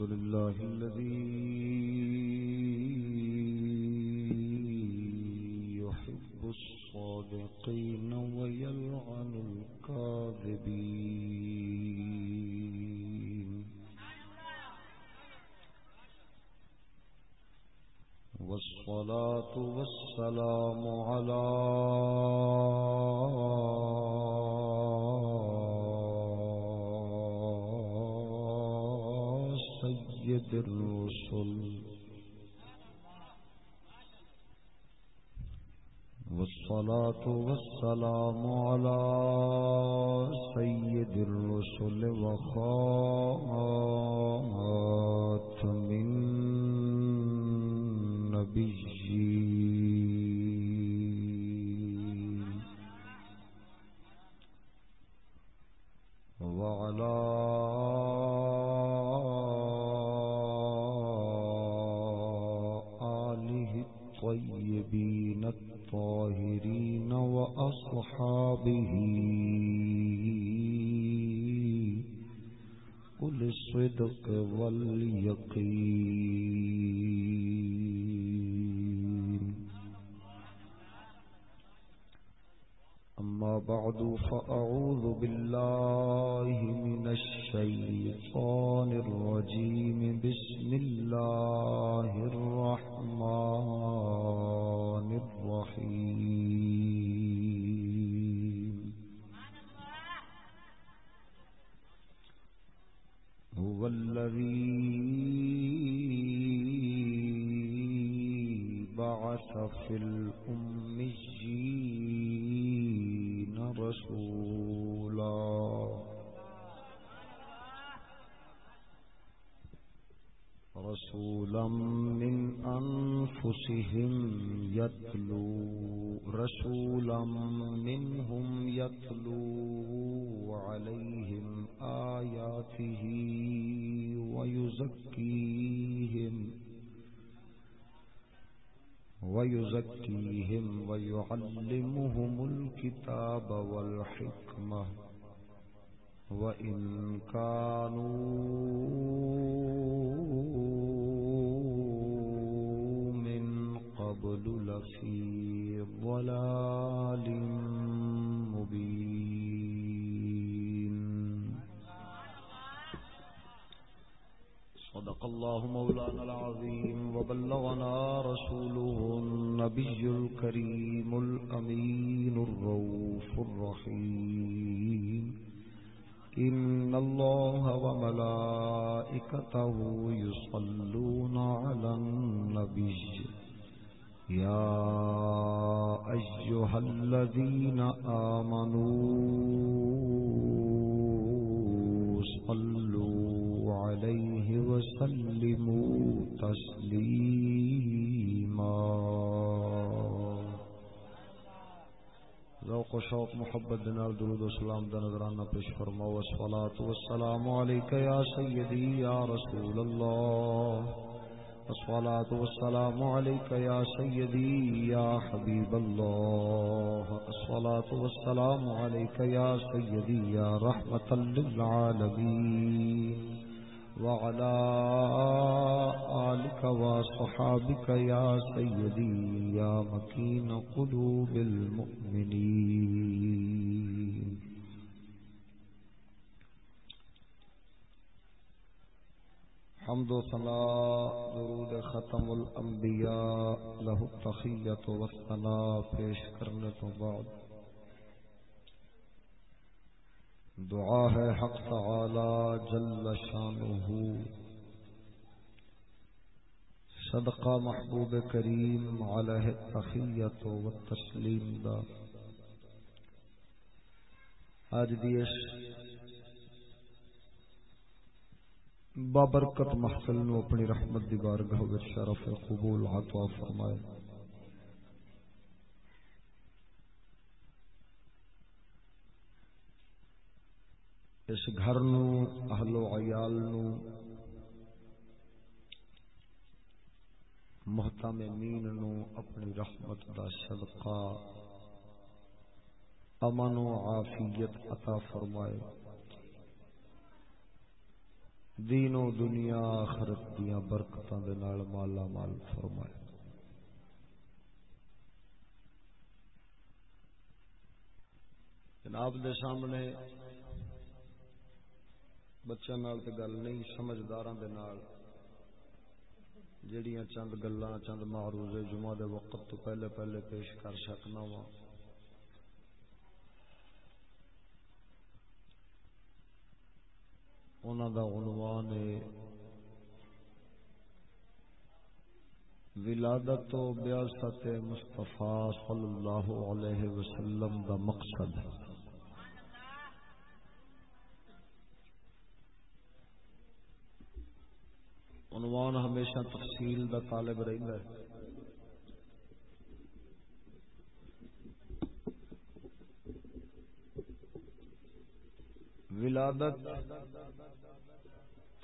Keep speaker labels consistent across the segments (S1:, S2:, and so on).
S1: الحمد لله الذي يحب الصادقين. درود و سلام دا نظرانہ پیش فرما و والسلام علیکہ یا سیدی یا رسول اللہ الصلاة والسلام علیکہ یا سیدی یا حبیب اللہ الصلاة والسلام علیکہ یا سیدی یا رحمتا للعالمین وعلى آلك وصحابك يا سيدي يا مكين قلوب المؤمنين. حمد و ثناء درود ختم الانبیاء له التخیت و الثناء پیش کرنے تو بعد. دعا ہے حق تعالی جل شانہ صدقہ محبوب کریم علیہ التخیت و تسلیم دا. آج دیش بابرکت محفل نو اپنی رحمت دی بارگاہ وچ شرف قبول عطا فرمائے۔ اس گھر نو، اہل و عیال نو، محتم مین نو اپنی رحمت دا صدقہ، امن و عافیت عطا فرمائے۔ دین و دنیا آخرت دیا برکتوں کے نال مالا مال فرمائے۔ جناب دے سامنے بچوں گل نہیں سمجھدار جڑیاں چند گلا چند معروض جمعہ دے وقت تو پہلے پہلے پیش کر سکنا وا انہوں دا عنوان ہے ولادت و بیاست مصطفیٰ صلی اللہ علیہ وسلم دا مقصد ہے۔ عنوان ہمیشہ تفصیل دا طالب رہتا ہے۔ ولادت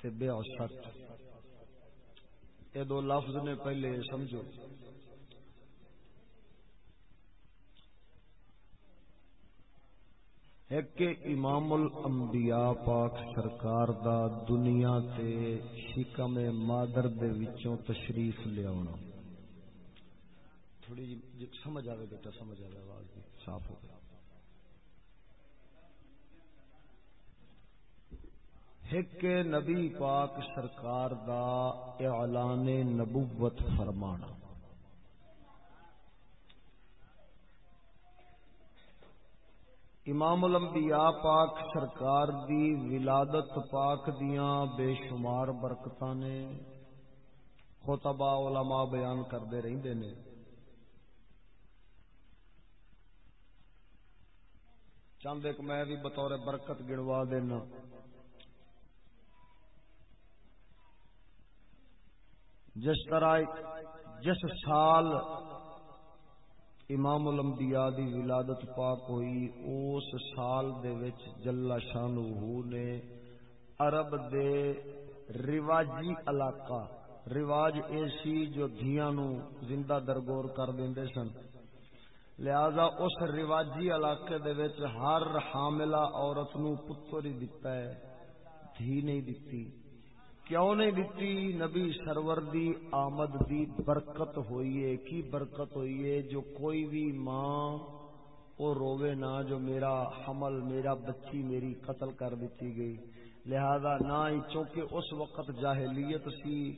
S1: تے بے یہ دو لفظ نے پہلے سمجھو۔ ایک امام الانبیاء پاک سرکار دا دنیا تے شکم مادر دے وچوں تشریف لیا تھوڑی جی سمجھ آئے بیٹا سمجھ آئے آواز صاف ہو گیا ایک نبی پاک سرکار دا اعلان نبوت فرمانا۔ امام الانبیاء پاک سرکار دی ولادت پاک دیاں بے شمار برکتاں نے خطبہ علماء بیان کرتے رہندے نے۔ چند ایک میں بھی بطور برکت گنوا دینا۔ جس طرح جس سال امام الانبیاء دی ولادت پاک ہوئی، اس سال دے وچ جلا شانہ نے عرب دے رواجی علاقہ، رواج ایسی جو دھیاں نو زندہ درگور کر دیندے سن۔ لہذا اس رواجی علاقے دے وچ ہر حاملہ عورت نو پتر ہی دتا ہے، دھی نہیں دتی۔ کیوں نہیں دیتی؟ نبی سرور دی آمد دی برکت ہوئی ہے کی برکت ہوئی ہے جو کوئی بھی ماں وہ روے نہ، جو میرا حمل، میرا بچی، میری قتل کر دیتی گئی۔ لہذا نہ ہی، چونکہ اس وقت جاہلیت سی،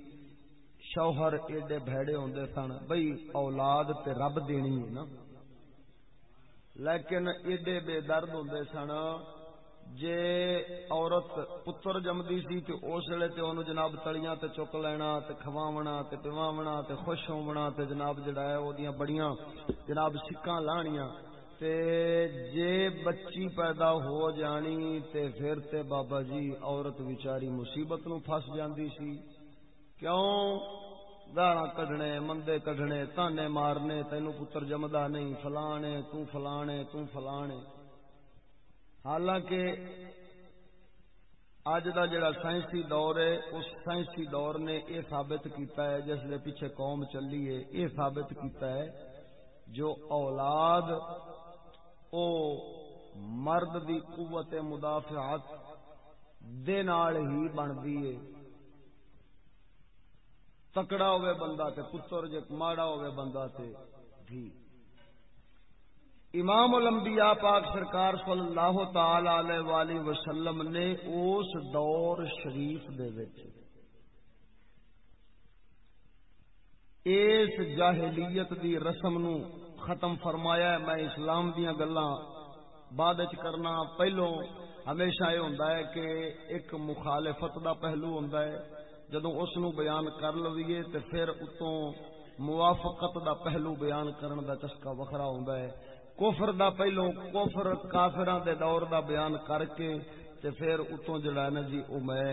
S1: شوہر ایڈے بھڑے ہوندے سن۔ بھئی اولاد تے رب دینی ہے نا۔ لیکن ایڈے بے درد ہوندے سن۔ جے عورت پتر جمدی سی تے اس ویلے تے اونوں جناب تلیاں تے چک لینا تے کھواونا تے پیواونا تے خوش ہوونا تے جناب جڑا ہے اودیاں بڑیاں جناب سکاں لانیاں تے جے بچی پیدا ہو جانی تے پھر تے بابا جی عورت بیچاری مصیبت نو پھس جاندی سی کیوں گالاں کڈنے مندے کڈنے تانے مارنے تینوں پتر جمدا نہیں فلانے تو فلانے تو فلانے حالانکہ اج دا جڑا سائنسی دور ہے، اس سائنسی دور نے یہ ثابت کیتا ہے، جس لے پیچھے قوم چلی ہے، یہ ثابت کیتا ہے، جو اولاد او مرد دی قوت مدافعات دے نال ہی بندی ہے۔ تکڑا ہوئے بندہ تے، پتر جے ماڑا ہوئے بندہ تے بھی۔ امام الانبیاء پاک سرکار صلی اللہ تعالی علیہ وآلہ وسلم نے اس دور شریف دے وچ اس جاہلیت دی رسم نو ختم فرمایا ہے۔ میں اسلام دیاں گلاں بعد وچ کرنا پہلو ہمیشہ یہ ہوندا ہے کہ ایک مخالفت دا پہلو ہوندا ہے۔ جدوں اس نو بیان کر لویے تے پھر اتوں موافقت دا پہلو بیان کرن دا چسکا وکھرا ہوندا ہے۔ کفر دا پہلو کفر کافران دے دور دا بیان کر کے تے پھر اتوں جڑا ہے نا جی او میں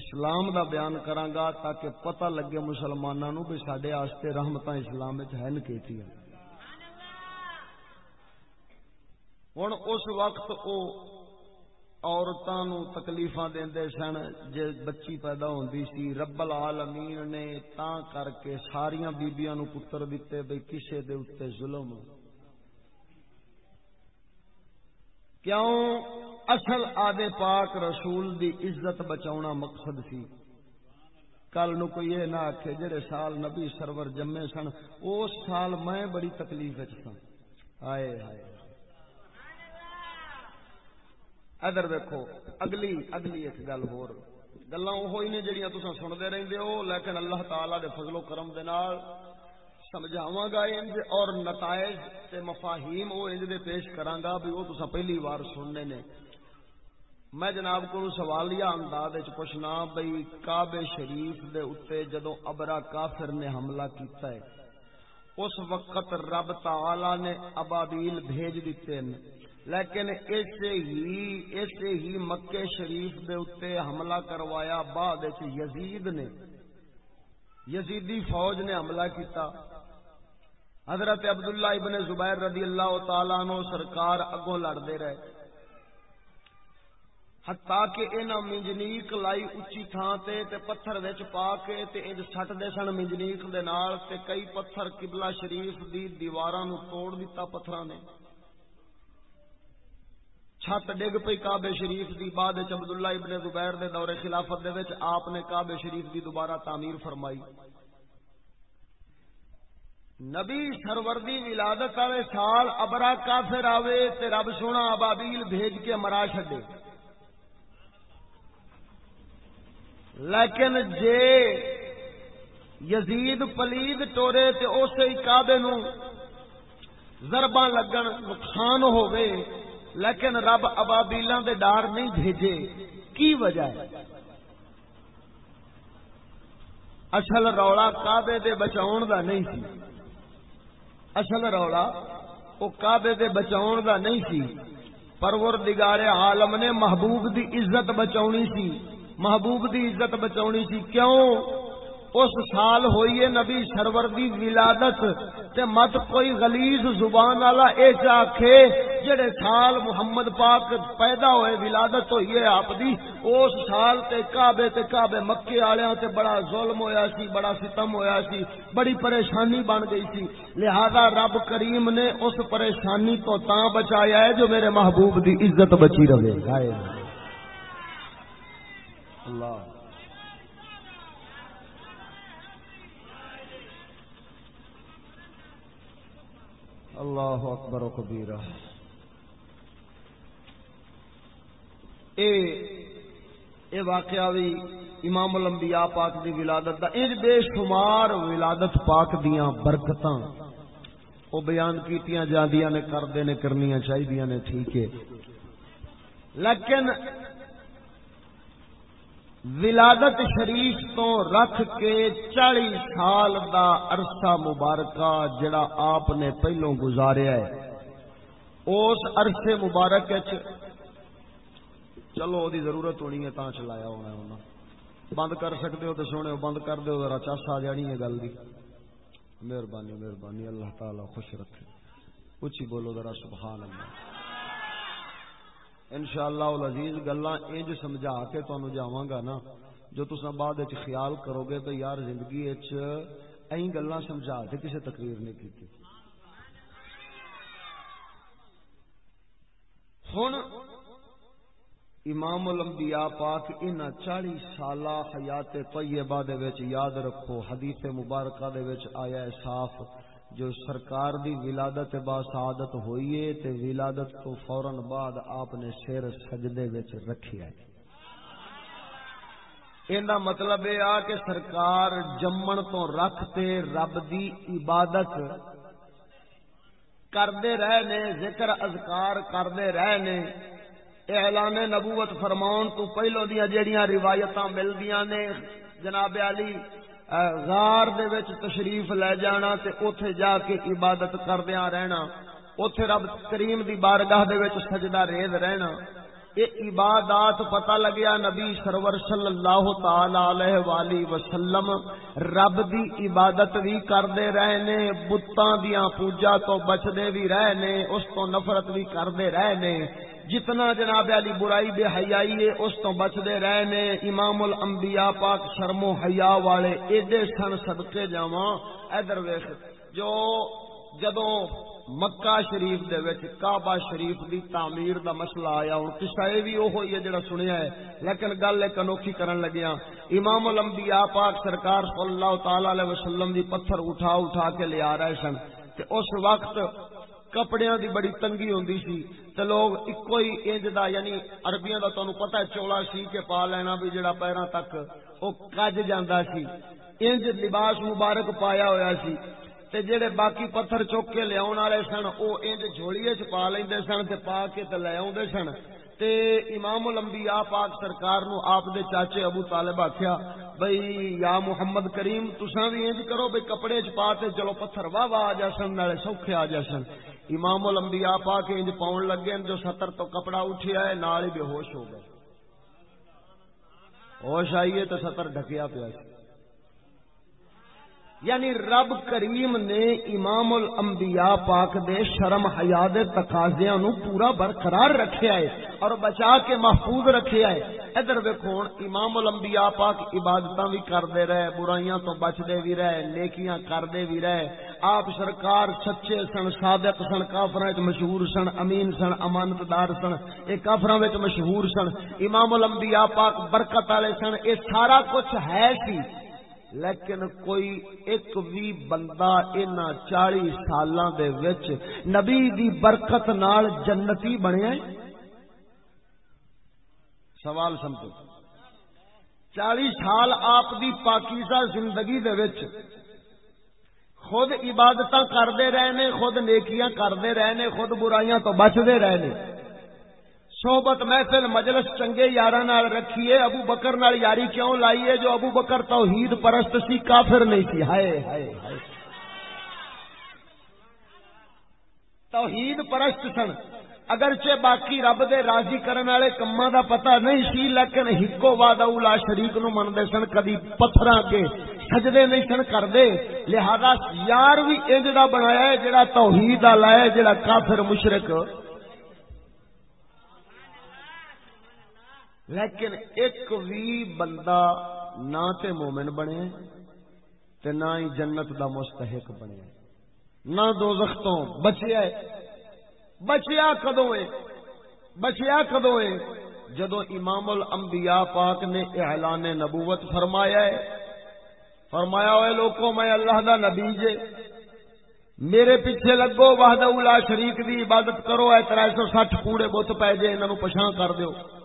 S1: اسلام دا بیان کراں گا تاکہ پتہ لگے مسلماناں نو بھی ساڈے واسطے رحمتاں اسلام وچ ہیں کیتیاں ہن اس وقت او عورتاں نو تکلیفاں دیندے سن جے بچی پیدا ہوندی سی، رب العالمین نے تاں کر کے ساریاں بیبییاں نو پتر دتے بھئی کسے دے اوتے ظلم۔ کیوں؟ اصل آدھے پاک رسول دی عزت بچاؤنا مقصد سی۔ کل نو کوئی یہ نہ آخے جڑے سال نبی سرور جمے سن، اس سال میں بڑی تکلیف سا آئے آئے ادھر دیکھو اگلی اگلی ایک گل ہو گلا وہی نے جہاں تم سنتے رہتے ہو، لیکن اللہ تعالی دے فضل و کرم دے نال سمجھاوا گا انج اور نتائج تے مفاہیم وہ انج دے پیش کراں گا بھی وہ تسا پہلی بار سننے نے۔ میں جناب کو سوالیہ انداز وچ پوچھنا بھائی کعبے شریف دے اتے جدو ابرا کافر نے حملہ کیتا ہے، اس وقت رب تعالی نے ابابیل بھیج دیتے ہیں۔ لیکن ایسے ہی ایسے ہی مکے شریف دے اتے حملہ کروایا بعد وچ یزید نے۔ یزیدی فوج نے حملہ کیتا۔ حضرت عبداللہ ابن زبیر رضی اللہ تعالیٰ نو سرکار اگوں لڑتے رہے۔ ہتا کہ انہاں منجنیک لائی اچھی تھان تے تے پتھر وچ پا کے تے انج سٹ دے سن منجنیک دے نال تے کئی پتھر قبلہ شریف دی دیواراں نو توڑ دیتا پتھراں نے۔ چھت ڈگ پئی کعبے شریف دی بعد عبداللہ ابن زبیر دے دور خلافت دے وچ آپ نے کعبے شریف دی دوبارہ تعمیر فرمائی۔ نبی سرور دی ولادت والے سال ابرا کافر آوے تے رب سونا ابابیل بھیج کے مرا چھڈے۔ لیکن جے یزید پلید ٹورے تے اسے کعبے نو ضرباں لگن نقصان ہوئے لیکن رب ابابیلاں دے ڈار نہیں بھیجے۔ کی وجہ ہے؟ اصل رولا کعبے دے بچاؤن دا نہیں سی۔ اصل رولا وہ کعبے دے بچاؤن دا نہیں سی۔ پروردگار عالم نے محبوب دی عزت بچاونی سی۔ محبوب دی عزت بچاونی سی۔ کیوں؟ اس سال ہوئی ہے نبی سرور دی ولادت تے مت کوئی غلیظ زبان والا اے آکھے جڑے سال محمد پاک پیدا ہوئے ولادت ہوئی ہے آپ دی، اس سال تے کعبے تے کعبے مکے والےاں تے بڑا ظلم ہویا سی، بڑا ستم ہویا سی، بڑی پریشانی بن گئی سی۔ لہذا رب کریم نے اس پریشانی تو تاں بچایا ہے جو میرے محبوب دی عزت بچی رہے۔ ہائے۔ اللہ۔ اللہ اکبر و کبیرہ۔ اے اے واقعہ بھی امام الانبیاء پاک دی ولادت دا، انج بے شمار ولادت پاک دیاں برکتاں۔ او بیان کیتیاں جاندیاں نے، کردے نے، کرنیاں چاہیے نے، ٹھیک ہے۔ لیکن ولادت شریف تو رکھ کے چالی سال دا عرصہ مبارکہ جڑا آپ نے پہلو گزاریا ہے، اس عرصے مبارک چلو وہ ضرورت ہونی ہے تا چلایا ہونا ہے بند کر سکتے ہو تو سونے بند کر دو ذرا چس آ جانی ہے گل کی مہربانی مہربانی، اللہ تعالی خوش رکھے۔ کچھ ہی بولو ذرا سبحان اللہ ان شاء اللہ عزیز گلا انج سمجھا کے تمہیں جاواں گا نا۔ جو تصا بعد وچ خیال کرو گے تو یار زندگی وچ این گلا سمجھا کے کسی تقریر نہیں کی ہوں امام الانبیاء پاک ان چالی سالہ حیات طیبہ دے وچ یاد رکھو، حدیث مبارکہ دے وچ آیا ہے صاف، جو سرکار دی ولادت با سعادت ہوئی ہے تے ولادت تو فوراً بعد آپ نے سر سجدے وچ رکھیا ہے۔ ایندا مطلب یہ آ کہ سرکار جمن تو رکھتے رب دی عبادت کردے رہے نے ذکر اذکار کردے رہے نے اعلان نبوت فرماؤن تو پہلو دیا جیڑیاں روایتاں ملدیاں نے، جناب علی غار دے وچ تشریف لے جانا تے اوتھے جا کے عبادت کردیاں رہنا، اوتھے رب کریم دی بارگاہ دے وچ سجدہ ریز رہنا۔ اے عبادات پتہ لگیا نبی سرور صلی اللہ تعالی علیہ والہ وسلم رب دی عبادت بھی کردے رہے نے بتاں دیاں پوجا تو بچدے بھی رہے نے اس تو نفرت بھی کردے رہے نے جتنا جناب علی برائی بے حیائی ہے، اس تو بچتے رہے نے امام الانبیاء پاک شرم و حیا والے ایڈے سن صدقے جاواں، ادھر ویکھ، جو جدوں مکہ شریف دے وچ کعبہ شریف دی تعمیر دا مسئلہ آیا۔ ہن قصہ اے وی اوہو ہے جڑا سنیا ہے۔ لیکن گل ایک انوکھی کرن لگیاں۔ امام الانبیاء پاک سرکار صلی اللہ تعالی علیہ وسلم دی پتھر اٹھا اٹھا کے لے آ رہے سن۔ تے اس وقت کپڑیاں دی بڑی تنگی ہوندی سی۔ تے لوگ اکو ہی انج دا یعنی عربیاں دا تانوں پتہ ہے چولا سی کے پا لینا بھی جڑا پیراں تک او کج جاندا سی۔ انج لباس مبارک پایا ہویا سی۔ تے جڑے باقی پتھر چوک کے لیا والے سن، او انج جھوڑیے چ پا لیندے سن تے پا کے تے لے اوندے سن۔ تے امام الانبیاء پاک سرکار نو آپ دے چاچے ابو طالب آکھیا، بھئی یا محمد کریم، تساں بھی انج کرو بھئی کپڑے چ پا تے چلو پتھر واہ واہ آ جاسن نالے سوکھے آ جاسن امام الانبیاء پاک انج پاون لگے جو ستر تو کپڑا اٹھیا ہے، نال ہی بے ہوش ہو گئے۔ ہوش آئیے تو ستر ڈھکیا پیا۔ سی یعنی رب کریم نے امام الانبیاء پاک دے شرم حیا دے تقاضیاں نو پورا برقرار رکھیا ہے اور بچا کے محفوظ رکھیا ہے۔ ادھر ویکھون امام الانبیاء پاک عبادتاں بھی کردے رہے، برائیاں تو بچدے بھی رہے، نیکیاں کردے بھی رہے۔ آپ سرکار سچے سن، صادق سن، کافراں وچ مشہور سن، امین سن امانت دار سن، اے کافراں وچ مشہور سن۔ امام الانبیاء پاک برکت والے سن، اے سارا کچھ ہے سی۔ لیکن کوئی ایک بھی بندہ ان چالی سال نبی دی برکت نال جنتی بنیا سوال سمجھو۔ چالی سال آپ دی پاکیزہ زندگی دے وچ خود عبادت کرتے رہے نے، خود نیکیاں کرتے رہے نے، خود برائیاں تو بچتے رہے نے۔ صحبت محفل مجلس چنگے یار رکھیے، ابو بکر نال یاری کیوں لائیے جو ابو بکر توحید پرست سی، کافر نہیں سی۔ ہائے ہائے ہائے۔ توحید پرست سن۔ اگرچہ باقی رب دے راضی کرن والے کما دا پتہ نہیں سی، لیکن ہکو وعدہ اولا شریک نو مندے سن، کدی پتھراں کے سجدے نہیں سن کردے۔ لہذا یار بھی انج دا بنایا ہے، جڑا توحید والا ہے، جڑا کافر مشرک لیکن ایک بھی بندہ نہ تے مومن بنے تے نہ ہی جنت دا مستحق بنے۔ نہ دو زختوں بچیا بچیا کدو بچیا کدو جدو امام الانبیاء پاک نے اعلان نبوت فرمایا ہے۔ فرمایا ہوئے لوگوں میں اللہ دا نبی جے۔ میرے پیچھے لگو، وحدہ اولا شریک دی عبادت کرو، اے ترائے سو سٹھ کوڑے بت پی جے انہوں پچھان کر دیو۔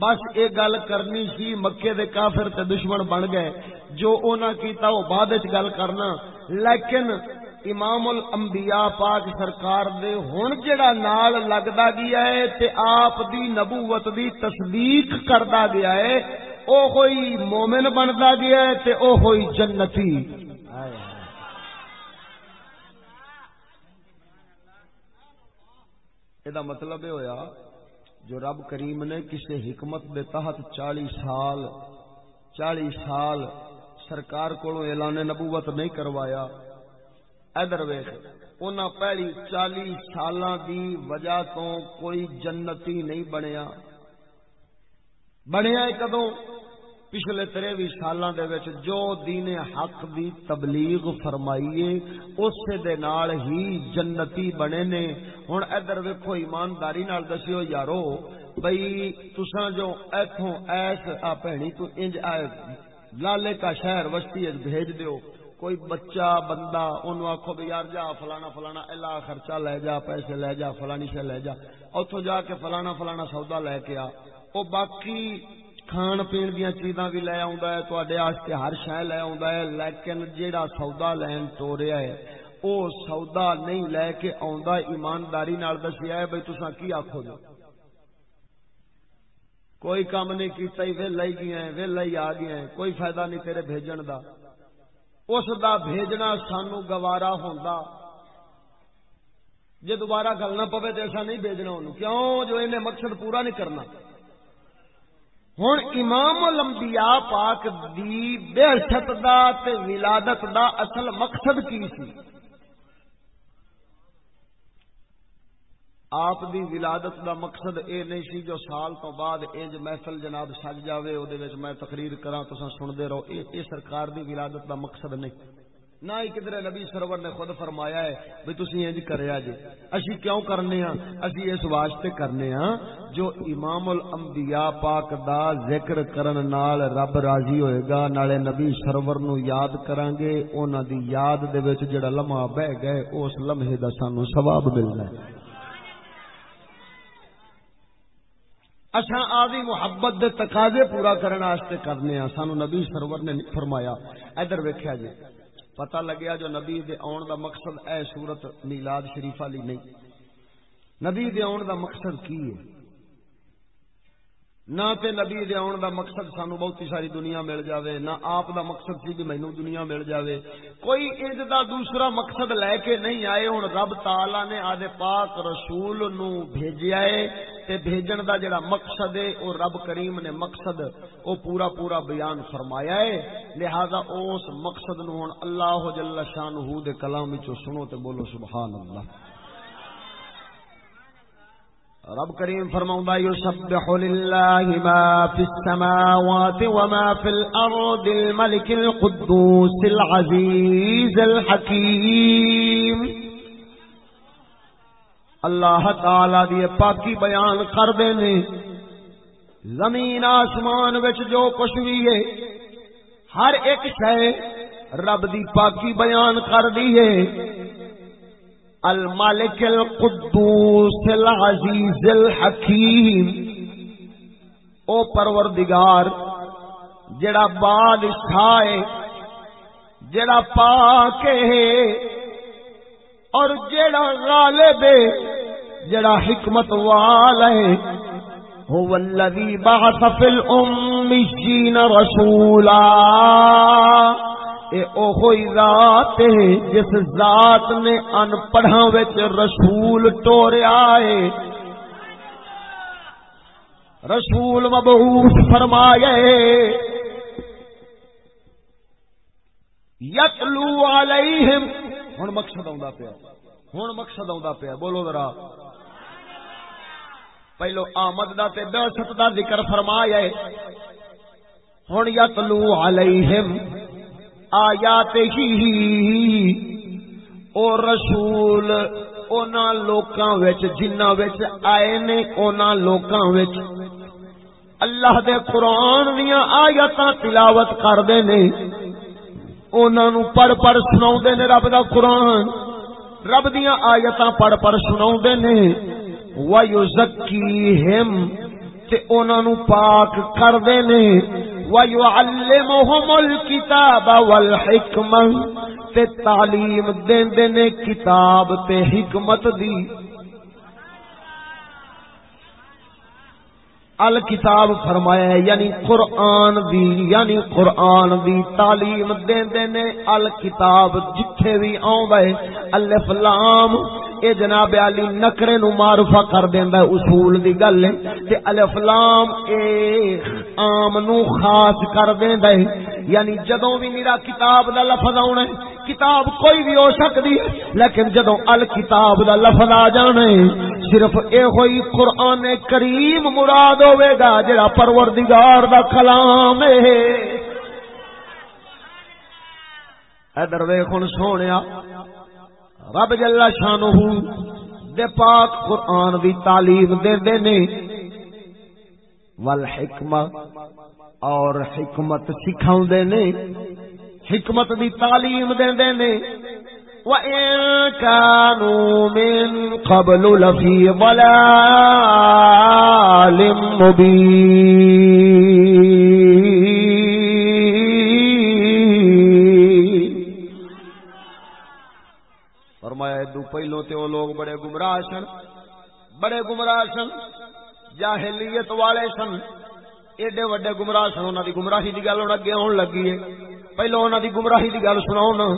S1: بس یہ گل کرنی سی، مکے دے کافر تے دشمن بن گئے۔ جو اونا کیتا وہ بعد گل کرنا۔ لیکن امام الانبیاء پاک سرکار دے ہن جڑا نال لگدا گیا ہے تے آپ دی نبوت دی تصدیق کردا گیا ہے او ہوئی مومن بندا گیا ہے تے او ہوئی جنتی یہ مطلب یہ ہویا۔ جو رب کریم نے کسی حکمت دے تحت چالی سال چالی سال سرکار کو اعلان نبوت نہیں کروایا۔ ادر ویخ ان پہلی چالی سال دی وجہ تو کوئی جنتی نہیں بنیا۔ بنیا کدوں؟ پچھلے تریوی سالاں دے وچ جو دین حق دی تبلیغ فرمائیے، اسے دے نال ہی جنتی بنے نے۔ ہن ادھر ویکھو، ایمانداری نال دسیو، یارو، بھئی تساں جو ایتھوں ایس، آ بھینی تو انج آئے لالے کا شہر وسطی وچ بھیج دیو۔ کوئی بچہ، بندہ انہوں آخو بھی یار، جا فلانا فلانا الا خرچہ لے جا، پیسے لے جا، فلانی سے لے جا۔ اتوں جا کے فلانا فلانا سودا لے کے آ۔ او باقی کھان پین دیا چیزاں بھی لے آستے ہر شہ لے ہے لیکن جیڑا سودا لین ٹوریا ہے او سودا نہیں لے کے ایمانداری دسیا ہے بھائی تسا کی آخو جو کوئی کام نہیں کیتا ہی ویلا ہی گیا ہے ویلا ہی آ گیا ہے کوئی فائدہ نہیں تیرے بھیجن دا اس دا بھیجنا سانو گوارا ہوندا جے دوبارہ گل نہ پوے تو ایسا نہیں بھیجنا انہوں کیوں جو انہیں مقصد پورا نہیں کرنا ہوں امام الانبیاء پاک دی بے دا تے ولادت دا اصل مقصد کی سی؟ آپ دی ولادت دا مقصد اے نہیں سی جو سال تو بعد انج محفل جناب سج جاوے او دے وچ میں تقریر کراں تساں سن دے رہو اے, اے سرکار دی ولادت دا مقصد نہیں۔ نہ ہی کدھر نبی سرور نے خود فرمایا ہے بھی تسی انج کریا جی اسی کیوں کرنے ہاں؟ اسی اس واسطے کرنے ہاں جو امام الانبیاء پاک دا ذکر کرن نال رب راضی ہوئے گا، نالے نبی سرور نو یاد کران گے، انہاں دی یاد دے وچ جڑا لمحہ بہ گئے، اس لمحے دا سانو ثواب ملنا ہے۔ اچھا آدھی محبت دے تقاضے پورا کرنے واسطے کرنے ہاں۔ سانو نبی سرور نے فرمایا، ادھر ویکھیا جی۔ پتہ لگیا جو نبی دے آن دا مقصد اے صورت میلاد شریف لی نہیں۔ نبی دے آن دا مقصد کی ہے؟ نہ تے نبی دے آن دا مقصد سانو بہت ساری دنیا مل جاوے، نہ آپ دا مقصد سی کہ مینوں دنیا مل جاوے۔ کوئی انج دا دوسرا مقصد لے کے نہیں آئے، ہن رب تعالی نے آدے پاک رسول نو بھیجیا ہے تے بھیجن دا جڑا مقصد ہے، او رب کریم نے مقصد او پورا پورا بیان فرمایا ہے۔ لہذا اس مقصد نو ہن اللہ جل شانہ دے کلام وچ سنو تے بولو سبحان اللہ۔ رب کریم فرماؤں يسبح لله ما في السماوات وما في الأرض الملك القدوس العزيز الحكيم اللہ تعالی دی پاکی بیان کر دے نے، زمین آسمان وچ جو کچھ بھی ہے، ہر ایک شے رب دی پاکی بیان کر دی ہے۔ المالک القدوس العزیز الحکیم او پروردگار، جڑا بادشاہ ہے، جڑا پاک ہے، اور جڑا غالب ہے، جڑا حکمت والا ہے، هو الذي بعث في الأميين رسولا. اے ذات ہے جس ذات نے ان پڑھاں وچ رسول ٹوریا ہے۔ رسول مبعوث فرمائے یتلو علیہم۔ ہن مقصد آندا پیا۔ ہن مقصد آندا پیا۔ بولو ذرا۔ پہلو آمد دا تے بعثت دا ذکر فرمایا ہے۔ ہن یتلو علیہم۔ آیات ہی او رسول اونا لوکاں وچ جنہ وچ آئے نے، اونا لوکاں وچ۔ اللہ دے قرآن دیاں آیاتاں تلاوت کردے نے۔ اونا نو پڑھ پڑھ سناؤ دے نے رب دا قرآن۔ رب دیاں آیاتاں پڑھ پڑھ سناؤ دے نے۔ وَيُزَكِّيهِمْ تے اونا نو پاک کردے نے۔ وَيُعَلِّمُهُمُ الْكِتَابَ وَالْحِكْمَةِ تے تعلیم دیندے نے کتاب تے حکمت دی۔ الکتاب فرمایا ہے یعنی قرآن دی یعنی قرآن دی تعلیم دیندے نے الکتاب جتھے بھی آؤں الف لام اے جناب علی نکرے نو معرفہ کر دیندا ہے، اصول دی گل ہے تے الف لام اے عام نو خاص کر دیندا ہے۔ یعنی جدوں بھی میرا کتاب دا لفظ آونا ہے، کتاب کوئی بھی ہو سکتی ہے، لیکن جدوں الکتاب دا لفظ آ جانا ہے، صرف اے ہوئی قرآن کریم مراد ہوے گا، جڑا پروردگار دا کلام ہے۔ ادھر ویخ ہوں سونے رب جلا شانہ دے پاک قرآن دی تعلیم دے دے نے والحکمت اور حکمت سکھاؤ دے نے۔ حکمت دی تعلیم دے دے نے۔ وَإِن كَانُوا مِن قَبْلُ لَفِي ضَلَالٍ مُبِينٍ پہلو تے وہ لوگ بڑے گمراہ سن، بڑے گمراہ سن، جاہلیت والے سن۔ ایڈے وڈے گمراہ سن، انہاں دی گمراہی دی گل ہن اگے ہون لگی ہے۔ پہلو انہاں دی گمراہی دی گل سناؤ نا،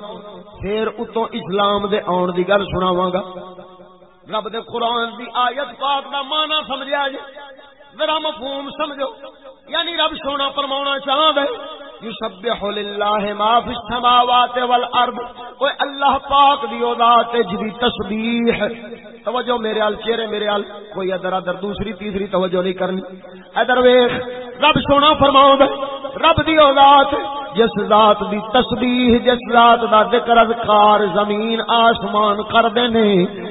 S1: پھر اتوں اسلام دے آن دی گل سناواں گا۔ رب دے قرآن دی آیت پاک دا معنی سمجھا جی ذرا مفہوم سمجھو۔ یعنی رب سونا فرماونا چاہندا ہے یسبح للہ ما فی السماوات والارض. اوے اللہ پاک دی ذات جدی جی تسبیح. توجہ میرے ال چہرے میرے ال کوئی ادھر ادھر دوسری، تیسری توجہ نہیں کرنی. ادھر ویکھ، رب سونا فرماؤں رب دی ذات جس ذات دی تسبیح، جس ذات دا ذکر اذکار زمین آسمان کردے نے،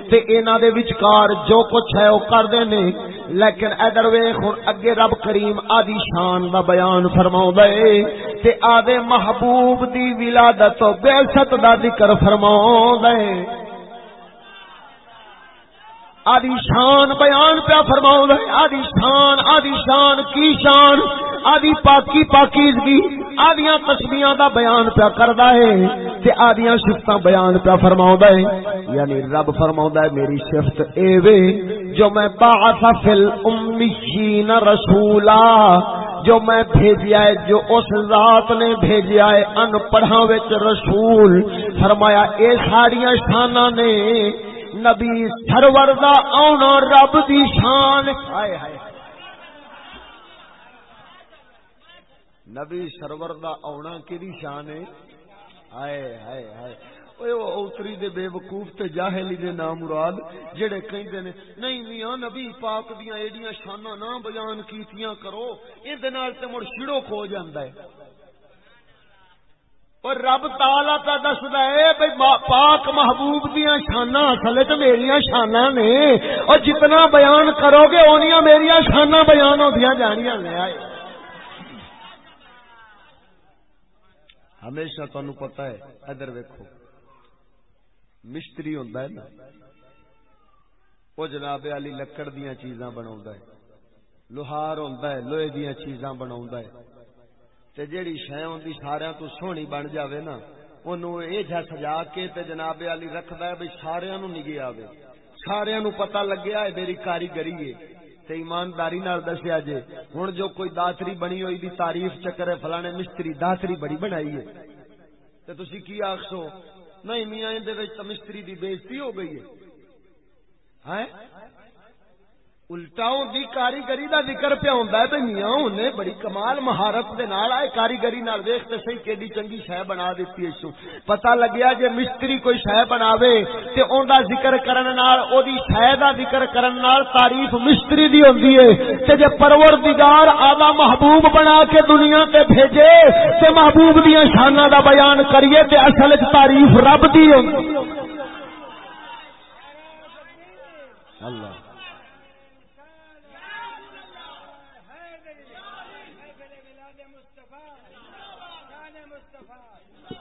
S1: تے انہاں دے وچکار جو کچھ ہے او کردے نے۔ لیکن ادھر ویکھ، ہن اگے رب کریم آدی شان دا بیان فرماوندا اے تے آدے محبوب دی ولادت و بعثت دا ذکر فرماوندا اے آدی شان بیان پیا فرماؤ آدی شان آدی شان، کی شان؟ آدی پاکی پاکیزگی۔ آدیاں تسبیاں دا بیان پیا کردا ہے تے آدیاں صفتاں بیان پیا فرماوندا ہے۔ یعنی رب فرماوندا ہے، میری صفت اے وے جو میں باعث فی الامیین رسولا، جو میں بھیجیا ہے، جو اس ذات نے بھیجیا ہے ان پڑھاں وچ رسول۔ فرمایا، اے ساریاں شاناں نے نبی سرور دا آنا رب دی شان. ہائے ہائے نبی سرور دا آنا کیڑی شان ہے؟ ہائے ہائے ہائے۔ اوتری دے بے وقوف تے جاہلی دے نام مراد جڑے کہندے نے، نہیں میاں، نبی پاک دیاں ایڈیاں شاناں نہ بیان کیتیاں کرو این دے نال تے مڑ چھڑو کھو جاندا ہے۔ اور رب تالا کا دستا ہے بھائی پاک محبوب دیا شانا اصل چ میری شانا نے اور جتنا بیان کرو گے اونیاں میری شانا بیان ہوتی جانیا لیا ہمیشہ تمہیں پتا ہے ادھر ویکو مستری ہوں نا وہ جناب علی لکڑ دیا چیزاں بنا لوہار ہوں لوہے دیا چیزاں بنا تے جیڑی شے ہوندی سارے تو سونی بن جاوے نا، اونوں اے جا سجا کے تے جناب علی رکھدا ہے بھئی سارے نو نگے آوے۔ سارے نو پتہ لگیا ہے میری کاریگری ہے تے ایمانداری نال دسیا جے، ہن جو کوئی داتری بنی ہوئی دی تعریف چکر ہے فلانے مستری داتری بڑی بنائی ہے تے تسی کی آکھسو، نہیں میاں دے وچ مستری دی بےزتی ہو گئی ہے ہیں الٹاؤں دی کاریگری دا ذکر پہ ہوندا ہے تے میاں اونے بڑی کمال مہارت دے نال آئے کاریگری نال ویکھ تے صحیح کیڑی چنگی شے بنا دتی ہے سو پتہ لگیا جے مستری کوئی شے بناوے تے اوندا ذکر کرن نال اودی شے دا ذکر کرن نال تعریف مستری دی ہوندی ہے تے جے پروردگار اعلی محبوب بنا کے دنیا تے بھیجے تے محبوب دیاں شاناں دا بیان کریے تے اصل وچ تعریف رب دی ہوندی اللہ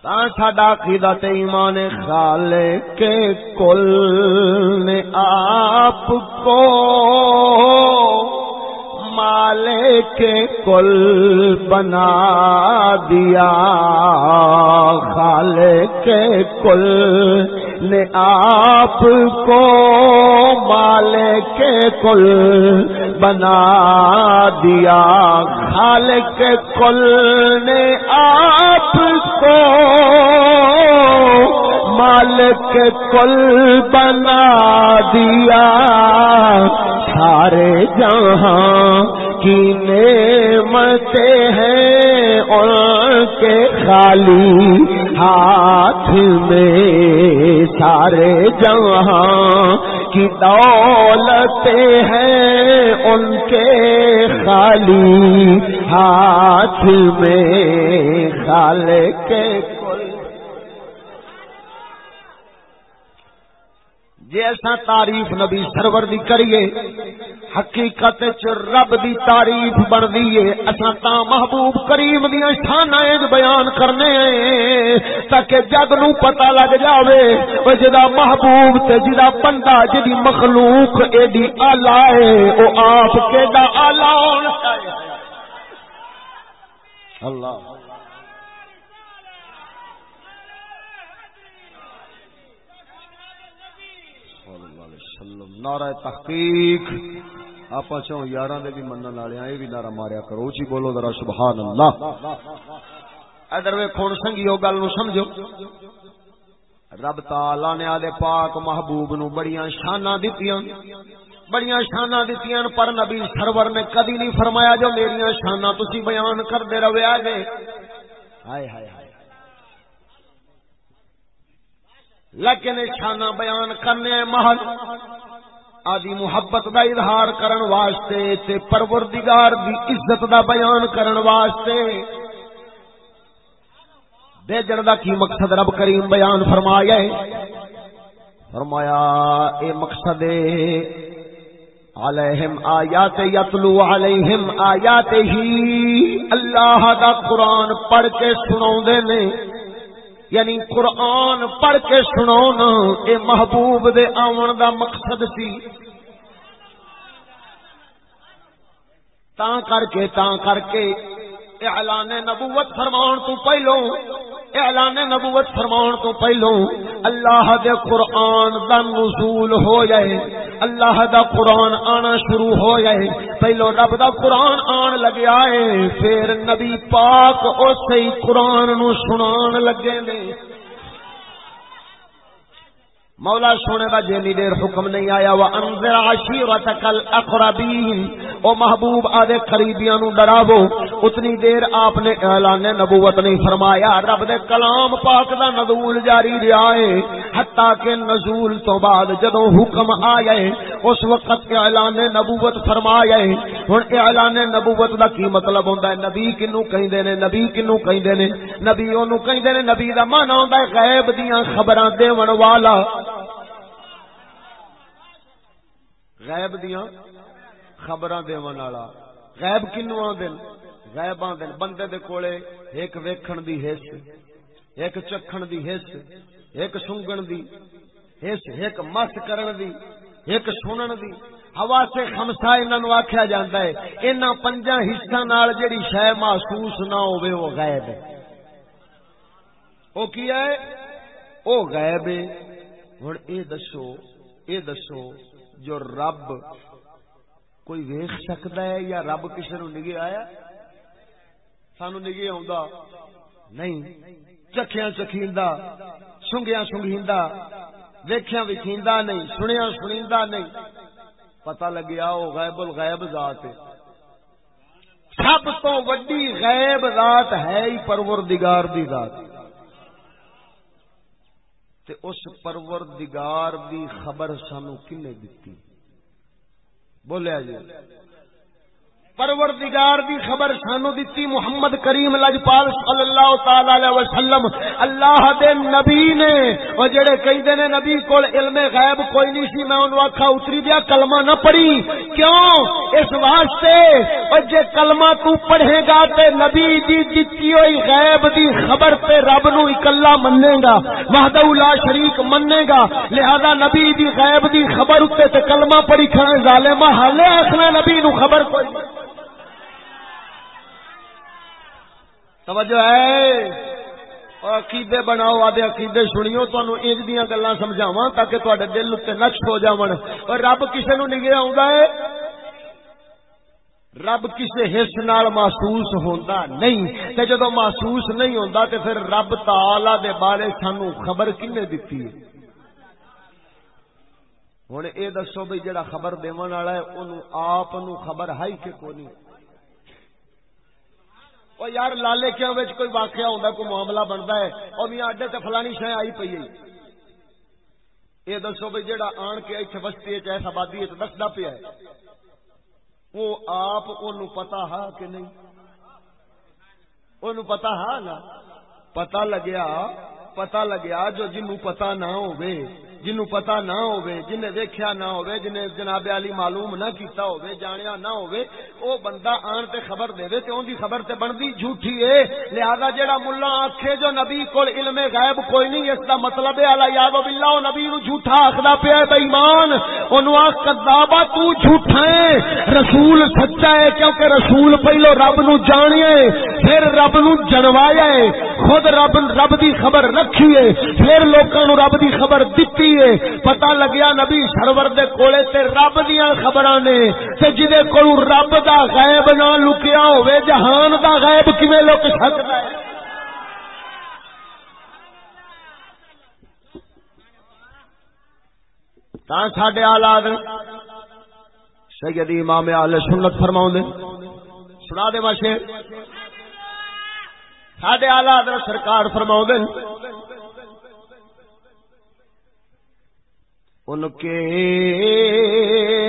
S1: ساڈا عقیدہ تے ایمان خالق کل نے آپ کو مالے کے کل بنا دیا۔ خال کے کل نے آپ کو مالے کے کل بنا دیا۔ خال کے کل نے آپ کو مالک کل بنا دیا۔ سارے جہاں کی نعمتیں ہیں ان کے خالی ہاتھ میں سارے جہاں کی دولتیں ہیں ان کے خالی ہاتھ میں خال کے جی ایسا تعریف نبی سرور دی کریے حقیقت رب دی تعریف بن دیے اصا تا محبوب کریم دیا شانہ بیان کرنے تاکہ جگ نو پتا لگ جاوے او جدا محبوب تے جدا بندہ جدی مخلوق ایڈی آلہ ہے، او آپ کیڈا آلہ ہونا اللہ۔ نعرہ تحقیق۔ آپ چاہو یار بھی من والے یہ بھی نعرہ ماریا کرو جی بولو ذرا سبحان اللہ ادھر وے خون سنگیو گل نو سمجھو۔ رب تعالی نے آدھے پاک محبوب نو بڑیاں شانہ دتیاں، بڑیاں شانہ دتیاں پر نبی سرور نے کدی نہیں فرمایا جو میریاں شانہ تسی بیان کر دے روے آگے ہائے ہائے ہائے۔ لیکن شانہ بیان کرنے محل۔ آدی محبت دا اظہار کرن واسطے تے پروردگار دی عزت دا بیان کرن واسطے۔
S2: بھیجن دا کی مقصد رب کریم بیان فرمایا ہے؟ فرمایا، اے مقصد علیہم آیات یتلو علیہم آیات ہی اللہ دا قرآن پڑھ کے سناؤ نے۔ یعنی قرآن پڑھ کے سنا اے محبوب دے آون دا مقصد سی۔ تا کر کے، تا کر کے۔ اعلان نبوت فرمان تو پہلو اعلان نبوت فرمان تو پہلو اللہ دے قرآن دا نزول ہو جائے، اللہ دا قرآن آنا شروع ہو جائے۔ پہلو رب دا قرآن آن لگیا ہے پھر نبی پاک اسی قرآن نو سنان لگے نے۔ مولا سونے کا جینی دیر حکم نہیں آیا وہ انذر عشیرتک الاقربین او محبوب، آدھے قریبیاں نو ڈراوو اتنی دیر آپ نے اعلان نبوت نہیں فرمایا۔ رب دے کلام پاک دا نزول جاری رہا ہے۔ حتیٰ کہ نزول تو بعد جدوں حکم آیا ہے، اس وقت اعلان نبوت فرمایا ہے۔ ہن اعلان نبوت دا کی مطلب ہوندا ہے؟ نبی کینو کہندے نے، نبی کینو کہندے نے۔ نبی اونوں کہندے نے، نبی دا معنی ہوندا ہے غیب دیاں خبراں دیون والا۔ غیب دیا خبر والا غیب کنو آدھے غیب آدھے بندے دے کولے ایک ویکھن دی حص ایک چکھن دی حص ایک سنگن دی حص ایک مس کرن دی، ایک سنن دی۔ ہوا سے خمسا انہوں آخیا جاتا ہے انہوں پنجا حصہ نال جڑی شہ محسوس نہ ہوئے وہ غیب ہے۔ وہ کی ہے؟ وہ غیب ہے۔ ہوں اے دسو اے دسو جو رب کوئی ویخ سکتا ہے یا رب کسی نو نگے آیا؟ سانو نگے آ نہیں چکھیا چکھیندا سنگیا سنگیندا ویکھیا وکھیندا نہیں سنیا سنیندا نہیں۔ پتہ لگیا وہ غیب الغیب ذات ہے۔ سب تو وڈی غیب ذات ہے ہی پروردگار دی ذات۔ تے اس پروردگار دی خبر سانو کنے دتی؟ بولیا جی پروردگار دی خبر سانو دتی محمد کریم لجپال صلی اللہ تعالی علیہ وسلم. اللہ دے نبی نے او جڑے کہندے نے نبی کول علم غیب کوئی نہیں سی، میں اونوں آکھا اتری دیا کلمہ نہ پڑھی۔ کیوں؟ اس واسطے او جے کلمہ تو پڑھے گا تے نبی دی دتی ہوئی غیب دی خبر تے رب نو اکلا مننے گا، وحدہ لا شریک مننے گا۔ لہذا نبی دی غیب دی خبر تے تے کلمہ پڑھی کھڑے ظالم حالے اخنا نبی نو خبر کوئی نہیں توجہ ہے؟ عقیدے بناؤ، آدھے عقیدے سنیو تہن انج دیا گلا سمجھاوا تاکہ تے دل اتنے نقش ہو جاون۔ اور رب کسی نو نگے ہے؟ رب کسی حص نال محسوس ہوتا نہیں۔ تے جدو محسوس نہیں ہوتا تے پھر رب تعالی دے بارے سانو خبر کنے دیتی ہے؟ ہوں یہ دسو بھائی جڑا خبر دیون والا ہے انہوں آپ خبر ہے کہ کو نہیں وہ یار لالے کیوں کوئی واقعہ ہوتا کوئی معاملہ بنتا ہے اور میاں اڈے تے فلانی شہ آئی پی ہے یہ دسو بھائی جہاں آن کے اتنے بستی ہے آبادی دستا پیا وہ آپ پتا ہا کہ نہیں وہ پتا ہا نا پتا لگیا پتا لگیا جو جنو پتا نہ ہوئے جنو پتا نہ ہوئے جنہیں دیکھیا نہ ہوئے جنہیں جناب علی معلوم نہ کیتا ہوئے جانیا نہ ہوئے او بندہ آن تے خبر دے دے تے ان دی خبر تے بندی جھوٹھی ہے لہذا جیڑا ملا آکھے جو نبی کول علم غیب کوئی نہیں، اس دا مطلب ہے علی یاد باللہ، او نبی نو جھوٹا آکھدا پیا ہے بے ایمان اونوں آکھ، کذابا تو جھوٹا ہے رسول سچا ہے کیونکہ رسول پہلو رب نو جانیا ہے پھر رب نو جنوایا ہے خود رب رب دی خبر رکھی ہے پھر لوکاں نو رب دی خبر دتی ہے۔ پتا لگیا نبی سرور دے کولے تے رب دیاں خبراں نے۔ تے جدے کول رب دا غیب نہ لکیا ہوے جہان دا غیب کیویں لک سکدا ہے؟ تاں ساڈے اولاد سید امام اہل سنت فرماؤں دے سنا دے ماشے ساڈے اولاد سرکار فرماؤں دے ان کے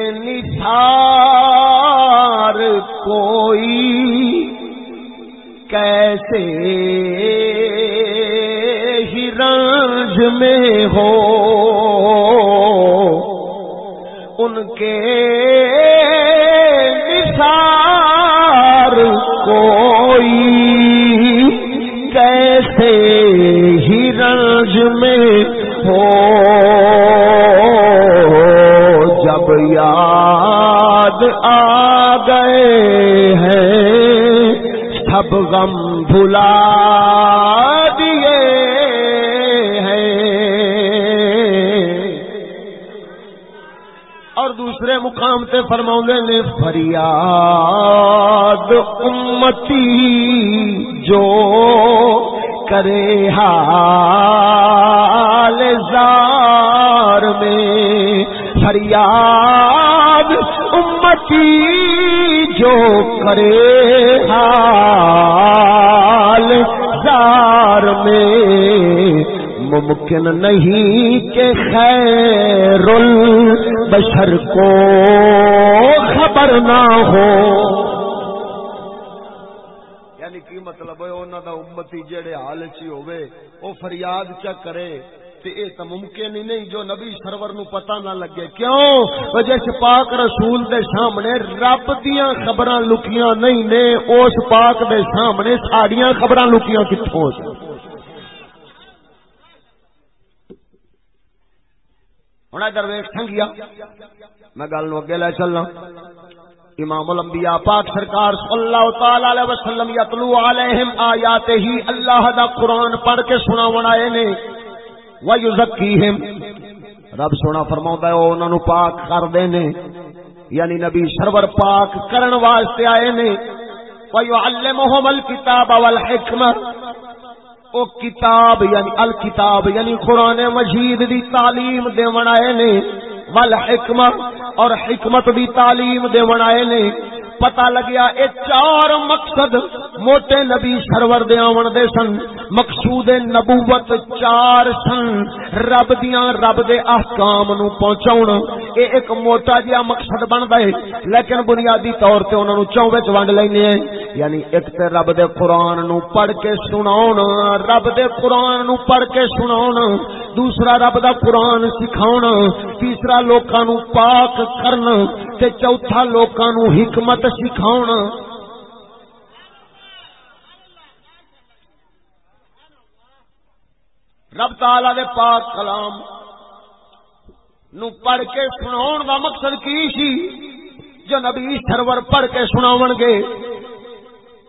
S2: نثار کوئی کیسے رنج میں ہو؟ ان کے نثار کوئی یاد آ گئے ہیں۔ سب غم بھلا دیے ہیں۔ اور دوسرے مقام سے فرما نے، فریاد امتی جو کرے حال زار میں فریاد امتی جو کرے حال زار میں ممکن نہیں کہ خیر البشر کو خبر نہ ہو۔ یعنی کی مطلب ہے؟ انہوں دا امتی جڑے حال چی ہوئے وہ فریاد چا کرے۔ تے اے تا ممکن ہی نہیں جو نبی سرور نو پتہ نہ لگے۔ کیوں؟ وجہ پاک رسول دے سامنے رب دیاں خبراں لکیاں نہیں نے، اس پاک دے سامنے ساڑیاں خبراں لکیاں کتھوں ہو ہوں ادھر ویخ سنگیا، میں گل نو اگے لے چلنا امام الانبیاء پاک سرکار صلی اللہ تعالی علیہ وسلم یتلو علیہم آیات ہی اللہ دا قرآن پڑھ کے سناون آئے نے۔ ویزکیہم رب سونا فرماؤں ہے وہ انہوں پاک کر دے نے یعنی نبی سرور پاک کرن واسطے آئے نے۔ ویعلمہم الکتاب والحکمہ او کتاب یعنی الکتاب یعنی قرآن مجید دی تعلیم دے آئے نے۔ ول حکمت اور حکمت دی تعلیم دے آئے نے۔ پتا لگیا اے چار مقصد موٹے نبی سرور دے آون دے سن۔ مقصود نبوت چار سن۔ رب دیاں رب دے احکام نو پہنچاون۔ اے ایک موٹا جیا مقصد بندا ہے۔ لیکن بنیادی طور تے انہاں نو چوں وچ ونڈ لینے ہیں۔ یعنی ایک تے رب دے قرآن نو پڑھ کے سناون۔ رب دے قرآن نو پڑھ کے سناون۔ دوسرا رب دا قرآن سکھاون۔ تیسرا لوکاں نو پاک کرنا تے چوتھا لوکاں نو حکمت سکھاؤنا رب تعالی دے پاک کلام نو پڑھ کے سناؤ دا مقصد کی سی؟ جو نبی سرور پڑھ کے سناون گے۔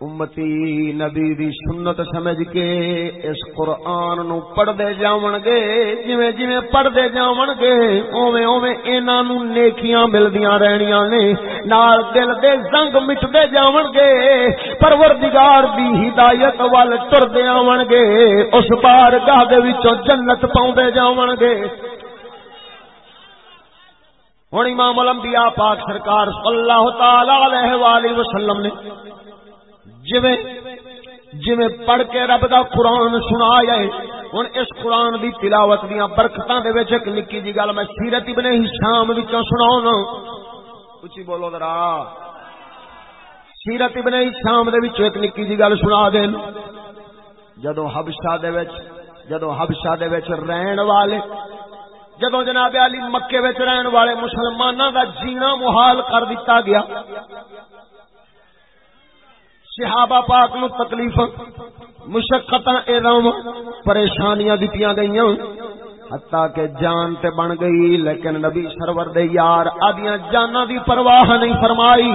S2: امتی نبی دی سنت سمجھ کے اس قرآن نو پڑھ دے جاون گے جویں جویں پڑھ دے جاون گے اوویں اوویں انہاں نو نیکیاں ملدیاں رہنیاں نے نال دل دے زنگ مٹدے جاون گے پروردگار دی ہدایت وال ٹردے آون گے اس بارگاہ دے وچوں جنت پاوندے جاون گے ہن امام الانبیاء پاک سرکار صلی اللہ تعالی علیہ والہ وسلم نے جویں جویں پڑھ کے رب دا قرآن سنا جائے ہوں اس قرآن دی تلاوت دیا برکتاں دے وچ ایک نکی جی گل میں سیرت ابن ہشام وچوں سناؤں اچھی بولو ذرا۔ سیرت ابن ہشام دے وچوں ایک نکی جی گل سنا دین۔ جدو حبشہ دے وچ جدو حبشہ دے وچ رہن والے جدو جناب علی مکے وچ رہن والے مسلماناں دا جینا محال کر دیتا گیا۔ صحابہ پاک نو تکلیف مشقت اعظم پریشانیاں دتیاں گئیاں۔ حتیٰ کہ جان تے بن گئی، لیکن نبی سرور دے یار، آدیاں جانا دی پرواہ نہیں فرمائی۔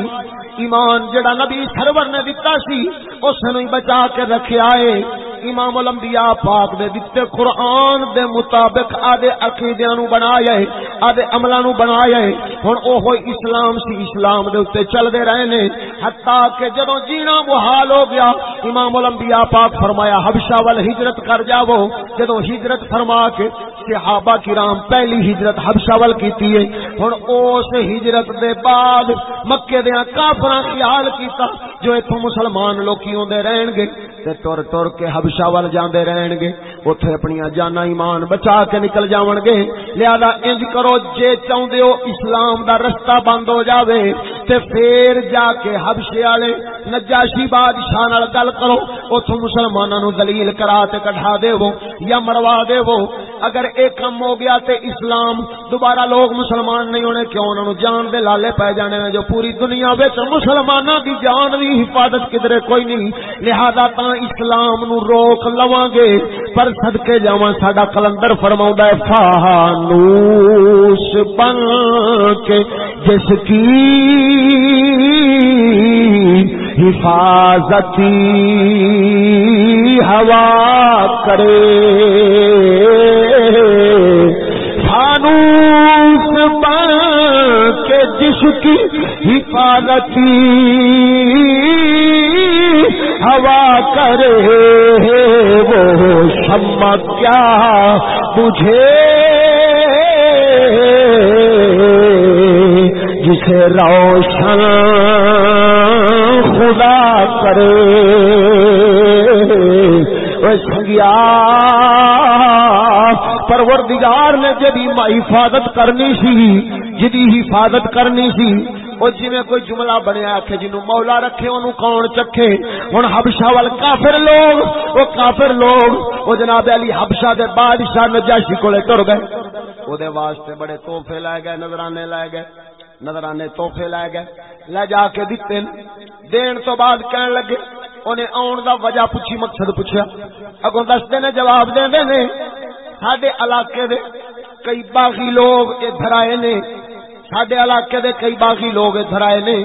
S2: ایمان جڑا نبی سرور نے دتا سی، اس نے بچا کے رکھیا ہے امام الانبیاء پاک دے دتے قرآن دے مطابق آدھے عقیدیاں نو بنایا ہے آدھے عملہ نو بنایا ہے ہن اوہ اسلام سی، اسلام دے اوتے چل دے رہے نے۔ حتا کہ جدوں جینا محال ہو گیا، امام الانبیاء پاک فرمایا، حبشہ ول ہجرت کر جاؤ۔ جدوں ہجرت فرما کے صحابہ کرام پہلی ہجرت حبشہ ول کیتی ہے۔ ہن اس ہجرت دے بعد مکے دیاں کافراں خیال کیتا جو ایتھوں مسلمان لوکی ہوندے رہن گے تے ٹر ٹر کے حبشہ ول جاندے رہن گے۔ اوتھے اپنی جانا ایمان بچا کے نکل جاون گے۔ لہذا انج کرو جے چاہندے ہو اسلام دا رستہ بند ہو جاوے تے پھر جا کے حبشے والے نجاشی بادشاہ نال گل کرو۔ اوتھوں مسلماناں نو ذلیل کرا تے کڈھا دیو یا مروا دیو اگر ایک کم ہو گیا تے اسلام دوبارہ لوگ مسلمان نہیں ہونے، کیوں؟ انہوں جان دے لالے پہ جانے میں جو پوری دنیا وچ مسلماناں دی جان دی حفاظت کدھر کوئی نہیں۔ لہذا تا اسلام نو روک لواں گے، پر صدقے جاواں ساڈا کلندر فرماوندا ہے فانوس بن کے جس کی حفاظتی ہوا کرے۔ فانوس کے جس کی حفاظتی ہوا کرے وہ شمع کیا مجھے جسے روشن خدا کرے سنگیا پروردگار نے جدی حفاظت کرنی سی، جدی حفاظت کرنی سی وہ جی کوئی جملہ بنیا آخ جنو مولا رکھے انہوں کون چکھے؟ ہوں ہبشا وال کافر لوگ وہ کافر لوگ وہ جناب علی ہبشا دے بادشاہ نجاشی کو تر گئے۔ وہ واسطے بڑے توحفے لائے گئے نظرانے لائے گئے نظرانے توحفے لائے گئے۔ لے جا کے دیتے دین تو بعد کہن لگے انہیں آن دا وجہ پوچھی، مقصد پوچھا اگوں دستے نے جواب دے دے نے۔ سڈے علاقے دے کئی باغی لوگ ادھر آئے نے سڈے علاقے دے کئی باغی لوگ ادھر آئے نے۔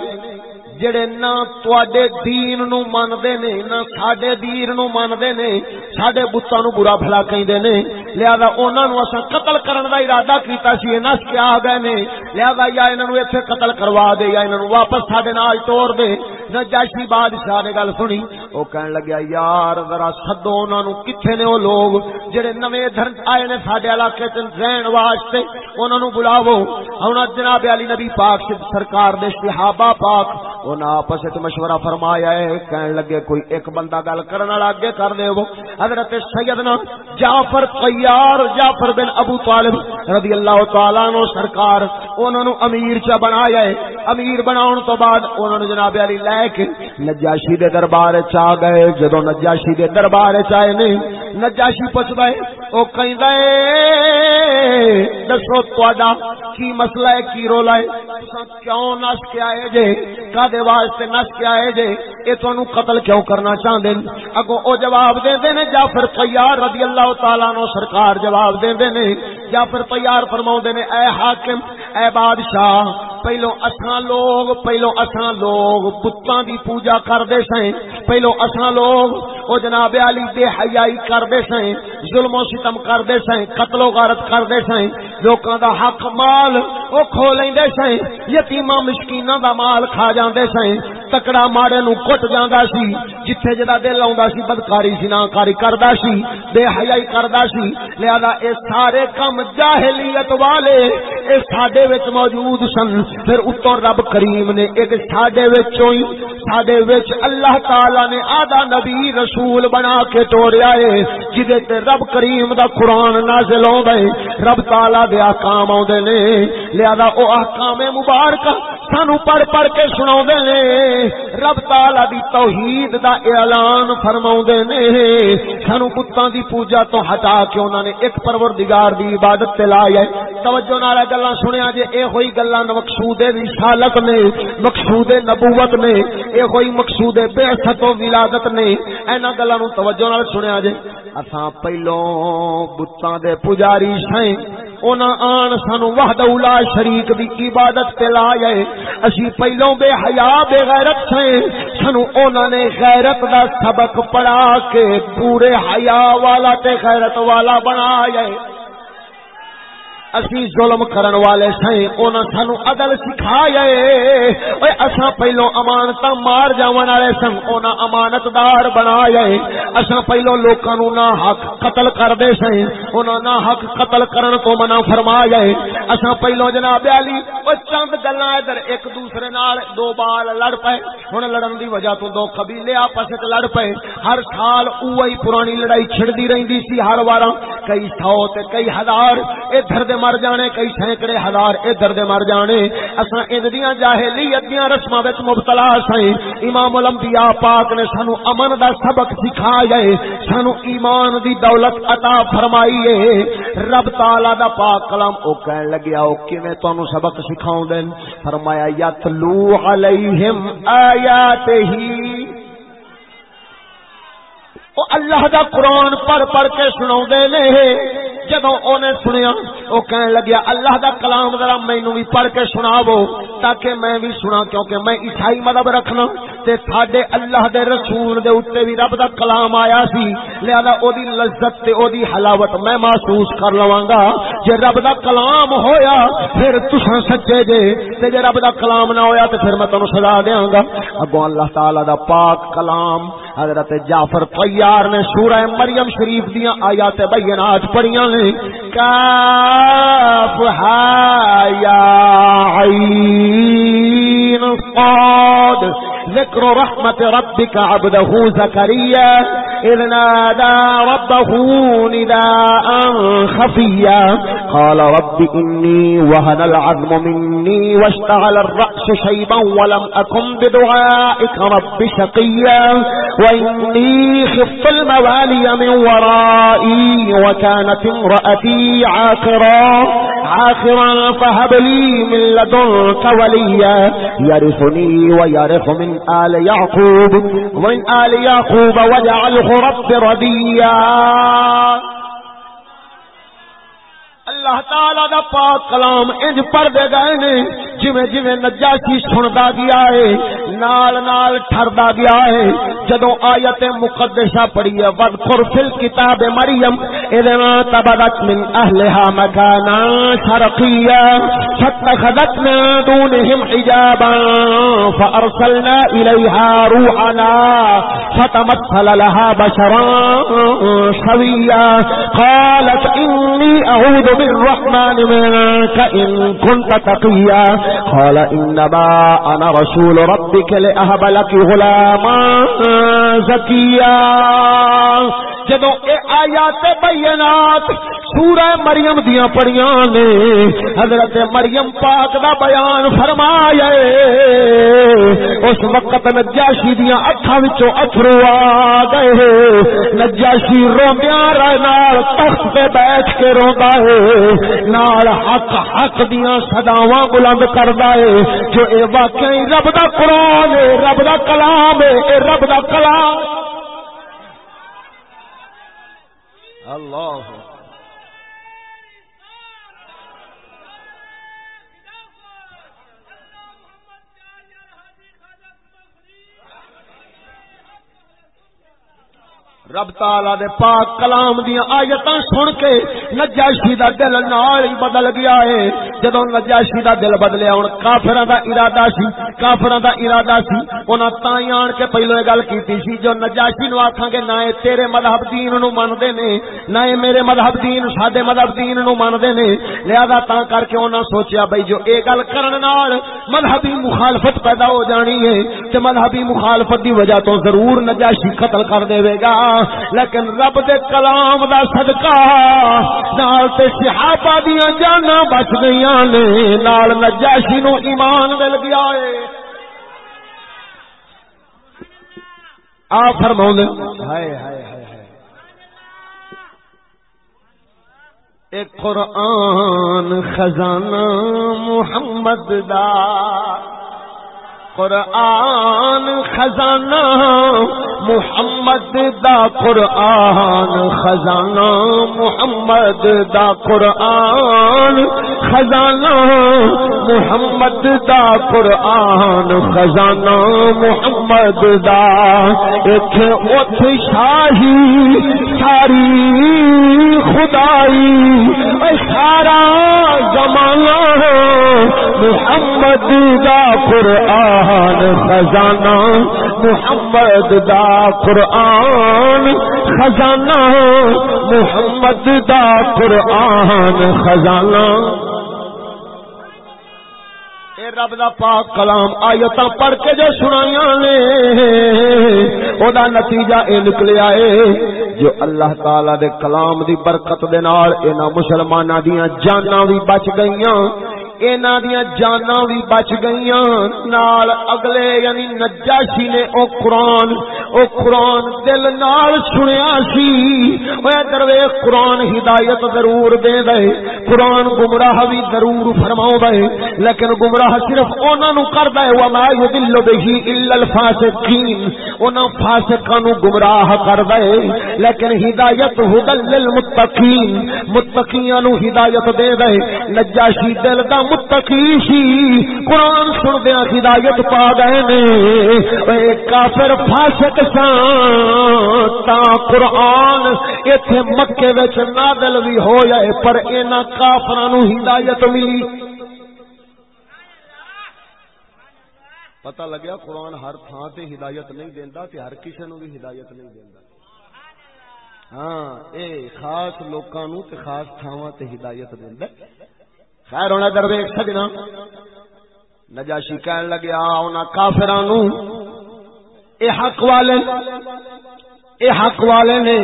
S2: جڑے نہ تواڈے دین نو ماندے نے، نہ ساڈے دین نو ماندے نے، ساڈے بتاں نو برا بھلا کہندے نے۔ لہذا انہاں نو اساں قتل کرن دا ارادہ کیتا سی نس کے آ گئے نے۔ لہذا یا انہاں نو ایتھے قتل کروا دے، یا انہاں نو واپس ساڈے نال توڑ دے۔ نجاشی بادشاہ نے گل سنی، او کہن لگیا، یار ذرا سدو انہاں نو کتھے نے او لوگ جڑے نویں ادھر آئے نے ساڈے علاقے تے رہن واسطے، انہاں نو بلاو ہن جناب علی نبی پاک سرکار دے صحابہ پاک، انہاں آپس وچ مشورہ فرمایا ہے، کہن لگے، کوئی ایک بندہ گل کرن والا اگے کر دے وہ حضرت سیدنا جعفر طیار جعفر بن ابو طالب رضی اللہ تعالی عنہ سرکار، انہاں نو امیر چا بنایا ہے۔ امیر بناون تو بعد انہاں نو جناب علی لے کے نجاشی دے دربار چ آ گئے۔ جدوں نجاشی دے دربار چ آئے نہیں نجاشی پوچھدا ہے، او کہندا ہے، دسو تہاڈا کی مسئلہ ہے، کی رولا ہے؟ کیوں نس کے آئے جے؟ کدے واسطے نس کے آئے جے؟ اے تانوں قتل کیوں کرنا چاہندے اگوں او جواب دیندے نے، جعفر طیار رضی اللہ تعالی عنہ سرکار جواب دیندے نے۔ جعفر طیار فرماوندے نے، اے حاکم، اے بادشاہ، پہلو اساں لوگ، پہلو اساں لوگ بتاں دی پوجا کردے سیں پہلو اساں لوگ، او جناب علی بے حیائی کردے سیں ظلم و ستم کردے سیں قتل و غارت کردے سیں لوکاں دا حق مال او کھو لیندے سیں یتیماں مسکیناں دا مال کھا جاندے سیں تکڑا ماڑے نو کٹ جاندا سی، جتھے جدا دل آوندا سی، بدکاری سی نا کاری کردا سی، بے حیائی کردا سی۔ لہذا اے سارے کم جاہلیت والے اے ساڈے وچ موجود سن۔ پھر اتوں رب کریم نے ایک ساڈے وچوں ہی ساڈے وچ اللہ تعالی نے آدھا نبی رسول بنا کے توڑیا اے جدے تے رب کریم دا قرآن نازل ہوندا اے رب تعالی دے احکام اوندے نے۔ لہذا او احکام مبارک سانو پڑھ پڑھ کے سناوندے نے۔ رب تعالی دی توحید دا اعلان فرماوندے نے۔ سانو کتاں دی پوجا تو ہٹا کے انہاں نے ایک پروردگار دی عبادت تے لایا ہے۔ توجہ نال گلاں سنیا جے اے ہوئی گلاں مقصود رسالت نے مقصود نبوت نے۔ اے ہوئی مقصود بعثت و ولادت نے اینا گلاں نو توجہ نال سنیا جے۔ اساں پہلوں بتاں دے پجاری سائیں۔ انہاں آن سانو وحدہ لا شریک دی عبادت تے لایا ہے اسی پہلوں بے حیا، بے غیرت سے سنو انہوں نے غیرت دا سبق پڑھا کے پورے حیا والا تے غیرت والا بنایا ہے اسی ظلم کرن والے سائیں انہاں سانو عدل سکھایا اے اوے اساں پہلو امانتاں مار جاون والے سن انہاں امانت دار بنایا اے اساں پہلو لوکاں نو نہ حق قتل کردے سائیں انہاں نہ حق قتل کرن تو منع فرمایا اے اساں پہلو جناب علی او چند گلاں ادھر ایک دوسرے نال دو بال لڑ پئے۔ ہن لڑن دی وجہ تو دو قبیلے آپس وچ لڑ پئے۔ ہر سال اوہی پرانی لڑائی چھڑدی رہندی سی ہر واراں کئی سو تے کئی ہزار ادھر دے مر جانے، کئی سینکڑے ہزار ادھر دے مر جانے۔ اساں اندیاں جاہلیت دیاں رسماں وچ مبتلا سیں امام الانبیاء پاک نے سانو امن دا سبق سکھایا ہے۔ سانو ایمان دی دولت عطا فرمائی ہے۔ رب تعالی دا پاک کلام او کہن لگیا، او کیویں تانوں سبق سکھاون دین فرمایا، یتلو علیہم آیات او اللہ دا قرآن پڑھ پڑھ کے سنا نے۔ جدو انہیں سنیا وہ کہنے لگیا، اللہ دا کلام ذرا مینو بھی پڑھ کے سناو تاکہ میں بھی سنا، کیونکہ میں عیسائی مذہب رکھنا، تے تھاڈے اللہ دے رسول دے اوتے بھی رب دا کلام آیا سی، لہذا او دی لذت تے او دی حلاوت میں محسوس کر لواں گا۔ جے رب دا کلام ہویا، پھر تساں سچے جے، تے جے رب دا کلام نہ ہویا، تے پھر میں تانوں سزا دیاں گا۔ اگوں اللہ تعالی دا پاک کلام حضرت جعفر طیار نے سورہ مریم شریف دیاں آیات بینات پڑھیاں نے کاف یا عین صاد ذكر رحمة ربك عبده زكريا إذ نادى ربه نداء خفيا قال رب إني وهن العظم مني واشتعل الرأس شيبا ولم أكن بدعائك رب شقيا وإني خف الموالي من ورائي وكانت امرأتي عاقرا۔ عاقرا فهب لي من لدنك وليا يرثني ويرث من آل يعقوب ومن آل يعقوب وجعله رب رضيا اللہ تعالی دا پاک کلام انج پڑھ دے گئے نے۔ جویں جویں نجاشی سندا گیا ہے، نال نال ٹھردا گیا ہے۔ جدوں آیت مقدسہ پڑھی ہے وذکر فی الکتاب مریم اذن تبدت من اهلها مکانا شرقیا فاتخذت من دونهم حجابا فارسلنا الیها روحنا فتمثل لها بشرا سویا قالت انی اعوذ بالرحمن منك إن كنت تقيا. قال إنما أنا رسول ربك لأهب لك غلاما زكيا. جدو اے آیات بینات سورہ مریم دیا پڑیاں نے، حضرت مریم پاک دا بیان فرمایا اس وقت نجاشی دیا اکھا وچوں اتھرو آ گئے نجاشی روندیاں رہ نال تخت پہ بیٹھ کے روندا ہے۔ نال حق حق دیا صداواں بلند کردا ہے جو اے واقعی رب دا قرآن ہے رب دا کلام ہے اے رب دا کلام۔ اللہ رب تالا دے پاک کلام دیا آیتاں سن کے نجاشی دا دل نال ہی بدل گیا ہے۔ جدوں نجاشی دا دل بدلیا ہن کافراں دا ارادہ سی، کافراں دا ارادہ سی، انہاں تائیں آن کے پہلو یہ گل کیتی سی، جو نجاشی نو آکھاں گے، نہ تیرے مذہب دین نو مندے نے، نہ میرے مذہب دین، ساڈے مذہب دین نو مندے نے۔ لہذا تاں کر کے انہاں سوچیا بھائی جو اے گل کرن نال مذہبی مخالفت پیدا ہو جانی ہے، تے مذہبی مخالفت دی وجہ تو ضرور نجاشی قتل کر دے گا۔ لیکن رب دے کلام دا صدقہ، نال تے صحابہ دیاں جاناں بچ گئیاں۔ نے نال نجاشی نو ایمان مل گیا ہے۔ آ فرما ہائے ہائے ہائے ایک قرآن خزانہ محمد دا۔ قرآن، خزانہ، محمد دا قرآن، خزانہ، محمد دا قرآن، خزانہ، محمد دا قرآن، خزانہ، محمد دا ایک ات شاہی ساری خدائی سارا زمانہ محمد دا قرآن خزانہ، محمد دا قرآن خزانہ، محمد دا قرآن خزانہ۔ رب دا پاک کلام آیت پڑھ کے جو سنایا نے او دا نتیجہ اے نکلیا اے جو اللہ تعالی دے کلام دی برکت دے نال، انہاں مسلماناں دیاں جاناں وی بچ گئیاں۔ اینا دیا جانا بھی بچ گئیاں۔ نال اگلے یعنی نجاشی نے او قرآن او قرآن دل نال سنیا سی۔ اے دروے، قرآن ہدایت ضرور دے دے۔ قرآن گمراہ بھی ضرور فرماؤ دے۔ لیکن گمراہ صرف اونا نو کر دے۔ وما یدل بہی الا الفاسقین اونا فاسقاں نو گمراہ کر دے۔ لیکن ہدایت ہدل للمتقین متقیاں نو ہدایت دے دے۔ نجاشی دل دا متقی سی قرآن سن دیا ہدایت پا گئے نے۔ کافر فاسق سان تا قرآن ایتھے مکے وچ نادل بھی ہو جائے پر اینا کافرانو ہدایت ملی۔ پتہ لگیا قرآن ہر تھان تے ہدایت نہیں دیندا تے ہر کسی نو بھی ہدایت نہیں دیندا۔ ہاں اے خاص لوکاں نو تے خاص تھاواں تے ہدایت دیندا۔ خیر ہونا درویش سجنا۔ نجاشی کہن لگیا انہاں کافرانو اے حق والے، اے حق والے نے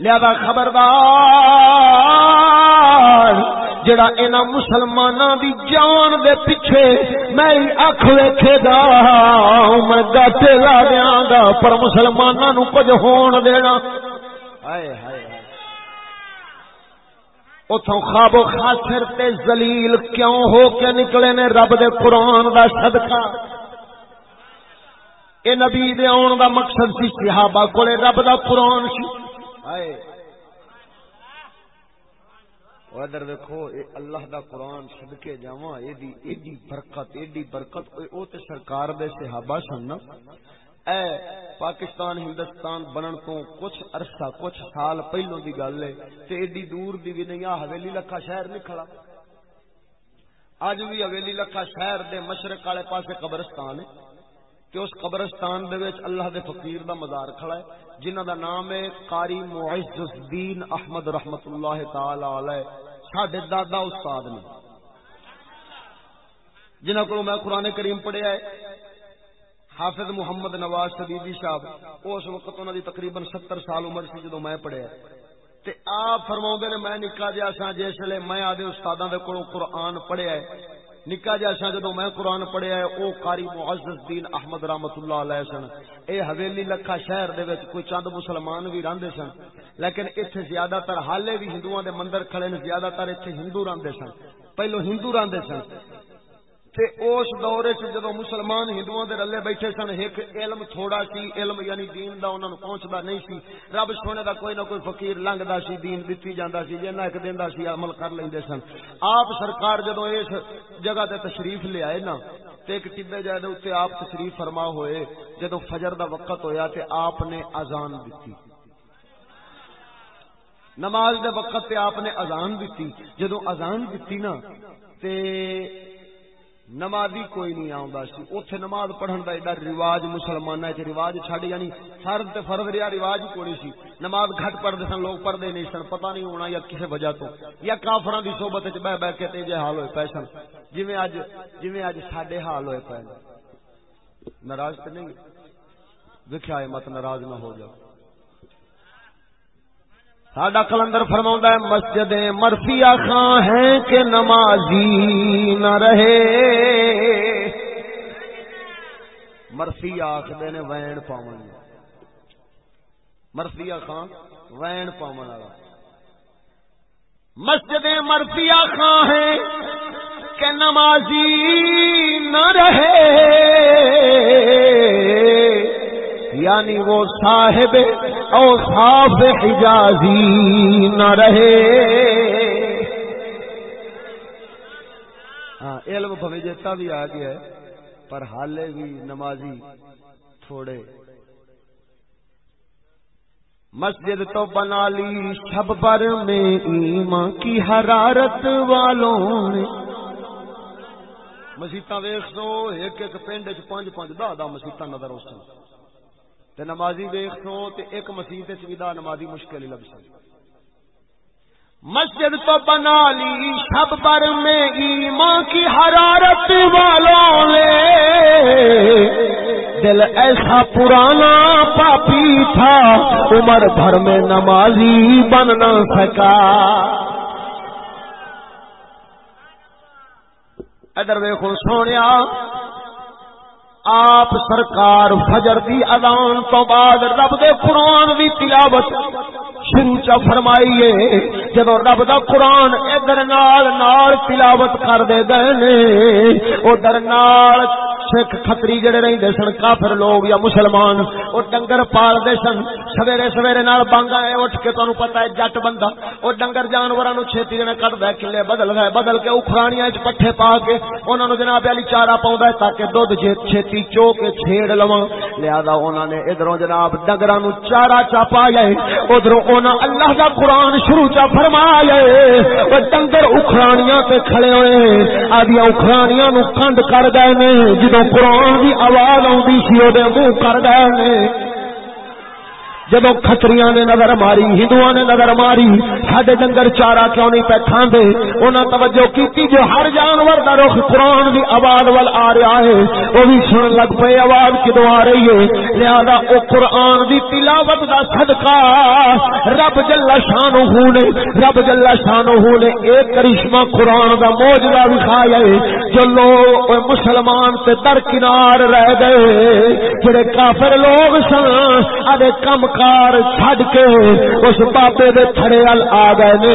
S2: لہذا خبردار، جڑا انہاں مسلماناں دی جان دے پیچھے میری اکھ ویکھے گا میں گاٹے لا دیاں گا پر مسلماناں نو کچھ ہون دینا۔ ہائے ہائے۔ اتوں خواب و خاصر تے زلیل کیوں ہو کے نکلے نے رب دے قرآن دا صدقہ؟ اے نبی دے آن دا مقصد سی صحابہ کولے رب دا قرآن سی۔ ہائے۔ ادھر ویکھو، اے اللہ دا قرآن صدقے جاواں ایڈی ایڈی برکت ایڈی برکت۔ او تے سرکار دے صحابہ سن نا اے، پاکستان، ہندوستان بنن تو کچھ عرصہ، کچھ سال پہلو دی گل ہے تے ایڈی دور دی بھی نہیں حویلی لکھا شہر نہیں کھڑا۔ اج بھی حویلی لکھا شہر دے مشرق والے پاسے قبرستان ہے کہ اس قبرستان دے وچ اللہ دے فقیر دا مزار کھڑا ہے جنہ دا نام ہے قاری معز الدین احمد رحمت اللہ تعالی علیہ۔ ساڈے دادا استاد نے جنہ کو میں قرآن کریم پڑھیا ہے۔ حافظ محمد نواز صدیبی صاحب، اس وقت انہوں دی تقریباً ستر سال عمر سی جدو میں پڑھیا۔ تے آپ فرماؤں نے، میں نکا جا سا جس لیے میں آدھے استاداں دے کولوں قرآن پڑھیا ہے۔ نکا جا سا جدو میں قرآن پڑھیا ہے، او قاری معزز دین احمد رحمت اللہ علیہ سن۔ اے حویلی لکھا شہر دے وچ کوئی چند مسلمان بھی رہندے سن، لیکن ایتھے زیادہ تر حالے بھی ہندوؤں دے مندر کھڑے نے زیادہ تر ایتھے ہندو رہندے سن۔ پہلو ہندو رہندے سن۔ تے اس دور چ جدو مسلمان ہندوؤں دے رلے بیٹھے سن ایک علم تھوڑا سی علم یعنی دین دا انہاں نو پہنچدا نہیں سی رب سونے دا کوئی نہ کوئی فقیر لنگدا سی دین دتی جاندا سی جنہ ایک دیندا سی عمل کر لیندے سن آپ سرکار جدو اس جگہ تے تشریف لے آئے نا تے ایک ٹبے جائے دے اوتے آپ تشریف فرما ہوئے جدو فجر دا وقت ہویا تے آپ نے اذان دتی نماز دے وقت تے آپ نے اذان دتی جدو اذان دتی نا تے نمازی کوئی نہیں آؤں سی۔ اتنے نماز پڑھن کا ایڈا رواج مسلمان رواج چڈ یعنی فرد تے فرد رہا رواج ہی کوئی سی۔ نماز گھٹ پڑھتے سن، لوگ پڑھتے نہیں سن، پتہ نہیں ہونا یا کسی وجہ تو۔ یا کافران کی سوبت بہ بہ کے تیجے حال ہوئے پے سن۔ جی اج جی اج سڈے حال ہوئے پے۔ ناراض تو نہیں؟ وکھا ہے مت ناراض نہ ہو جاؤ۔ ساڈا کلندر فرما ہے، مسجد مرفیا خاں ہیں کہ نمازی نہ رہے۔ مرفی آخر نے وین پاون۔ مرفیا خان، وین پاون والا۔ مسجد مرفیا خاں ہیں کہ نمازی نہ رہے۔ یعنی وہ صاحب او صاف حجازی نہ رہے۔ ہاں علم بھوی جیتا بھی آ گیا ہے، پر حالے بھی نمازی تھوڑے۔ مسجد تو بنا لی شب پر میں ایمان کی حرارت والوں نے۔ مسیطا ویخ سو ایک ایک پنڈ چ پانچ پانچ دہ دہ مسیطا نظر اس تے نمازی ویخ سو تے ایک مسیح تے سویدہ نمازی مشکل ہی لگ سکتی مسجد تو بنا لی، شب پر میں ایمان کی حرارت والوں نے۔ دل ایسا پرانا پاپی تھا، عمر بھر میں نمازی بن نہ سکا۔ ادھر دیکھو سونے آپ سرکار فجر دی اذان تو بعد رب دے قرآن دی تلاوت شروع چا فرمائیے جب رب دا قرآن ادھر نال نال تلاوت کر دے گئے ادھر نال سکھ کتری جڑے رہتے سن، کافر لوگ یا مسلمان وہ ڈنگر پالتے سن، سویرے سویرے نال بانگا ہے اٹھ کے تمہیں پتا ہے جٹ بندہ وہ ڈنگر جانوروں چھتی جنے کٹ دے کلے بدل گئے، بدل کے اخرانیاں پٹھے پا کے انہوں نے جناب علی چارا پاؤں تاکہ دھد چھتی چو کے چھیڑ لوا لہذا انہوں نے ادھر جناب ڈنگر چارا چا پایا ادھر انہوں اللہ کا قرآن شروع چا فرمایا ڈنگر اخرانیاں تے کھڑے ہوئے آدی اخرانیاں نو کند کر گئے جدو قرآن کی آواز آتی سی وہ منہ کر گئے جدو کتری نے نظر ماری ہندو نے نظر ماری سڈے ڈنگر چارا کیوں نہیں پہ کھانے انہیں توجہ کی جو ہر جانور کا رخ قرآن کی آواز وال آ رہا ہے، وہ بھی سن لگ پے آواز کدو آ رہی ہے؟ لہذا وہ قرآن کی تلاوت کا صدقہ رب جلا شان نے، رب جلا شان نے ایک کرشمہ قرآن کا موجودہ دکھایا ہے، جو لوگ مسلمان سے درکنار رہ گئے، جڑے کافر لوگ سن ادے کم کار چھڈ کے اس بابے دے تھڑے ال آ گئے نے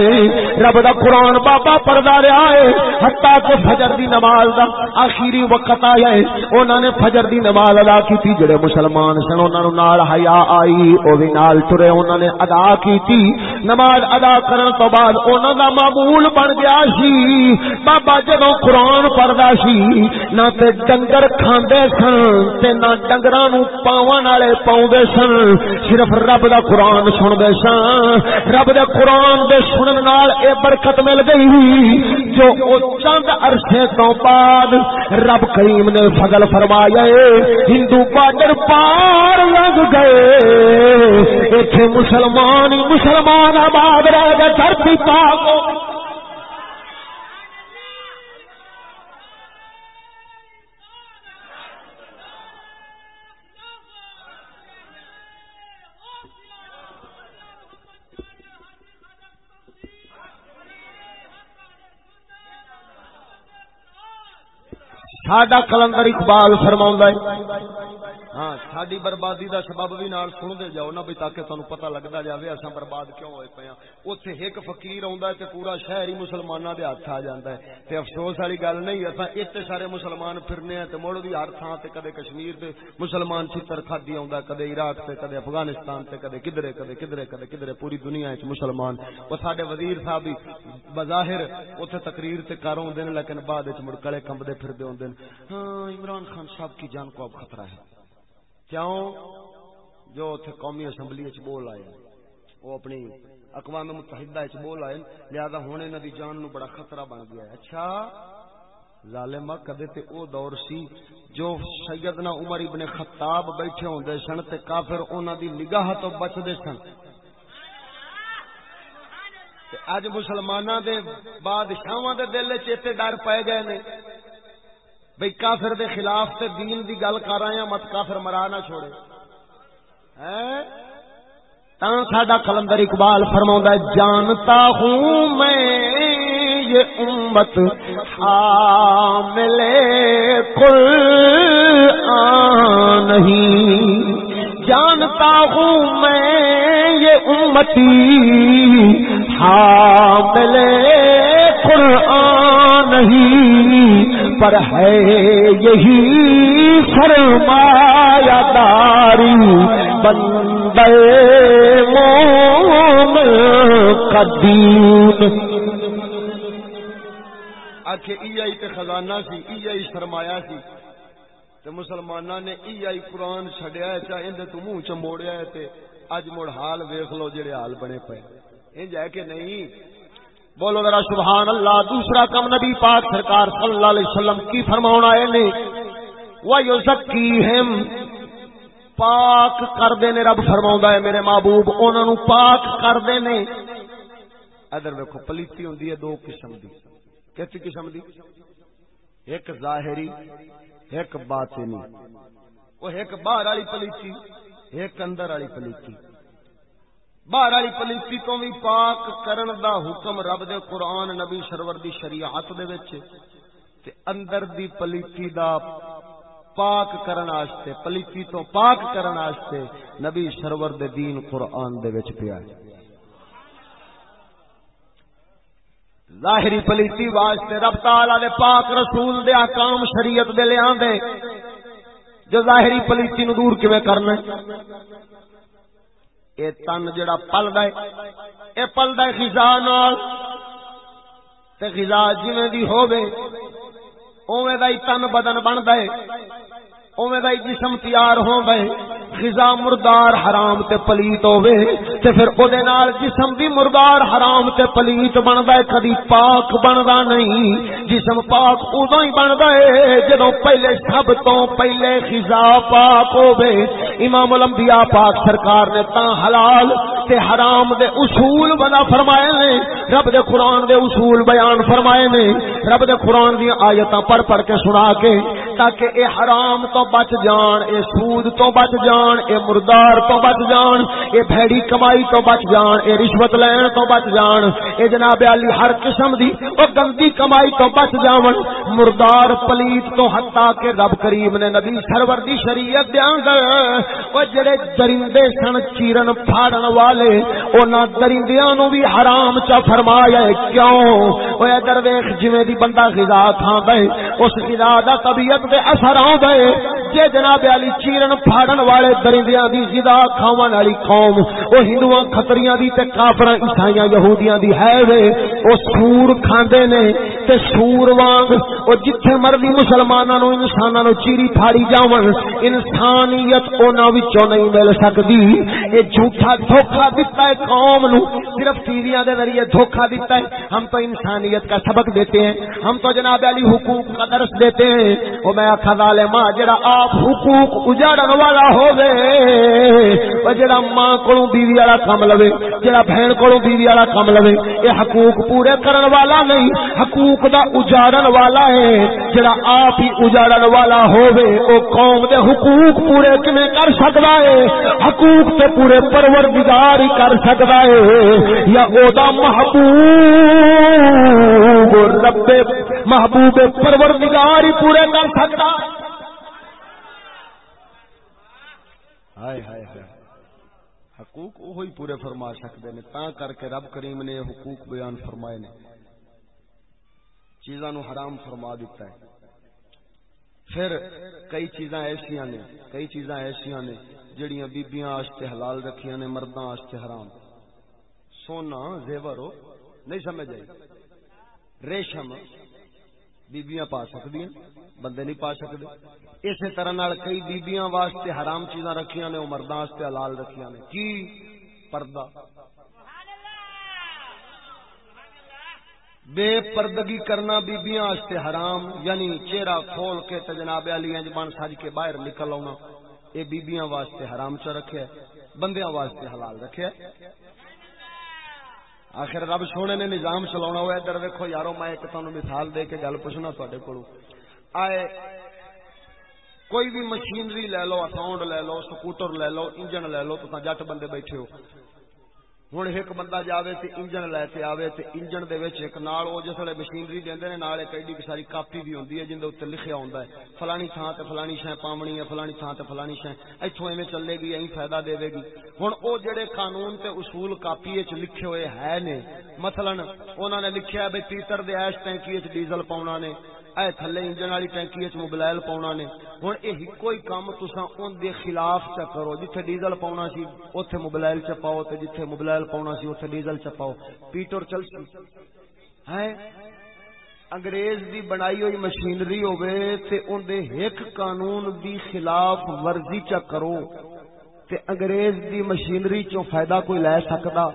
S2: رب دا قرآن بابا پڑھدا رہا ہے حتا کہ فجر دی نماز دا آخری وقت آیا ہے انہاں نے فجر دی نماز ادا کیتی جڑے مسلمان سن انہاں نو نال حیا آئی او وی نال ٹرے انہاں نے ادا کیتی نماز ادا کرن تو بعد انہاں دا معمول بن گیا سی بابا جدوں قرآن پڑھدا سی نہ تے ڈنگر کھاندے سن تے نہ ڈنگراں نو پاون والے پاوندے سن صرف صرف رب دا قرآن سن۔ دے سان رب دے قرآن دے سنن نال اے برکت مل گئی۔ جو او چند عرصے تو بعد رب کریم نے فضل فرمایا ہندو بارڈر پار لگ گئے۔ ایتھے مسلمان مسلمان آباد رہ گئے۔ دھرتی پاک ساڈا کلندر اقبال فرما ہے ہاں ساری بربادی دا سبب بھی نال سن دے جاؤ نا بھی تاکہ تمہیں پتہ لگتا جائے اصا برباد کیوں ہوئے پے اتنے ہاں۔ ایک فقیر آ پورا شہر ہی مسلمانوں کے ہاتھ آ جاتا ہے۔ تے افسوس والی گل نہیں اصا اتنے سارے مسلمان پھرنے ہیں مڑ بھی ہر تھان سے کدے کشمیر دے مسلمان چتر کھادی آ کدے عراق سے کدے افغانستان سے کدے کدھرے کدے کدھرے کدے کدھرے پوری دنیا چ مسلمان۔ وہ سارے وزیر صاحب بھی بظاہر اتنے تقریر سے کر آدھے لیکن بعد مڑ کلے کمبدے پھرتے آدھے ہاں عمران خان صاحب کی جان کو اب خطرہ ہے۔ کیوں؟ جو اتنے قومی اسمبلی چ بول آئے وہ اپنی اقوام متحدہ چ بول آئے لہذا ہوں انہوں دی جان نو بڑا خطرہ بن گیا ہے۔ اچھا ظالمہ، کدے تے او دور سی جو سیدنا عمر ابن خطاب بیٹھے ہوندے سن تے کافر انہاں دی نگاہ تو بچدے سن۔ اج مسلماناں دے بادشاہاں دے دل وچ تے ڈر پے گئے نے۔ بھئی کافر دے خلاف تے دین دی گل کر رہے ہیں مت کافر مرا نہ چھوڑے۔ ساڈا کلندر اقبال فرما جانتا ہوں میں یہ امت حامل کل نہیں۔ جانتا ہوں میں یہ امتی حامل قرآن نہیں۔ پر ہے یہی سرمایہ داری بندے موم قدیم آخ ای آئی تے خزانہ سی، ای آئی سرمایہ سی۔ تے مسلمانہ نے ای آئی قرآن چھڑیا ہے، چاہے اندے تو منہ چ موڑیا ہے تے اج مڑ حال ویکھ لو، جڑے حال بنے پے انج ہے کہ نہیں بولو ذرا سبحان اللہ، دوسرا کم نبی پاک سرکار صلی اللہ علیہ وسلم کی فرماؤں آئے نے، وَيُزَكِّيهِمْ، پاک کر دے نے، رب فرماؤں ہے میرے محبوب انہوں پاک کر دے نے۔ ادھر ویکو پلیتی ہوں دو قسم دی۔ کسی قسم دی؟ ایک ظاہری، ایک باطنی۔ وہ ایک باہر والی پلیتی، ایک اندر والی پلیتی۔ باہر والی پلیتی تو بھی پاک کرن دا حکم رب دے قرآن نبی سرور دی شریعت دے وچ۔ تے اندر دی پلیتی دا پاک کرن آستے پلیتی تو پاک کرن آستے نبی سرور دے دین قرآن دے وچ پیا۔ ہے ظاہری پلیتی واسطے رب تعالی دے پاک رسول دے احکام شریعت دے لے آندے۔ جو ظاہری پلیتی نو دور کیویں کرنا؟ اے تن جڑا پلدا ہے، اے پلدا ہے غذا نال۔ تے غذا جویں دی ہووے، اوویں دا ہی تن بدن بندا ہے۔ اوویں دا جسم تیار ہووے غذا مردار حرام تے پلیت ہوے تے پھر او دے نال جسم بھی مردار حرام تے پلیت بندا ہے کبھی پاک بندا نہیں۔ جسم پاک اودوں ہی بندا ہے، جدوں پہلے سب تو پہلے غذا پاک ہوے امام الانبیاء پاک سرکار نے تا حلال تے حرام دے اصول بنا فرمائے نے۔ رب دے قرآن دے اصول بیان فرمائے نے۔ رب دے قرآن دی آیتاں پڑھ پڑھ کے سنا کے۔ تاکہ اے حرام تو بچ جان، اے سود تو بچ جان، اے مردار تو بچ جان، اے بھیڑی کمائی تو بچ جان، اے رشوت لین تو بچ جان۔ اے جناب علی ہر قسم دی او گندی کمائی تو بچ جان مردار پلیت تو حتا کہ رب کریم نے نبی سرور دی شریعت دے اندر او جڑے درندے سن، چیرن پھاڑن والے والے انہاں درندیاں نو بھی حرام چا فرمایا ہے، کیوں؟ او ادھر ویکھ، جویں دی بندہ غذا کھاندا ہے اس غذا دا طبیعت دے اثر آوندا ہے جے جناب علی چیرن پھاڑن والے درندیاں دی غذا کھاون والی قوم، او ہندوؤں کھتریاں دی تے کافراں عیسائیاں یہودیاں دی ہے وے۔ او سور کھاندے نے تے سور وانگ، او جتھے مرضی مسلماناں نو انساناں نو چیری پھاڑی جاون، انسانیت انہاں وچوں نہیں مل سکدی۔ اے جھوٹا دھوکا دتا ہے، قوم نو صرف ٹیویاں دے ذریعے دھوکا دیتا ہے۔ ہم تو انسانیت کا سبق دیتے ہیں۔ ہم تو جناب علی حقوق کا درس دیتے ہیں۔ وہ میں آخا ظالما جڑا آپ حقوق اجاڑن والا ہوگے جڑا ماں کو بیوی والا کام لوے، جڑا بہن کو بیوی والا کام لوے۔ یہ حقوق پورے کرن والا نہیں، حقوق دا اجاڑن والا ہے۔ جڑا آپ ہی اجاڑن والا ہوگے او قوم دے حقوق پورے کمیں کر سکتا ہے؟ حقوق تے پورے پرور ہی کر سکتا ہے یا او محبوب، رب محبوب پرور ہی پورے کر سکتا ہائے ہائے ہائے۔ حقوق وہی پورے فرما سکتے نے تا کر کے رب کریم نے حقوق بیان فرمائے نے۔ چیزاں نو حرام فرما دیتا ہے۔ پھر کئی چیزاں ایسیاں نے، کئی چیزاں ایسیاں نے۔ جڑیاں بیبیاں آستے حلال رکھیاں نے مرداں آستے حرام۔ سونا، زیور ہو نہیں سمجھ آئی۔ ریشم بیبیاں پا سکتی بندے نہیں پا سکتے اسی طرح نال کئی بیبیاں واسطے حرام چیزاں رکھیاں نے وہ مرداں واسطے حلال رکھیاں نے۔ کی؟ پردہ۔ بے پردگی کرنا بیبیاں واسطے حرام یعنی چہرہ کھول کے تے جناب علی انج بن سج کے باہر نکل آنا اے بیبیاں واسطے حرام چ رکھے، بندیاں واسطے حلال رکھے۔ آخر رب سونے نے نظام چلا ہوا ادھر ویکو یارو، میں ایک تمہیں مثال دے کے گل پوچھنا تے کو آئے، کوئی بھی مشینری لے لو اکاؤنٹ لے لو، سکوٹر لے لو، انجن لے لو تو جٹ بندے بیٹھے ہو۔ ہوں ایک بندہ جائے تو انجن لے کے آئے تو انجن دے ایک نال وہ جس ویلے مشینری دے نال ایک ایڈی ساری کاپی بھی ہوتی ہے جن کے لکھا ہوتا ہے فلانی تھان سے فلانی شہ پاونی ہے فلانی تھان سے فلانی شہ اتوں ایویں چلے گی این فائدہ دے گی ہوں وہ جڑے قانون تے اصول کاپی لکھے ہوئے ہے نے مثلاً انہوں نے لکھا بھائی پیتر دے ایش ٹینکی ڈیزل پاؤنا نے اے تھلے انجن والی ٹینکی وچ موبائل پاونا نے ہن اے کوئی کام تساں اون دے خلاف چ کرو جتھے ڈیزل پاونا سی اوتھے موبائل چ پاؤ تے جتھے موبائل پاؤنا سی؟ اتنے ڈیزل چپاؤ۔ پاؤ پیٹر چل سی۔ ہے انگریز دی بنائی ہوئی مشینری ہوے تے ان دے ایک قانون دی خلاف ورزی چا کرو تے انگریز دی مشینری چوں فائدہ کوئی لے سکدا؟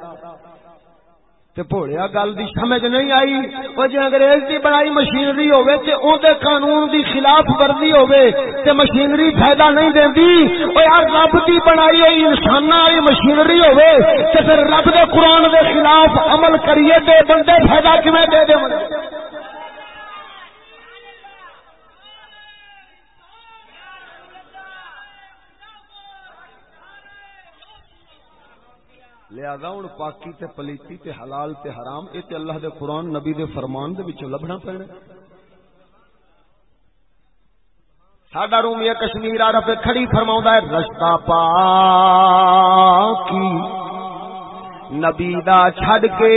S2: تے بھولیا گل دی سمجھ نہیں آئی۔ وہ جی انگریز دی بنائی مشینری ہوے تے اون دے قانون دی خلاف ورزی ہوے تے مشینری فائدہ نہیں دیندی۔ او یار رب دی بنائی ہوئی انساناں والی مشینری ہوے تے پھر رب دے قرآن دے خلاف عمل کریے تے بندے فائدہ کیویں دے دے لہذا ہوں پاکی تے پلیتی تے حلال تے حرام اے تے اللہ دے قرآن، نبی دے فرمان دے وچوں لبنا پینا ساڈا رومی کشمیر آ رہا کھڑی فرما ہے رستہ پاکی، نبی دا چھڈ کے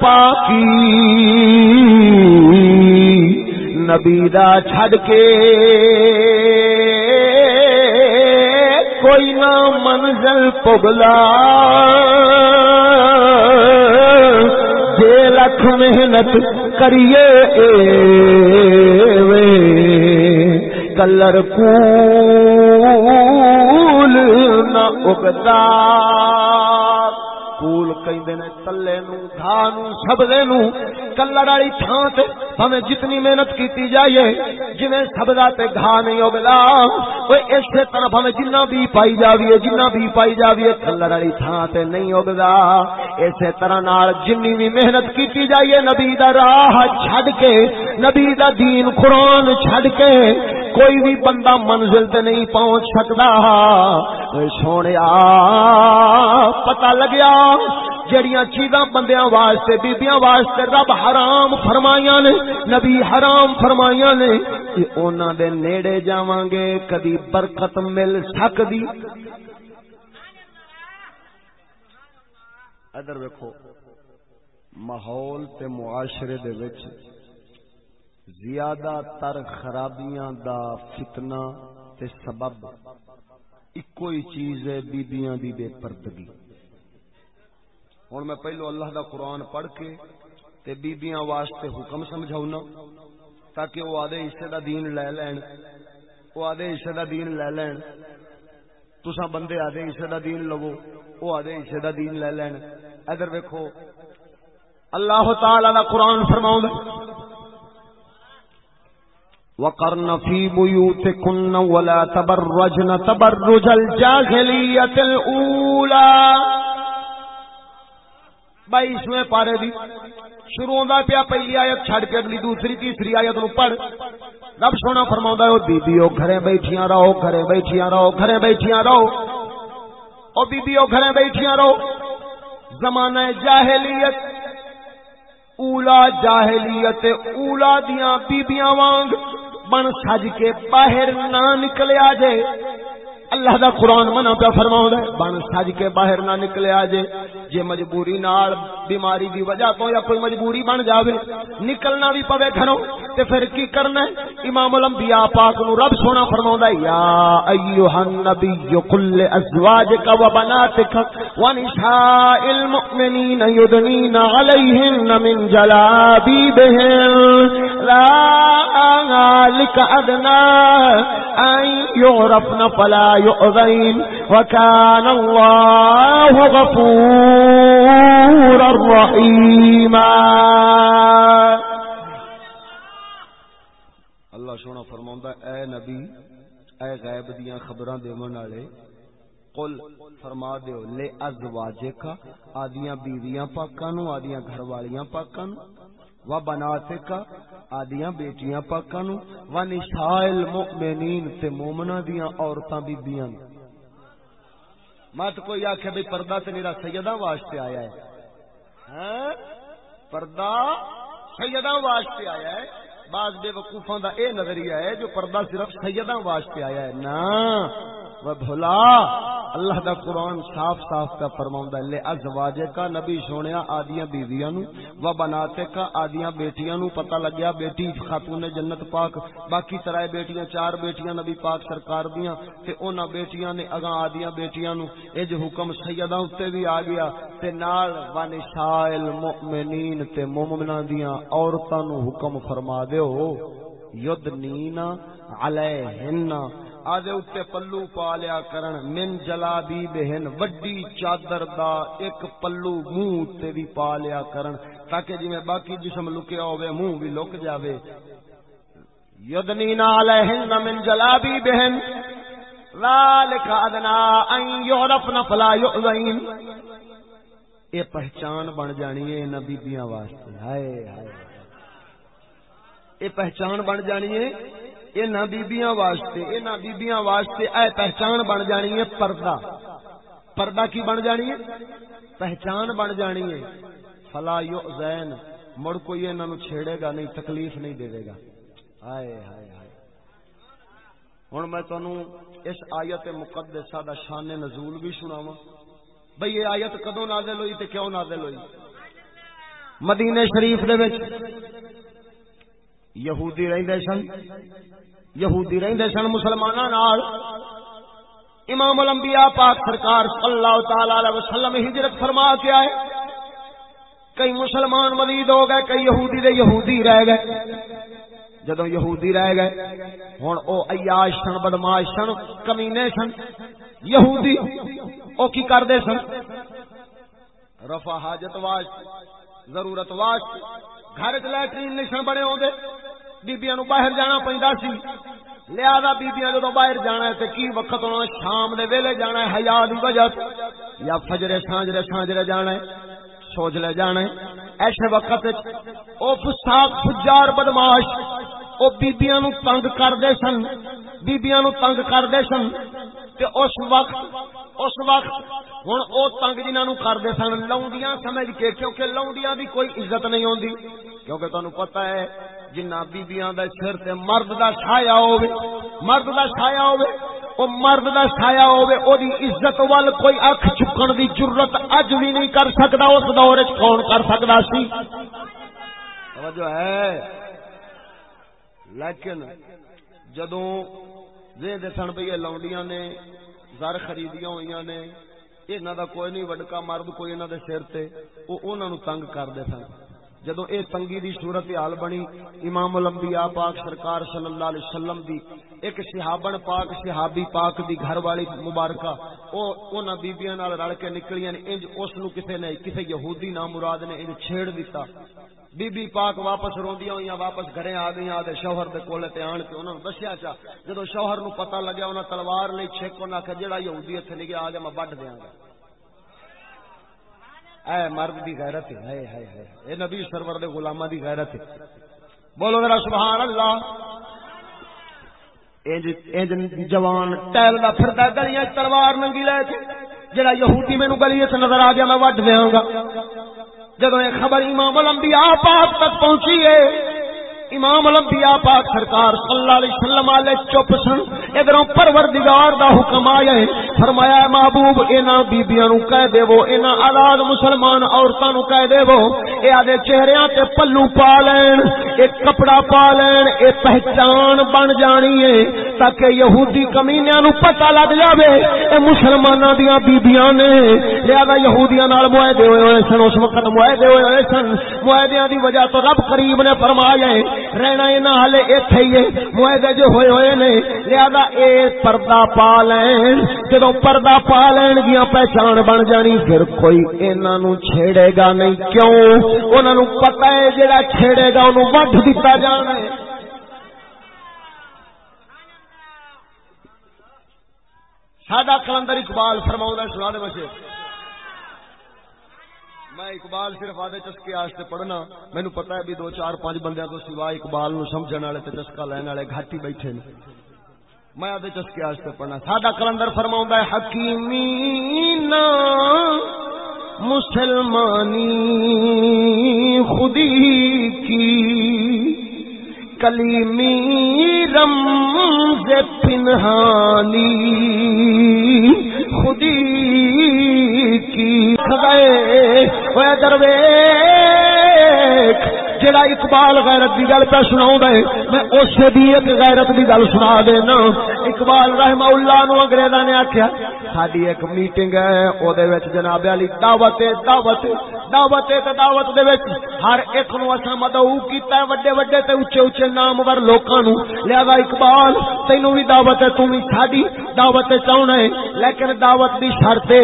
S2: پاکی نبی دا چھڈ کے کوئی نہ منزل پگلا جے لکھ محنت کریے کلر کول نہ اگتا پھول کہندے نے تلے نو گھا نو سبزے نو کلڑ والی تھان تے بھویں جتنی محنت کیتی جائے جویں سبزا تے گھا نہیں اگلا اوے اسی طرح بھویں جنہ بھی پائی جاوی جنہ بھی پائی جاوی کلڑ والی تھان تے نہیں اگدا اسی طرح نال جنی بھی محنت کیتی جائے نبی دا راہ چھڈ کے نبی دا دین قرآن چھڈ کے کوئی بھی بندہ منزل تے نہیں پہنچ سکتا سونے پتا لگیا جڑیاں چیزاں بندیاں واسطے، بیبیاں واسطے رب حرام فرمائیاں نے، نبی حرام فرمائیاں نے۔ انہاں دے نیڑے جاواں گے، کدی برکت مل سکدی۔ ادھر ویکھو، ماحول تے معاشرے دے وچ زیادہ تر خرابیاں دا فتنہ تے سبب ایکو ہی چیز ہے بیبیاں دی بے پردگی۔ ہوں میں پہلو اللہ دا قرآن پڑھ کے تے بیبیاں واسطے حکم سمجھاؤنا تاکہ وہ آدھے حصے دا دین لے لین۔ وہ آدھے حصے دا دین لے لین۔ تسا بندے آدھے حصے دا دین لو وہ آدھے حصے دا دین لے لین۔ ادھر ویکھو، اللہ تعالی دا قرآن فرماؤں وقرن في بيوتكن ولا تبرجن تبرج الجاهلية الأولى. بائیسویں پارے دی۔ شروع ہوندا پیا، پہلی آیت چھڑ کے اگلی، دوسری، تیسری آیت نو پڑھ۔ رب سونا فرماوندا ہے، او بیبیو گھرے بیٹھیاں رہو، گھرے بیٹھیاں رہو، گھرے بیٹھیاں رہو۔ او بیبیو گھرے بیٹھیاں رہو۔ زمانہ جاہلیت، اولا جاہلیت، اولا دیاں بیبیاں وانگ۔ بن سج کے باہر نہ نکلیا جائے۔ اللہ دا قرآن منع پہ فرماؤں دے، بن سج کے باہر نہ نکلے آجے جے مجبوری نال بیماری دی وجہ تو یا کوئی مجبوری بن جاوے، نکلنا بھی پوے گھروں۔ تے پھر کی کرنا ہے؟ امام الانبیاء پاک نو رب سونا فرماؤں دے، یا ایوہ النبی کل ازواجک و بناتک و نساء المؤمنین یدنین علیہن من جلابیبہن۔ ذلك ادنا ان يعرفن فلا يؤذين وكان الله غفورا رحيما. اللہ سونا فرماوندا اے نبی، اے غیب دیاں خبراں دیون والے، قل فرما دیو، لے ازواجک آدیاں بیویاں پاکاں نو آدیاں گھر والیاں پاکاں و بناتکا آدیاں بیٹیاں پاکاں نو و نساء المؤمنین تے مومناں دیاں عورتاں بیبییاں مت کوئی آکھے بھئی پردہ تے میرا سیداں واسطے آیا ہے۔ ہاں؟ پردہ سیداں واسطے آیا ہے۔ بعض بے وقوفاں دا اے نظریہ ہے جو پردہ صرف سیداں واسطے آیا ہے۔ نا وہ بھلا، اللہ دا قرآن صاف صاف کا فرماؤں لے ازواجے کا نبی سونیا آدیاں بیویاں نو، و بناتے کا آدیاں بیٹیاں نو پتہ لگیا، بیٹی خاتون جنت پاک، باقی طرح بیٹیاں، چار بیٹیاں نبی پاک سرکار دیاں، تے اونا بیٹیاں نے اگاں آدیاں بیٹیاں نو اے جو حکم سیدہ اتے بھی آ گیا، تے نال و نسائل مؤمنین تے مومنہ دیاں عورتاں نو حکم فرما دیو، یدنینا علیہن آدھے اتے پلو پا لیا کرن۔ من جلابی بہن، وڈی چادر دا ایک پلو منہ تے بھی پا لیا کرن۔ تاکہ جی میں باقی جسم لکیا ہوئے منہ بھی لک جاوے۔ یدنینا علیہن من جلابی بہن۔ ذالک ادنا ان یعرفن فلا یعظین اے پہچان بن جانی ہے نبی بیاں واسطے۔ ہائے ہائے۔ اے پہچان بن جانی ہے انہاں بیبییاں واسطے انہاں بیبییاں واسطے اے پہچان بن جانی ہے پردہ۔ پردہ کی بن جانی ہے؟ پہچان بن جانی ہے۔ فلا یؤذین۔ مڑ کوئی انہاں نو چھیڑے گا، نہیں تکلیف نہیں دے گا۔ ہائے ہائے ہائے۔ ہن میں تانوں اس آیت مقدسہ دا شان نزول بھی سناواں۔ بھئی یہ آیت کدوں نازل ہوئی تے کیوں نازل ہوئی؟ مدینے شریف دے وچ۔ یہودی رہندے سن، یہودی رہندے سن مسلماناں نال۔ امام الانبیاء پاک سرکار صلی اللہ تعالی علیہ وسلم ہجرت فرما کے آئے۔ کئی مسلمان ملید ہو گئے، کئی یہودی دے یہودی رہ گئے۔ جدو یہودی رہ گئے، ہن او عیاش سن بدماش سن، کمینے سن، یہودی او کی کردے سن؟ رفع حاجت واش ضرورت واش گھر چ لٹرین نہیں سن بنے ہوندے۔ بیبیاں نو باہر جانا پیندا سی۔ لہذا بیبیاں جدو باہر جانا ہے تے کی وقت ہونا شام دے ویلے جانا ہے، حیا دی وجہ یا فجرے سانجرے سانجرے جانا ہے سوچ لے جانا ہے۔ ایسے وقت او فساق فجار بدماش او بیبیاں نو تنگ کردے سن۔ بیبیاں نو تنگ کردے سن۔ تے اس وقت اس وقت ہن او تنگ جنہاں نو کردے سن، لونڈیاں سمجھ کے، کیونکہ لونڈیاں دی کوئی عزت نہیں ہوندی۔ کیونکہ تانوں پتہ ہے جنہ بیبیاں دا سر تے مرد دا چھایا ہوے مرد دا چھایا ہوے او مرد دا چھایا ہوے او دی عزت وال کوئی اکھ چکن دی جرت اج بھی نہیں کر سکدا، اس دور وچ کون کر سکدا سی؟ توجہ ہے۔ لیکن جدوں دے دے سن پئی لونڈیاں نے زر خریدیاں ہوئیاں نے، انہاں دا کوئی نہیں، وڈکا مرد کوئی انہاں دے سر تے، او انہاں نو تنگ کردے سن۔ جدو اے تنگی دی صورت حال بنی، امام الانبیاء پاک سرکار صلی اللہ علیہ وسلم دی، ایک صحابن پاک، صحابی پاک دی گھر والی مبارکہ، او انہاں بیبییاں نال رل کے نکلیاں انج اس نو کسے نے، کسے یہودی نام مراد نے انج چھیڑ دیتا۔ بی بی پاک واپس روندیاں ہویاں واپس گھرے آ گئیاں تے شوہر دے کولے تے آن کے انہاں نوں دسیا چا، جدوں شوہر نو پتہ لگیا انہاں تلوار لئی چھک، انہاں کہ جڑا یہودی ایتھے نگیا آ گیا میں بڈ دیاں گا۔ اے مرد دی غیرت ہے، ہائے ہائے ہائے۔ اے نبی سرور دے غلاماں دی غیرت ہے۔ بولو ذرا سبحان اللہ۔ انج جوان ٹہل دا پھردا گلیاں تلوار ننگی لے کے جڑا یہودی مینوں گلی وچ نظر آ گیا، میں وڈ دیاں گا۔ جب یہ خبر امام الانبیاء پاک تک پہنچی ہے امام الانبیاء پاک سرکار صلی اللہ علیہ وسلم والے چپ سن۔ ادھروں پروردگار دا حکم آیا ہے۔ فرمایا ہے، محبوب انہاں بیبییاں نو کہہ دیو انہاں آزاد مسلمان عورتاں نو کہہ دیو اے آدے چہریاں تے پلو پا لین، اے کپڑا پا لین، اے پہچان بن جانی ہے۔ تاکہ یہودی کمینیاں نو پتہ لگ جاوے، اے مسلماناں دیاں بیبییاں نے۔ لہذا یہودیاں نال معاہدے ہوئے ہوئے سن، اس وقت معاہدے ہوئے ہوئے سن۔ معاہدیاں دی وجہ تو رب کریم نے فرمایا ہے۔ رہنا یہاں ہالے اتے ہی معاہدے جو ہوئے ہوئے نے، لہذا اے پردہ پا لین۔ جدو پردہ پا لین گیا پہچان بن جانی، پھر کوئی انہاں نو چھیڑے گا نہیں۔ کیوں؟ انہاں نو پتہ ہے جڑا چھیڑے گا انہوں وڈ دتا جانا ہے۔ سادہ کلندر اقبال فرماؤں سنا دے بچے۔ میں اقبال صرف آدھے چسکے آستے پڑھنا مینو پتا ہے بھی دو چار پانچ بندیاں تو سوا اقبال نو سمجھن والے تے چسکا لین والے گھٹ ہی بیٹھے نے۔ میں آدھے چسکے آستے پڑھنا۔ ساڈا کلندر فرماؤں ہے حکیمی نا مسلمانی خودی کی کلیمی رمز پنہانی خودی کی۔ گئے درویش، جڑا اقبال غیرت دی گل پہ سنا میں اس دی ایک غیرت دی گل سنا دینا۔ اقبال رحمہ اللہ نو انگریزاں نے آکھیا، ساڈی ایک میٹنگ ہے او دے وچ جناب علی، دعوت دعوت دعوت تے دعوت دے وچ۔ ہر ایک نو اساں مدعو کیتا ہے، وڈے وڈے تے اونچے اونچے نامور لوکاں نو۔ لہذا اقبال، تینو بھی دعوت ہے تو بھی ساڈی دعوت چاہنا ہے، لیکن دعوت دی شرط اے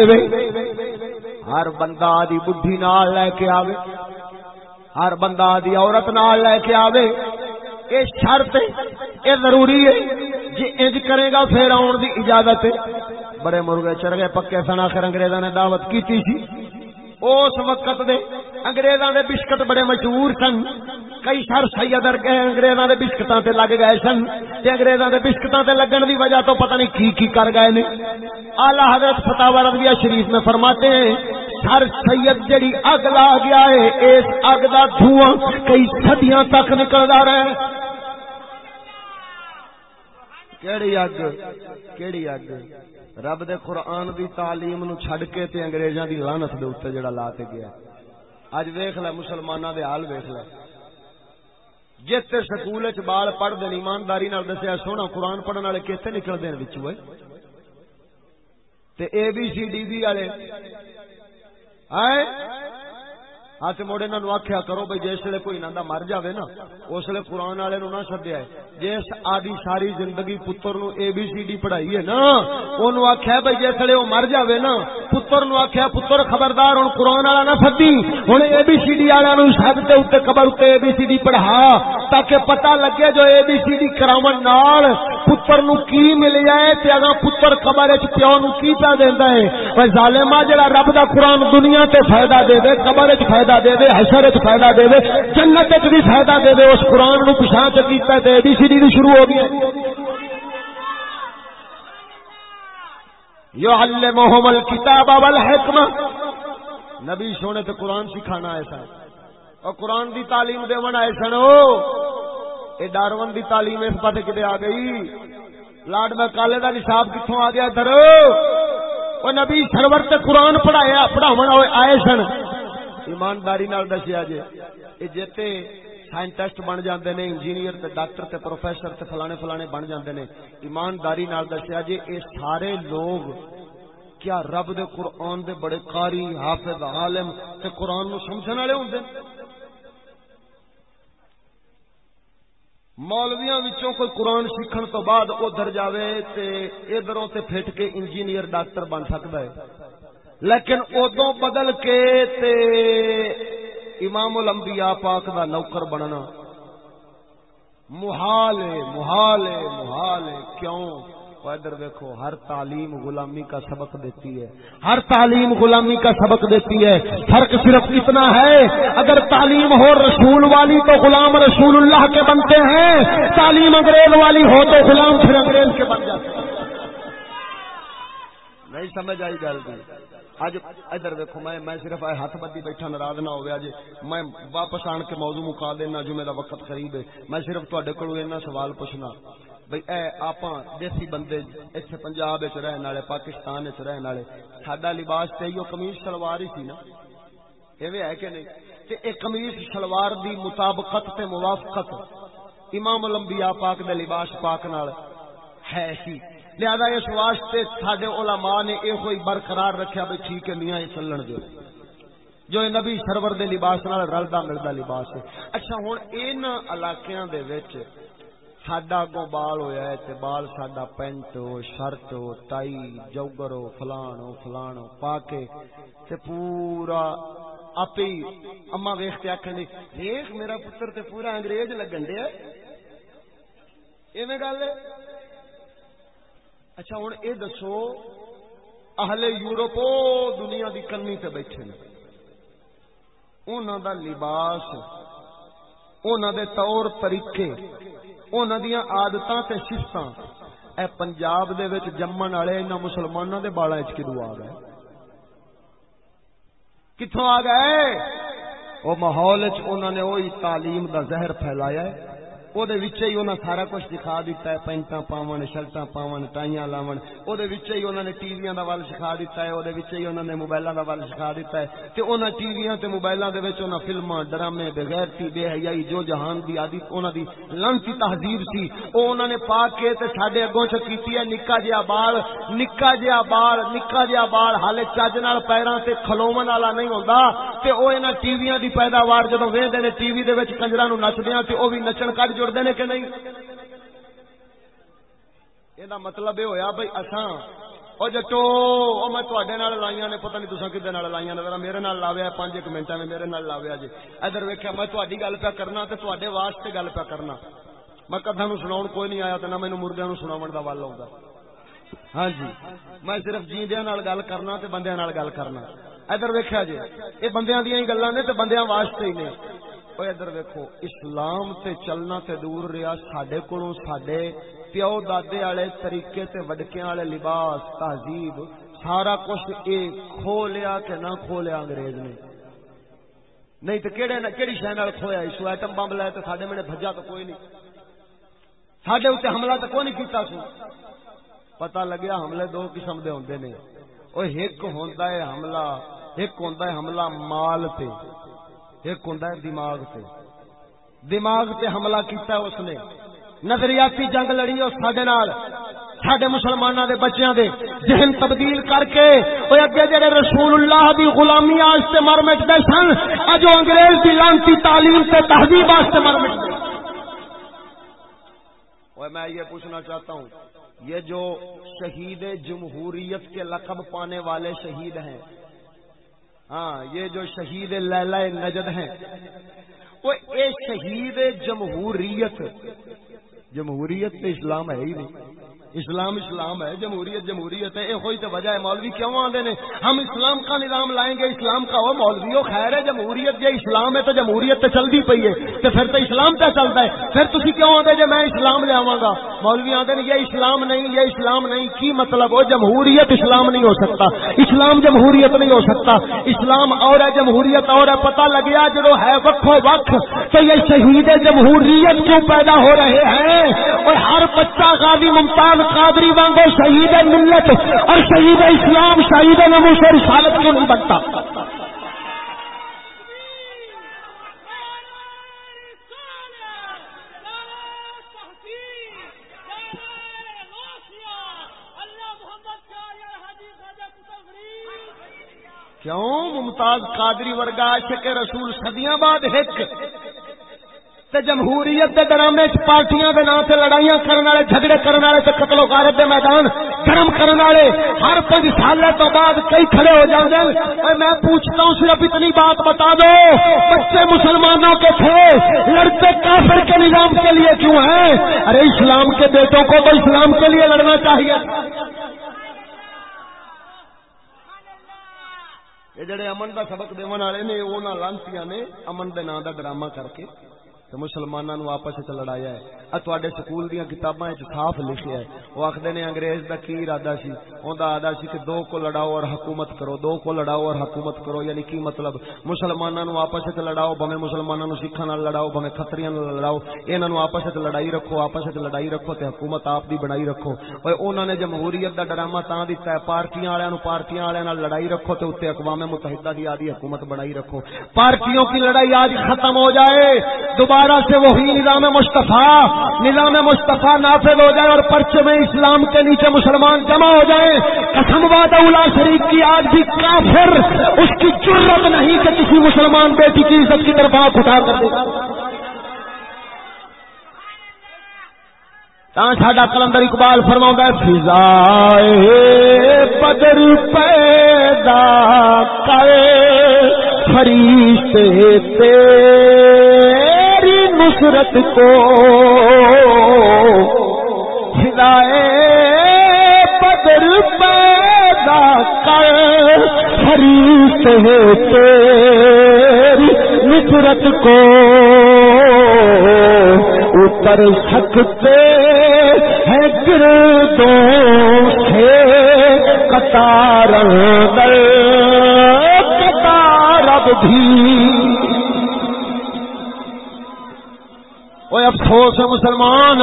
S2: ہر بندہ آدھی بڈھی نال لے کے آوے، ہر بندہ آدھی عورت نال لے کے آوے۔ اے شرط اے ضروری ہے جی انج کرے گا پھر آن دی اجازت بڑے مرغے چر گئے، پکے سن، آخر انگریزاں نے دعوت کیتی سی۔ اس وقت دے انگریزاں دے بسکٹ بڑے مشہور سن۔ کئی سر سید انگریزاں دے بسکٹاں تے لگ گئے سن تے انگریزاں دے بسکٹاں تے لگن دی وجہ تو پتہ نہیں کی کی کر گئے نے۔ اعلی حضرت فتح رضویہ شریف میں فرماتے ہیں ہر سید جڑی اگ لا گیا ہے، اس اگ دا دھواں کئی صدیاں تک نکلدا رہے کیڑی اگ؟ کیڑی اگ؟ رب دے قرآن دی تعلیم نو چھڑ کے تے انگریزاں دی لعنت دے اوپر جڑا لا تے گیا۔ اج ویکھ لے مسلماناں دے حال ویکھ لے۔ جتے سکول وچ بال پڑھ دے ایمانداری نال دسیا، سونا قرآن پڑھن والے کیتے نکل دے وچوں تے A B C D B والے۔ ہائے! آئے ہاتھ موڑے نہ آخیا کرو بھائی جس ویلے کوئی نہ مر جائے نا، اس لیے قرآن والے نو نہ سدیا جس آدھی ساری زندگی پتر نو اے بی سی ڈی پڑھائی ہے نا ان آخیا بھائی جس ویلے وہ مر جائے نا، پتر نو آخیا پتر خبردار ہوں قرآن والا نہ سدی ہوں اے بی سی ڈی والے سد کے اتنے قبر اتنے اے بی سی ڈی پڑھا، تاکہ پتہ لگے جو اے بی سی ڈی کراو نال پتر نو کی مل جائے تے اگا پتر قبر چ پیو نو کی پا دیندا ہے۔ ظالما جڑا رب دا قرآن دنیا تے فائدہ دے دے قبر چ فائدہ دے دے حشر وچ فائدہ دے دے جنت وچ بھی فائدہ دے دے اس قرآن نو پچھا چ کیتا تے بی سی ڈی شروع ہو گیا یعلمہم الکتاب والحکمہ نبی سونے تے قرآن سکھانا ایسا اور قرآن دی تعلیم دے من آئے سنو اے ڈارون دی تعلیم اس پاسے کدے آ گئی لاڈ میں کالے دا نصاب کتوں آ گیا ادھر وہ نبی سرور تے قرآن پڑھایا، پڑھاون آئے سن۔ ایمانداری نال دسیا جے، اے جتے سائنٹسٹ بن جاندے نے، انجینئر تے ڈاکٹر تے پروفیسر تے فلانے فلانے بن جاندے نے، ایمانداری نال دسیا جے، اے سارے لوگ، کیا رب دے قرآن دے بڑے قاری، حافظ، عالم تے قرآن نو سمجھن والے ہوندے مولویاں وچوں کوئی قرآن سیکھن تو بعد ادھر جاوے تے ادھروں تے پھٹ کے انجینئر ڈاکٹر بن سکتا ہے۔ لیکن ادو بدل کے تے امام الانبیاء پاک دا نوکر بننا۔ محال ہے محال ہے محال ہے، کیوں؟ ادھر دیکھو ہر تعلیم غلامی کا سبق دیتی ہے۔ ہر تعلیم غلامی کا سبق دیتی ہے۔ فرق صرف اتنا ہے، اگر تعلیم ہو رسول والی تو غلام رسول اللہ کے بنتے ہیں۔ تعلیم انگریز والی ہو تو غلام پھر انگریز کے بن جاتے ہیں۔ نہیں سمجھ آئی گل اج ادھر دیکھو میں میں صرف ہاتھ بدی بیٹھا ناراض نہ ہویا جی میں واپس آن کے موضوع مکا دینا جو میرا وقت قریب ہے میں صرف تواڈے کولوں اینا سوال پوچھنا بھئی اے آپاں دیسی بندے ایتھے پنجاب وچ رہن والے پاکستان وچ رہن والے ساڈا لباس تے ایو قمیص شلوار ہی سی نا ایویں ہے کہ نہیں تے اے قمیص شلوار دی مطابقت تے موافقت امام الانبیاء پاک دے لباس پاک نال ہے سی لہذا اس واسطے سڈے علماء نے یہ کوئی برقرار رکھا بھی ٹھیک ہے، میاں چلن دو جو نبی سرور دے لباس نال رلدا ملدا لباس ہے۔ اچھا ہن ان علاقیاں دے وچ ساڈا گو بال ہویا ہے تے بال ساڈا پینٹ ہو، شرٹ ہو ٹائی جوگر ہو، فلان ہو فلان ہو، پا کے تے پورا آپ ہی اما ویخ کے آخر دیکھ میرا پتر تے پورا انگریز لگن دیا ایویں گل ہے؟ اچھا ہوں یہ دسو، اہل یورپ دنیا دی کنی تے بیٹھے نے۔ انہوں دا لباس انہوں دے طور طریقے انہوں دیا آدت تے اے پنجاب دے وچ جمن والے انہوں مسلمانوں دے بالا چدو آ گئے؟ کتوں آ گئے؟ وہ ماحول انہوں نے وہی تعلیم دا زہر پھیلایا ہے۔ ہی وہ سارا کچھ دکھا دیتا ہے پینٹا پاون شرٹا پاون ٹائیاں لاون وہ نے ٹی وی کا ول سکھا دیتا ہے وہ نے موبائل کا ول سکھا دیتا ہے تے انہاں ٹی ویاں تے موبائلاں دے وچ انہاں فلماں ڈرامے بغیرتی بے حیائی جو جہان دی آدی انہاں دی لانتی تہذیب سی او انہاں نے پا کے تے ساڈے اگوں چ کیتی ہے نکا جیا بال نکا جیا بال نکا جیا بال حالے چج نال پیراں تے کھلوون والا نہیں ہوندا تے او انہاں ٹی ویاں دی پیداوار جدوں ویندے نے ٹی وی دے وچ کنجراں نو نچدیاں تے او وی نچن کڈ جڑدے نے کہ نہیں؟ یہ مطلب یہ ہوا بھائی اصا او جٹو، او میں تواڈے نال لائیاں نے، پتہ نہیں تساں کدے نال لائیاں نے، ذرا میرے نال لاویا پانچ ایک منٹاں میں میرے نال لاویا جی۔ ادھر ویکھیا، میں تواڈی گل پہ کرنا تے تواڈے واسطے گل پہ کرنا۔ میں کدھا نو سناون کوئی نہیں آیا تے نہ مینوں مردیاں نو سناون دا ول آوندا۔ ہاں جی میں صرف جیندیاں نال گل کرنا تے بندیاں نال گل کرنا۔ ادھر ویکھیا جی اے بندیاں دیاں ہی گلاں نے تے بندیاں واسطے ہی نے۔ اوے ادھر ویکھو اسلام تے چلنا تے دور رہیا ساڈے کولوں ساڈے پیو دادے والے طریقے تے وڈکیاں والے لباس تہذیب سارا کچھ اے کھو لیا کہ نہ کھو لیا انگریز نے نہیں تو کہڑے کہڑی شہ نال کھویا سو ایٹم بمب لائے تو سڈے میرے بجا تو کوئی نہیں سڈے اتنے حملہ تو کوئی نہیں کیتا سو پتا لگیا حملے دو قسم دے ہوندے نے وہ ایک ہوندا ہے حملہ ایک ہوندا ہے حملہ مال تے ایک ہوندا ہے دماغ تے۔ دماغ تے حملہ کیتا ہے اس نے۔ نظریاتی جنگ لڑی اور سڈے سڈے مسلمانوں دے بچیاں دے۔ ذہن تبدیل کر کے وہ اگے جڑے رسول اللہ دی غلامی واسطے مر مٹتے سن اج انگریز دی لانتی تعلیم سے تہذیب واسطے مر مٹتے میں یہ پوچھنا چاہتا ہوں، یہ جو شہید جمہوریت کے لقب پانے والے شہید ہیں ہاں یہ جو شہید لیلہ نجد ہیں وہ اے شہید جمہوریت جمہوریت تو اسلام ہے ہی نہیں۔ اسلام اسلام ہے، جمہوریت جمہوریت ہے۔ یہ تو وجہ ہے، مولوی کیوں آدھے نے؟ ہم اسلام کا نظام لائیں گے، اسلام کا ہو، مولوی ہو، خیر ہے، جمہوریت یہ اسلام ہے تو جمہوریت تو چلتی پی ہے۔ تو پھر تو اسلام پہ چلتا ہے۔ پھر تھی کیوں آدھے جی میں اسلام لے آواں گا؟ مولوی آدھے یہ اسلام نہیں، یہ اسلام نہیں۔ کی مطلب ہو؟ جمہوریت اسلام نہیں ہو سکتا۔ اسلام جمہوریت نہیں ہو سکتا۔ اسلام اور ہے، جمہوریت اور ہے۔ پتہ لگیا جو ہے وقت وقت تو یہ شہید جمہوریت کیوں پیدا ہو رہے ہیں؟ اور ہر بچہ غازی ممتاز قادری وانگو شہید ملت اور شہید اسلام، شہید نمو سے رسالت کیوں نہیں بنتا۔ کیوں؟ ممتاز قادری ورگا عاشق رسول صدیاں بعد ایک تے جمہوریت دے ڈرامے چ پارٹیاں دے نام تے لڑائیاں کرن والے، جھگڑے کرن والے تے قتل و غارت دے میدان گرم کرن والے، ہر پانچ سال تو بعد کئی کھڑے ہو جاندے اے میں پوچھتا ہوں، صرف اتنی بات بتا دو، بچے مسلمانوں کے تھے، لڑتے کافر کے نظام کے لیے کیوں ہیں؟ ارے، اسلام کے بیٹوں کو تو اسلام کے لیے لڑنا چاہیے۔ یہ جڑے امن دا سبق دیون والے نے وہ نہ لانتیاں نے امن دے نام دا ڈرامہ کر کے۔ تو مسلمانوں نو آپس وچ لڑایا ہے۔ ا سکول دیاں کتاباں وچ صاف لکھیا ہے۔ وہ آکھدے نے انگریز دا کی ارادہ سی؟ اوندا ارادہ سی کہ دو کو لڑاؤ اور حکومت کرو، دو کو لڑاؤ اور حکومت کرو یعنی کی مطلب؟ مسلمانوں نو آپس وچ لڑاؤ بھویں مسلمانوں نو سکھاں نال لڑاؤ بھویں کھتریاں نال لڑاؤ، انہاں نو آپس وچ لڑائی رکھو، آپس وچ لڑائی رکھو تے حکومت آپ دی بنائی رکھو۔ اوے انہاں نے جمہوریت دا ڈرامہ تاں دتا ہے، پارٹیاں والےاں نو پارٹیاں والےاں نال لڑائی رکھو تے اوتے اقوام متحدہ دی آدی حکومت بنائی رکھو۔ پارٹیوں کی لڑائی آج ختم ہو جائے، دوبارہ سے وہی نظام مصطفیٰ نظام مصطفیٰ نافذ ہو جائے اور پرچے میں اسلام کے نیچے مسلمان جمع ہو جائے قسم واد اولا شریف کی، آج بھی کافر اس کی ضرورت نہیں کہ کسی مسلمان بیٹی کی عزت کی طرف آپ اٹھا کر دے ساڈا کلندر اقبال فرما فضائے بدر پیدا کر فرشتے تیری نصرت کو ہدائے بدر پیدا کر فرشتے تیری نصرت کو۔ اتر سکتے ہیں گردوں سے قطار در قطار اب بھی افسوس ہے مسلمان۔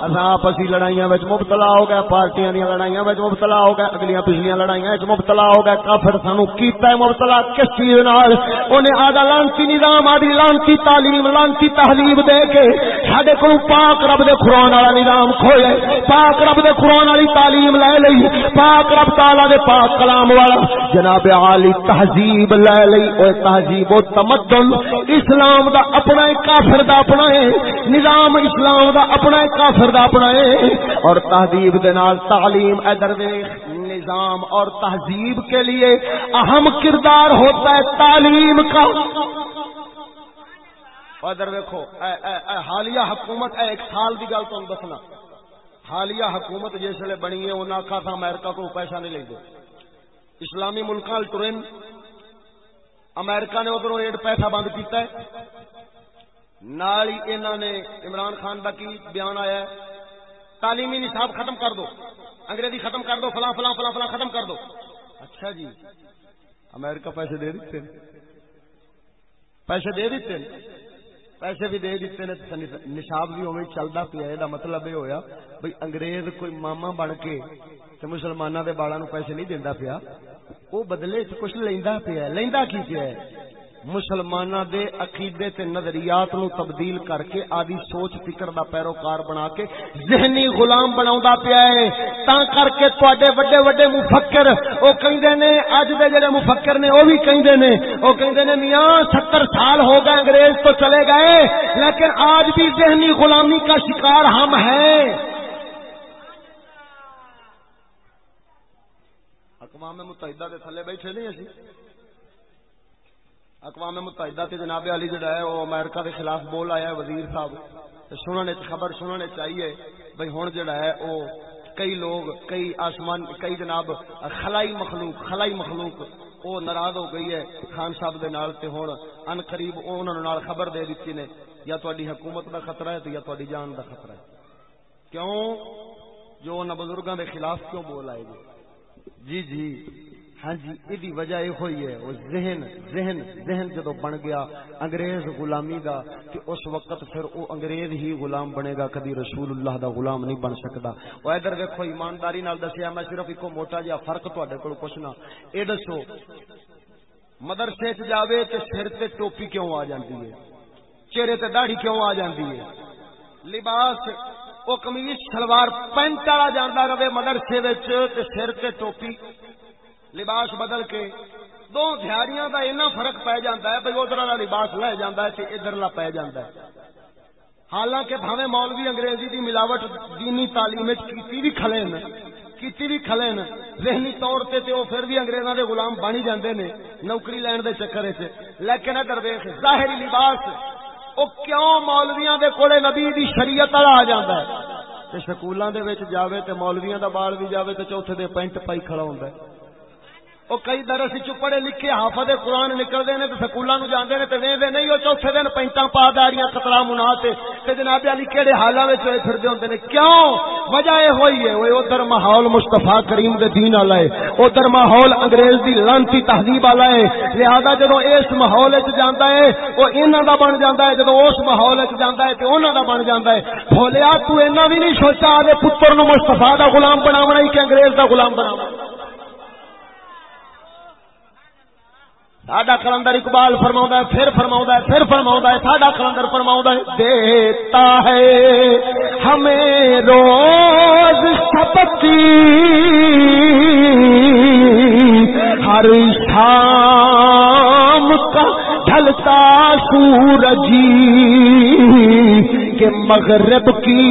S2: آپسی لڑائیاں وچ مبتلا ہو گئے، پارٹیاں دیا لڑائیاں وچ مبتلا ہو گئے، اگلیاں پچھلیاں لڑائیاں وچ مبتلا ہو گئے، کافر سانو کیتا ہے مبتلا کس چیز نال؟ انہیں آدھا لانتی نظام، آدھی لانتی تعلیم، لانتی تہذیب دے کے سڈے کو پاک رب دے قرآن والا نظام کھوئے، پاک رب دے قرآن والی تعلیم لے لئی، پاک رب تالا دے پاک کلام والا جناب عالی تہذیب لے لئی اوے تہذیب و تمدن، اسلام دا اپنا ہے، کافر دا اپنا ہے، نظام اسلام دا اپنا ہے، کافر دا اپنائے اور تہذیب دے نال تعلیم ادھر دیکھ نظام اور تہذیب کے لیے اہم کردار ہوتا ہے تعلیم کا۔ ادھر دیکھو حالیہ حکومت ہے ایک سال کی گل تم دسنا۔ حالیہ حکومت جس ویلے بنی ہے انہیں آخا تھا امریکہ کو پیسہ نہیں لے دے اسلامی ملک ٹرین امریکہ نے ادھر ایڈ پیسہ بند کیتا ہے۔ نال ہی انہوں نے عمران خان کا کی بیان آیا ہے؟ تعلیمی نصاب ختم کر دو۔ انگریزی ختم کر دو، فلاں فلاں فلاں فلاں ختم کر دو۔ اچھا جی۔ امریکہ پیسے دے دیتے پیسے دے دیتے پیسے بھی دے دیتے نصاب بھی اوی چلتا پیا۔ یہ مطلب یہ ہوا بھائی انگریز کوئی ماما بن کے مسلمانوں کے بالا نو پیسے نہیں دینا پیا۔ وہ بدلے چ کچھ لینا پیا لینا کی پیا مسلمانہ دے عقیدے تے نظریات نو تبدیل کر کے آدھی سوچ فکر دا پیروکار بنا کے ذہنی غلام بناوندا پیا ہے۔ تا کر کے تواڈے بڑے بڑے مفکر، او کہندے نے اج دے جڑے مفکر نے، او بھی کہندے نے۔ او کہندے نے، میاں 70 سال ہو گئے، انگریز تو چلے گئے، لیکن آج بھی ذہنی غلامی کا شکار ہم ہیں۔ اقوام متحدہ دے تھلے بیٹھے نہیں اسی؟ اقوام متحدہ تے جناب علی جڑا ہے، وہ امریکہ کے خلاف بول آیا ہے، وزیر صاحب۔ سننے خبر سننے چاہیے بھائی ہوں جڑا ہے، وہ کئی لوگ، کئی آسمان، کئی جناب خلائی مخلوق خلائی مخلوق، وہ ناراض ہو گئی ہے خان صاحب دے نال تے ہن۔ ان قریب انہوں نال خبر دے دیتی نے، یا تہاڈی حکومت دا خطرہ ہے تے یا تہاڈی جان دا خطرہ ہے۔ کیوں؟ جو ان بزرگاں دے خلاف کیوں بول آئے جی جی۔, جی۔ ہاں جی یہ وجہ یہ ہوئی ہے، وہ ذہن ذہن ذہن جدو بن گیا، انگریز غلامی دا کہ اس وقت پھر وہ انگریز ہی غلام بنے گا، کدی رسول اللہ دا غلام نہیں بن سکتا وہ ادھر دیکھو ایمانداری نال دسیا، میں صرف ایک موٹا جہا فرق تے کو پوچھنا یہ دسو، مدرسے چ جاوے تے سر تے ٹوپی کیوں آ جاندی ہے؟ چہرے تے داڑھی کیوں آ جاندی ہے؟ لباس وہ کمیز شلوار پینٹ والا جانا رہے مدرسے وچ تے سر تے ٹوپی۔ لباس بدل کے دو دیہڑیاں کا اینا فرق پی جاتا ہے بھائی ادھر والا لباس لے جاتا ہے ادھر لا پی جاتا ہے۔ حالانکہ بھاوے مولوی انگریزی دی ملاوٹ دینی تعلیم کیتی بھی کھلے نا کیتی بھی کھلے نا ذہنی طور تے تے وہ پھر بھی انگریزاں دے غلام بنی جاندے نے نوکری لین دے چکر وچ۔ لیکن ادھر ویکھ، ظاہری لباس، او کیوں مولویاں دے کولے نبی دی شریعت والا آ جاندا ہے؟ تے سکولاں دے وچ جاوے تے مولویاں دا بال بھی جاوے تے چوتھے دے پینٹ پائی کھڑا ہوندا ہے۔ وہ کئی درس چ پڑھے لکھے حافظ قرآن نکلتے ہیں تو سکولوں جانے نے تو وے نہیں وہ چوتھے دن پینٹا پا داڑیاں خطرہ منا تے۔ جناب علی کہڑے حالات ہوئے پھرتے ہوتے ہیں کیوں؟ وجہ یہ ہوئی ہے وہ ادھر ماحول مستفا کریم دے دین والا ہے، ادھر ماحول انگریز دی لانتی تہذیب والا ہے۔ لہذا جدو اس ماحول جانا ہے وہ انہوں کا بن جاتا ہے جدو اس ماحول جانا ہے تو انہوں کا بن جاتا ہے۔ بولیا تو اینا بھی نہیں سوچا، آدھے پتر نو مستفا کا غلام بناونا ہی کہ انگریز کا غلام بناونا۔ ساڈا کلندر اقبال فرما ہے، پھر فرما ہے، پھر فرما ہے، ساڈا کلندر فرما ہے، دیتا ہے ہمیں روز سپتی ہر شام کا ڈھلتا سورج کے مغرب کی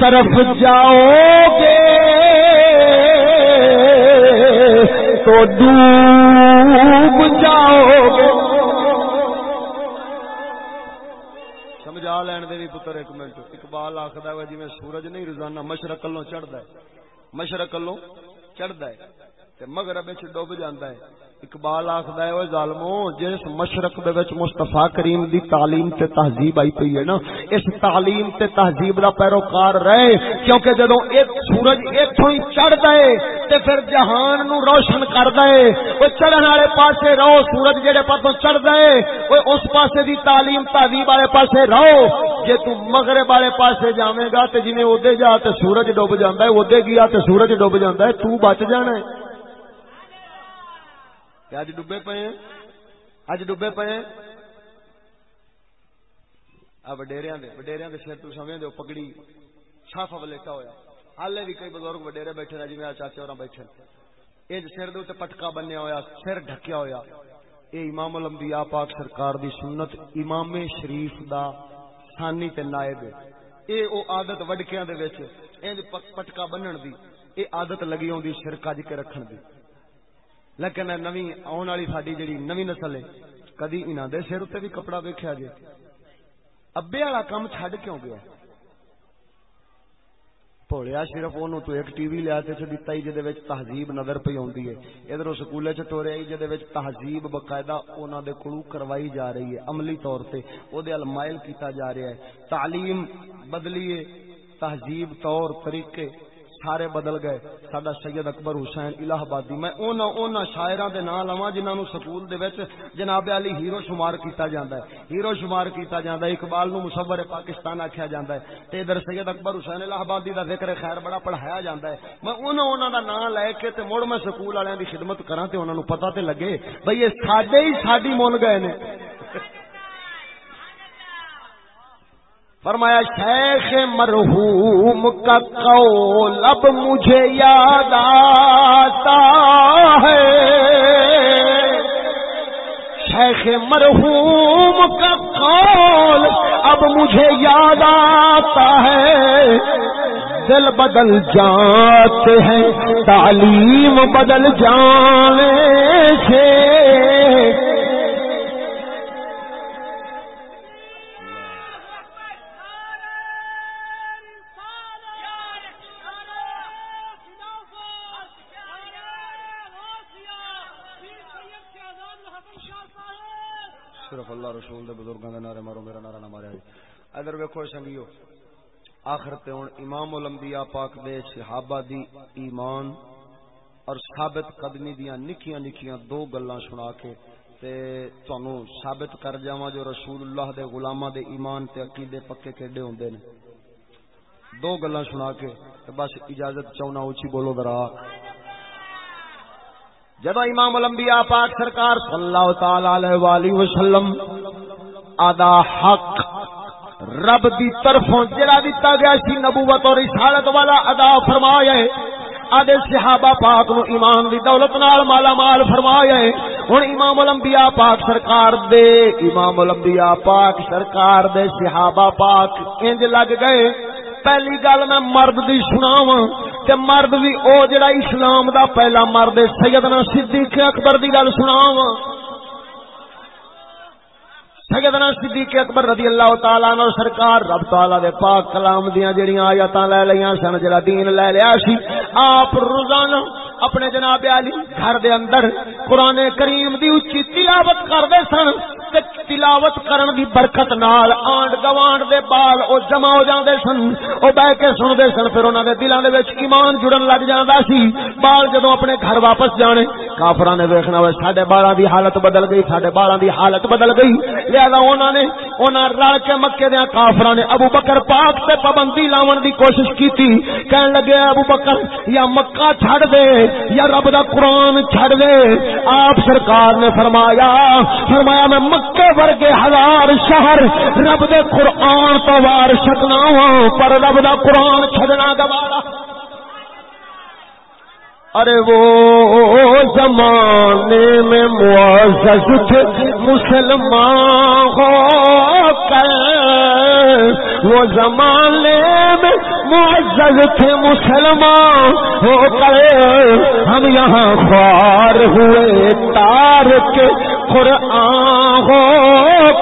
S2: طرف جاؤ گے۔ تو ڈوب جاؤ۔ گے سمجھا لین دے پتر، ایک منٹ۔ اقبال آخر ہے جی میں سورج نہیں، روزانہ مشرق کلو چڑھتا ہے۔ مشرق کلو چڑھتا ہے۔ مغرب ڈب جانا ہے۔ اقبال آخد ہے وہ ظالمو، جس مشرق دے وچ مصطفی کریم دی تعلیم تے تہذیب آئی پئی ہے نا، اس تعلیم تے تہذیب دا پیروکار رہے، کیونکہ جدوں ایک سورج اتوں ہی چڑھ دے تے پھر جہان نو روشن کر دے وہ چڑھن والے پاسے رہو، سورج جہے پاسوں چڑھ دے وہ اس پاسے دی تعلیم تہذیب والے پاسے رہو۔ جے تو مغرب والے پاسے جاویں گا تے جویں اودے جا تے سورج ڈوب جاندا ہے، اودے گیا تے سورج ڈوب جاندا ہے، تو بچ جانا ہے۔ کہ اج ڈبے پے اج ڈبے پے وڈیریا وڈیریا کے سر تمہیں پگڑی چھاف ولیٹا ہوا ہالے بھی کئی بزرگ وڈیرے بیٹھے جی میرا چاچے اور بیٹھے۔ یہ سر دے تے پٹکا بنیا ہوا سر ڈکیا ہوا یہ امام الانبیاء پاک سرکار دی سنت، امام شریف دا ثانی تے نائب۔ اے او عادت وڈکیاں دے وچ، انج پٹکا بنن دی۔ اے عادت لگی ہوندی سر کج کے رکھن دی۔ لیکن نویں آن والی ساری جڑی نویں نسل ہے، کدی انہاں دے سر تے بھی کپڑا ویکھیا جے۔ ابے والا کام چڈ کیوں گیا؟ بولیا صرف انہوں تو ایک ٹی وی لیا تے دتا ہی جدے وچ تہذیب نظر پہ آندی ہے۔ ادھر سکولے چ ٹوریا ہی جدے وچ تہذیب باقاعدہ انہاں دے کولو کروائی جا رہی ہے، عملی طور تے۔ او دے ال مائل کیتا جا رہا ہے۔ تعلیم بدلیے تہذیب طور طریقے سارے بدل گئے۔ سڈا سید اکبر حسین الہ آبادی میں اونا اونا شاعراں دے نام لواں جنہاں نو سکول دے وچ جناب علی ہیرو شمار کیتا جاندا ہے۔ ہیرو شمار کیتا جاندا ہے، اقبال نو مصور پاکستان آکھیا جاندا ہے۔ تے ادھر سید اکبر حسین الہ آبادی دا ذکر خیر بڑا پڑھایا جاندا ہے۔ میں اونا اونا دا نام لے کے تے مڑ میں سکول والےاں دی خدمت کراں تے انہاں نو پتہ تے لگے بھئی یہ ساڈے ہی ساڈی مون گئے نے۔ فرمایا، شیخ مرحوم کا قول اب مجھے یاد آتا ہے۔ شیخ مرحوم کا قول اب مجھے یاد آتا ہے۔ دل بدل جاتے ہیں، تعلیم بدل جانے سے۔ مارو، میرا نعرہ نہ ماریا ادھر ویکو سنگیو آخر تے ہوں امام الانبیاء پاک دے صحابہ دی ایمان اور ثابت قدمی دیاں نکیاں نکیاں دو گلاں سنا کے تے تانوں ثابت کر جاواں جو رسول اللہ دے غلاماں دے ایمان تے عقیدے پکے کیڈے ہوندے نے۔ دو گلاں سنا کے تے بس اجازت چاہنا اونچی بولو ذرا۔ جب امام الانبیاء پاک سرکار صلی اللہ تعالی علیہ والہ وسلم ادا حق رب دی طرفوں جڑا دتا گیا سی نبوت اور رسالت والا ادا فرمایا ہے۔ آدھے صحابہ پاک نو ایمان دی دولت نال مالا مال فرمایا ہے۔ ہن امام الانبیاء پاک سرکار دے، امام الانبیاء پاک سرکار دے صحابہ پاک انج لگ گئے۔ پہلی گل میں مرد دی سناواں تے مرد بھی او جڑا اسلام دا پہلا مرد سیدنا صدیق اکبر دی گل سناواں۔ سیدنا صدیق اکبر رضی اللہ تعالی عنہ سرکار رب تعالی دے پاک کلام دیاں جڑیاں آیاتاں لے لیاں سن، جڑا دین لے لیا سی۔ آپ روزانہ اپنے جناب علی گھر دے اندر قرآن کریم دی اچھی تلاوت کردے سن، تے تلاوت کرن دی برکت نال آنڈ گوانڈ دے بال او جمع ہو جاندے سن، او بہ کے سندے سن، پھر انہاں دے دلاں دے وچ ایمان جڑن لگ جاندا سی۔ بال جدوں اپنے گھر واپس جانے، کافراں نے ویکھنا وے ساڈے بالاں دی حالت بدل گئی، ساڈے بالاں دی حالت بدل گئی۔ لہذا انہاں نے، انہاں رل کے مکے دے کافراں نے ابو بکر پاک تے پابندی لاون دی کوشش کیتی۔ کہن لگے، ابو بکر، یا مکہ چھڑ دے، یا رب دا قرآن چھڑ دے۔ آپ سرکار نے فرمایا فرمایا میں مکے ورگے ہزار شہر رب دے قرآن تو وار سکنا پر رب دا قرآن چھڑنا گوارا۔ ارے وہ زمانے میں معزز تھے، مسلمان ہو کر۔ وہ زمانے میں معزز تھے، مسلمان ہو کر۔ ہم یہاں خوار ہوئے تار کے قرآن ہو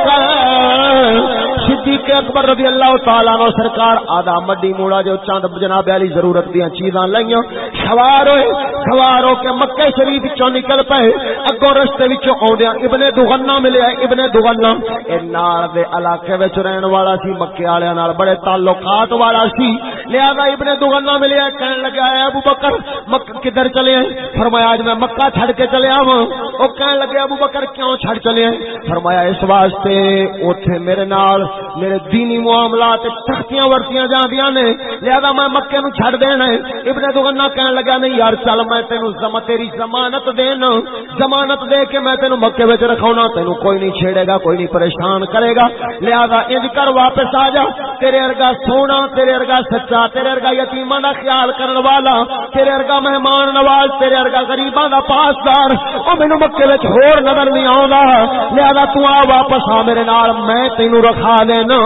S2: کر صدیق اکبر رضی اللہ تعالیٰ نو سرکار، آدھا مڈی موڑا جو چاند جناب علی ضرورت دیا چیزاں لائیاں، سوار ہوئے، سوار ہو کے مکے شریف چو نکل پے اگو رستے وچوں اوندیاں ابن دغنا ملیا ابن دغنا۔ اے نال دے علاقے وچ رہن والا سی، مکے والےاں نال بڑے تعلقات والا سی۔ لہذا ابن دغنا ملیا کہن لگا، اے ابو بکر، مکہ کدھر چلے ہیں فرمایا اج میں مکہ چھڑ کے چلے آواں۔ او کہن لگے، ابو بکر، کیوں چھڑ چلے ہیں فرمایا، اس واسطے اوتھے میرے نال میرے دینی معاملات سختیاں ورتیاں جاندیاں نے، لہذا میں مکے نو چھڑ دینا ہے۔ ابن دغنا کہن لگا، نہیں یار، چل میں تینو زم، تیری ضمانت دینا ضمانت دے کے میں تینو مکے وچ رکھاونا تینو کوئی نہیں چھیڑے گا، کوئی نہیں پریشان کرے گا۔ لہذا انج کر واپس آ جا۔ تیرے ارگا سونا، تیرے ارگا سچا، تیرے ارگا یتیماں دا خیال کرن والا، تیرے ارگا مہمان نواز، تیرے ارگا غریباں دا پاسدار۔ او مینوں مکے وچ ہور نظر نہیں آوندا۔ لہذا تو آ واپس آ، میرے نال، میں تینو رکھا دینا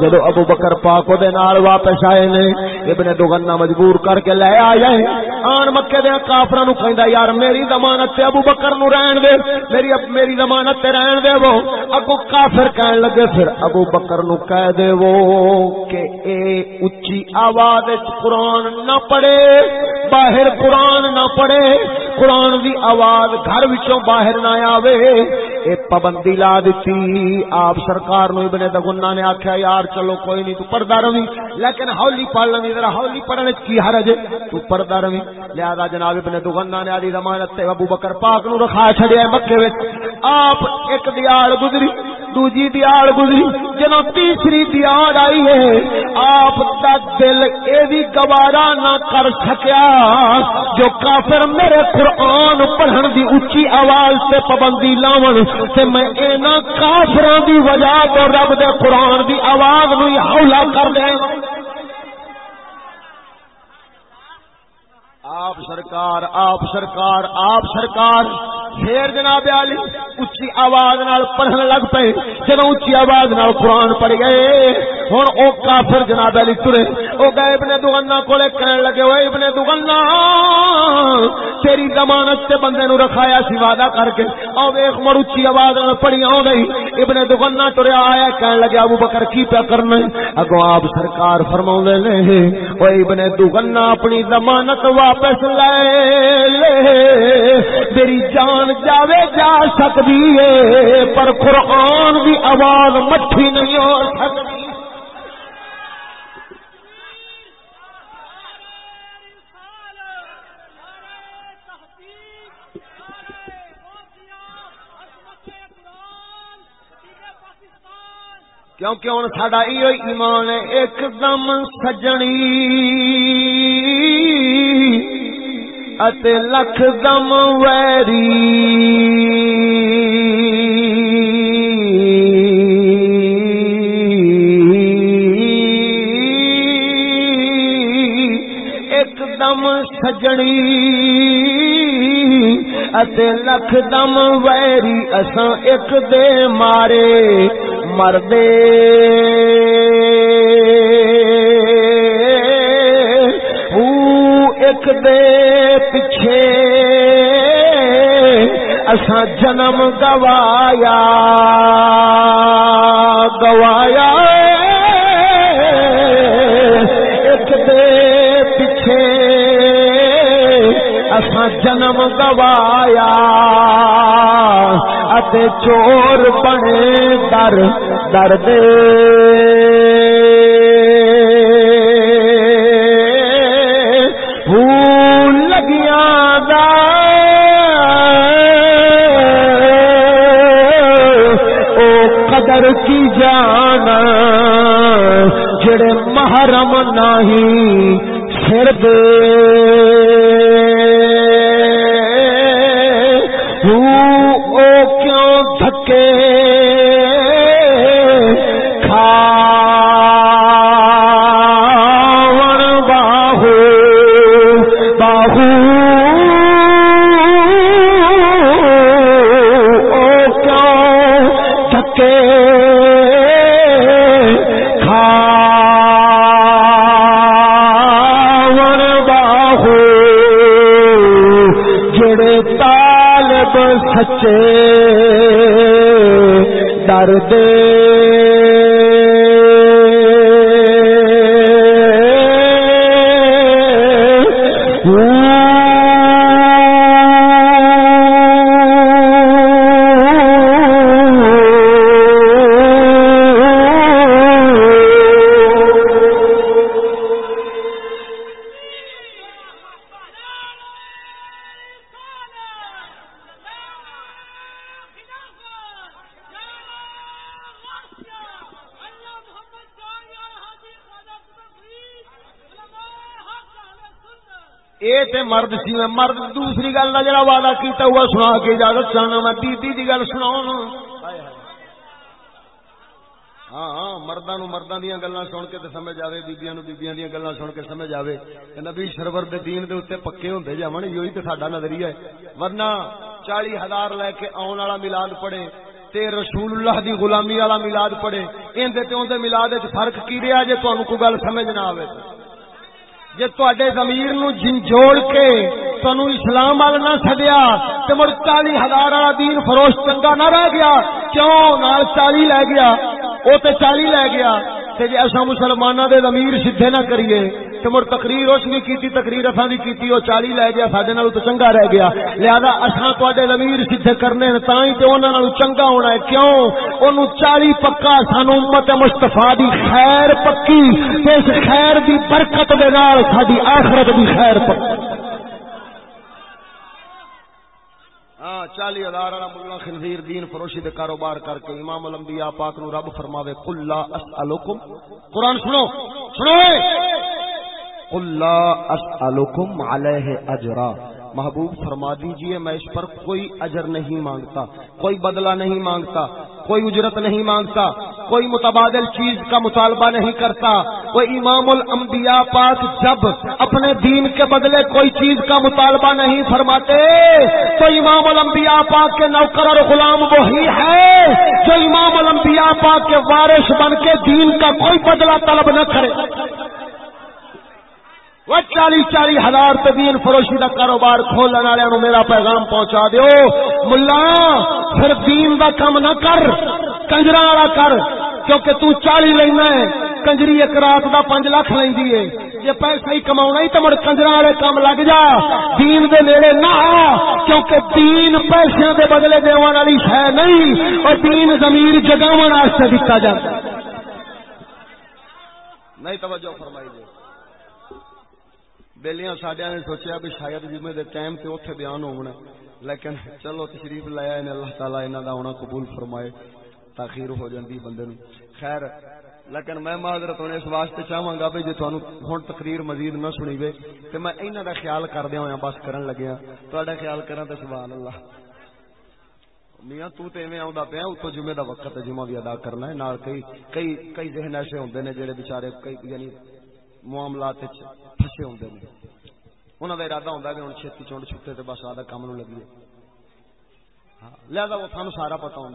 S2: جدو ابو بکر پاک دے نال واپس آئے نے، ابن دغنا مجبور کر کے لے آئے۔ آن مکے دے کافراں نو کہندا یار میری ضمانت تے ابو بکر نو رہن دے، میری اب میری ضمانت تے رہن دے وہ۔ اگو کافر کہن لگے، پھر ابو بکر نو کہہ دے وہ کہ اے اچھی آواز قرآن نہ پڑھے، باہر قرآن نہ پڑھے۔ قرآن دی آواز گھر وچوں باہر نہ آوے۔ اے پابندی لا دیتی آپ سرکار نو ابن دغنا نے آخیا یار چلو کوئی نہیں، تو پردہ روی لیکن ہولی پڑھ لیں ذرا ہولی پڑھنے کی حرج تو پردہ روی لہذا جناب ابن دغنا نے علی ضمانت ابو بکر پاک نو رکھا چھڑیا مکے وچ۔ آپ ایک دیار گزری۔ دوجی دیار گزری جنو تیسری دیار آئی ہے، آپ دا دل اے بھی گوارا نہ کر سکیا جو کافر میرے قرآن پڑھن دی اچھی آواز سے پابندی لاون۔ تے میں اینا کافراں دی وجہ تو رب دے قرآن دی آواز نو ہولا کر دے۔ آپ سرکار آپ سرکار آپ سرکار۔ پھر جناب علی اچھی آواز نال پڑھن لگ پے جب اچھی آواز نال قرآن پڑھ گئے، ہن او کافر جناب علی ترے۔ او گئے ابن دغنا کولے، کہن لگے او ابن دغنا، تیری ضمانت تے بندے نو رکھایا سی وعدہ کر کے۔ او ویکھ مر اچھی آواز نال پڑھی آ گئی۔ ابن دغنا ٹریا آیا، کہن لگے، ابو بکر، کی پیا کرنا اگوں آپ سرکار فرماوندے نے او ابن دغنا، اپنی ضمانت واپس لے لے۔ میری جان جاوے جا سکتی ہے، پر قرآن بھی آواز مٹھی نہیں ہو سکتی۔ کیونکہ ہوں ساڈا ایمان ہے ایک دم سجنی۔ اتے لکھ دم ویری۔ ایک دم سجنی۔ اتے لکھ دم ویری، اساں ایک دے مارے مردے۔ ایک دے پیچھے اسا جنم گوایا گوایا ایک دے پیچھے اسا جنم گوایا۔ اتے چور بنے در در دے قدر کی جان جڑے محرم نہیں سر دے۔ سے درد جڑا وعدہ کیتا ہوا سنا کے اجازت چاہنا میں دیدی دی گل سنا ہاں ہاں مردہ نو مردہ دیا گلا سن کے سمجھ آئے بیبیاں بیبیاں دیا گلا سن کے سمجھ آئے نبی شرور دے دین دے اتنے پکے ہوندے جاون یہی تے ساڈا نظریہ ہے۔ ورنہ چالی ہزار لے کے آن والا ملاد پڑے تے رسول اللہ دی غلامی والا ملاد پڑے اندے تے اون ملاد وچ فرق کی رہا جے تانوں کوئی گل سمجھ نہ آوے۔ جی تے زمیر نو جنجوڑ کے تنو اسلام وال نہ سدیا تو مڑ چالی ہزار والا دین فروش چنگا نہ رہ گیا۔ کیوں؟ نال چالی لے گیا۔ وہ تو چالی لے گیا۔ تے جی اصا مسلمانوں دے ضمیر سیدھے نہ کریے تو مڑ تقریر اس بھی کیتی، تقریر اساں بھی کیتی، او 40 لے گیا، ساڈے نال تو چنگا رہ گیا۔ لہذا اساں تواڈے ضمیر سیدھے کرنے تاں ہی تے انہاں نال چنگا ہونا ہے۔ کیوں؟ اونوں 40 پکا سانو امت مصطفی دی خیر پکی۔ تے اس خیر دی برکت دے نال ساڈی آخرت دی خیر پکی۔ ہاں چالی ہزار والا ملا خنزیر دین فروشی دے کاروبار کر کے امام الانبیاء پاک نو رب فرماوے، قل لا اسالکم قرآن سنو سنو۔ قل لا اسالکم علیہ اجرا۔ محبوب فرما دیجیے، میں اس پر کوئی اجر نہیں مانگتا، کوئی بدلہ نہیں مانگتا، کوئی اجرت نہیں مانگتا، کوئی متبادل چیز کا مطالبہ نہیں کرتا، کوئی امام الانبیاء پاک جب اپنے دین کے بدلے کوئی چیز کا مطالبہ نہیں فرماتے، تو امام الانبیاء پاک کے نوکر اور غلام وہی ہے جو امام الانبیاء پاک کے وارث بن کے دین کا کوئی بدلہ طلب نہ کرے۔ وہ چالی چالی ہزار تبین فروشی کا کاروبار کھولنے والے میرا پیغام پہنچا دیو۔ ملا، پھر دین دا کم نہ کر کنجرا والا کر، کیونکہ تو چالی لینا ہے، کنجری ایک رات دا پنج لاکھ لینی ہے۔ یہ پیسہ ہی کما ہی تو مڑ کنجرا والے کام لگ جا۔ دین دے نیڑے نہ آ، کیونکہ دین پیسے دے بدلے دے والی شہ نہیں، اور دین زمین جگاو واسطے دتا جاتا نہیں توجہ فرمائی دے بےلیاں سڈیا نے سوچیا بھی شاید جمعے دے ٹائم تے اوتھے بیان ہونا لیکن چلو تشریف لایا نے اللہ تعالی انہاں دا ہونا قبول فرمائے تاخیر ہو جاندی بندے نو خیر لیکن میں معذرت ہونے اس واسطے چاہواں گا بھی جے تانوں ہن تقریر مزید نہ سنی وے تے میں انہاں دا خیال کردیا ہویا بس کرن لگیا تہاڈا خیال کراں تے سبحان اللہ میاں تو تے ایویں آوندا پیا اتو جمعے دا وقت ہے جمعہ بھی ادا کرنا ہے نال کئی کئی کئی ذہن ایسے ہوندے نے جڑے بیچارے کئی یعنی معاملات پھسے ہوں انہوں کا ارادہ ہوتا ہے ہوں چھتی چونڈ چھٹے تو بس آدھا کام نو لگیے ہاں لہذا وہ سانو سارا پتا ہوں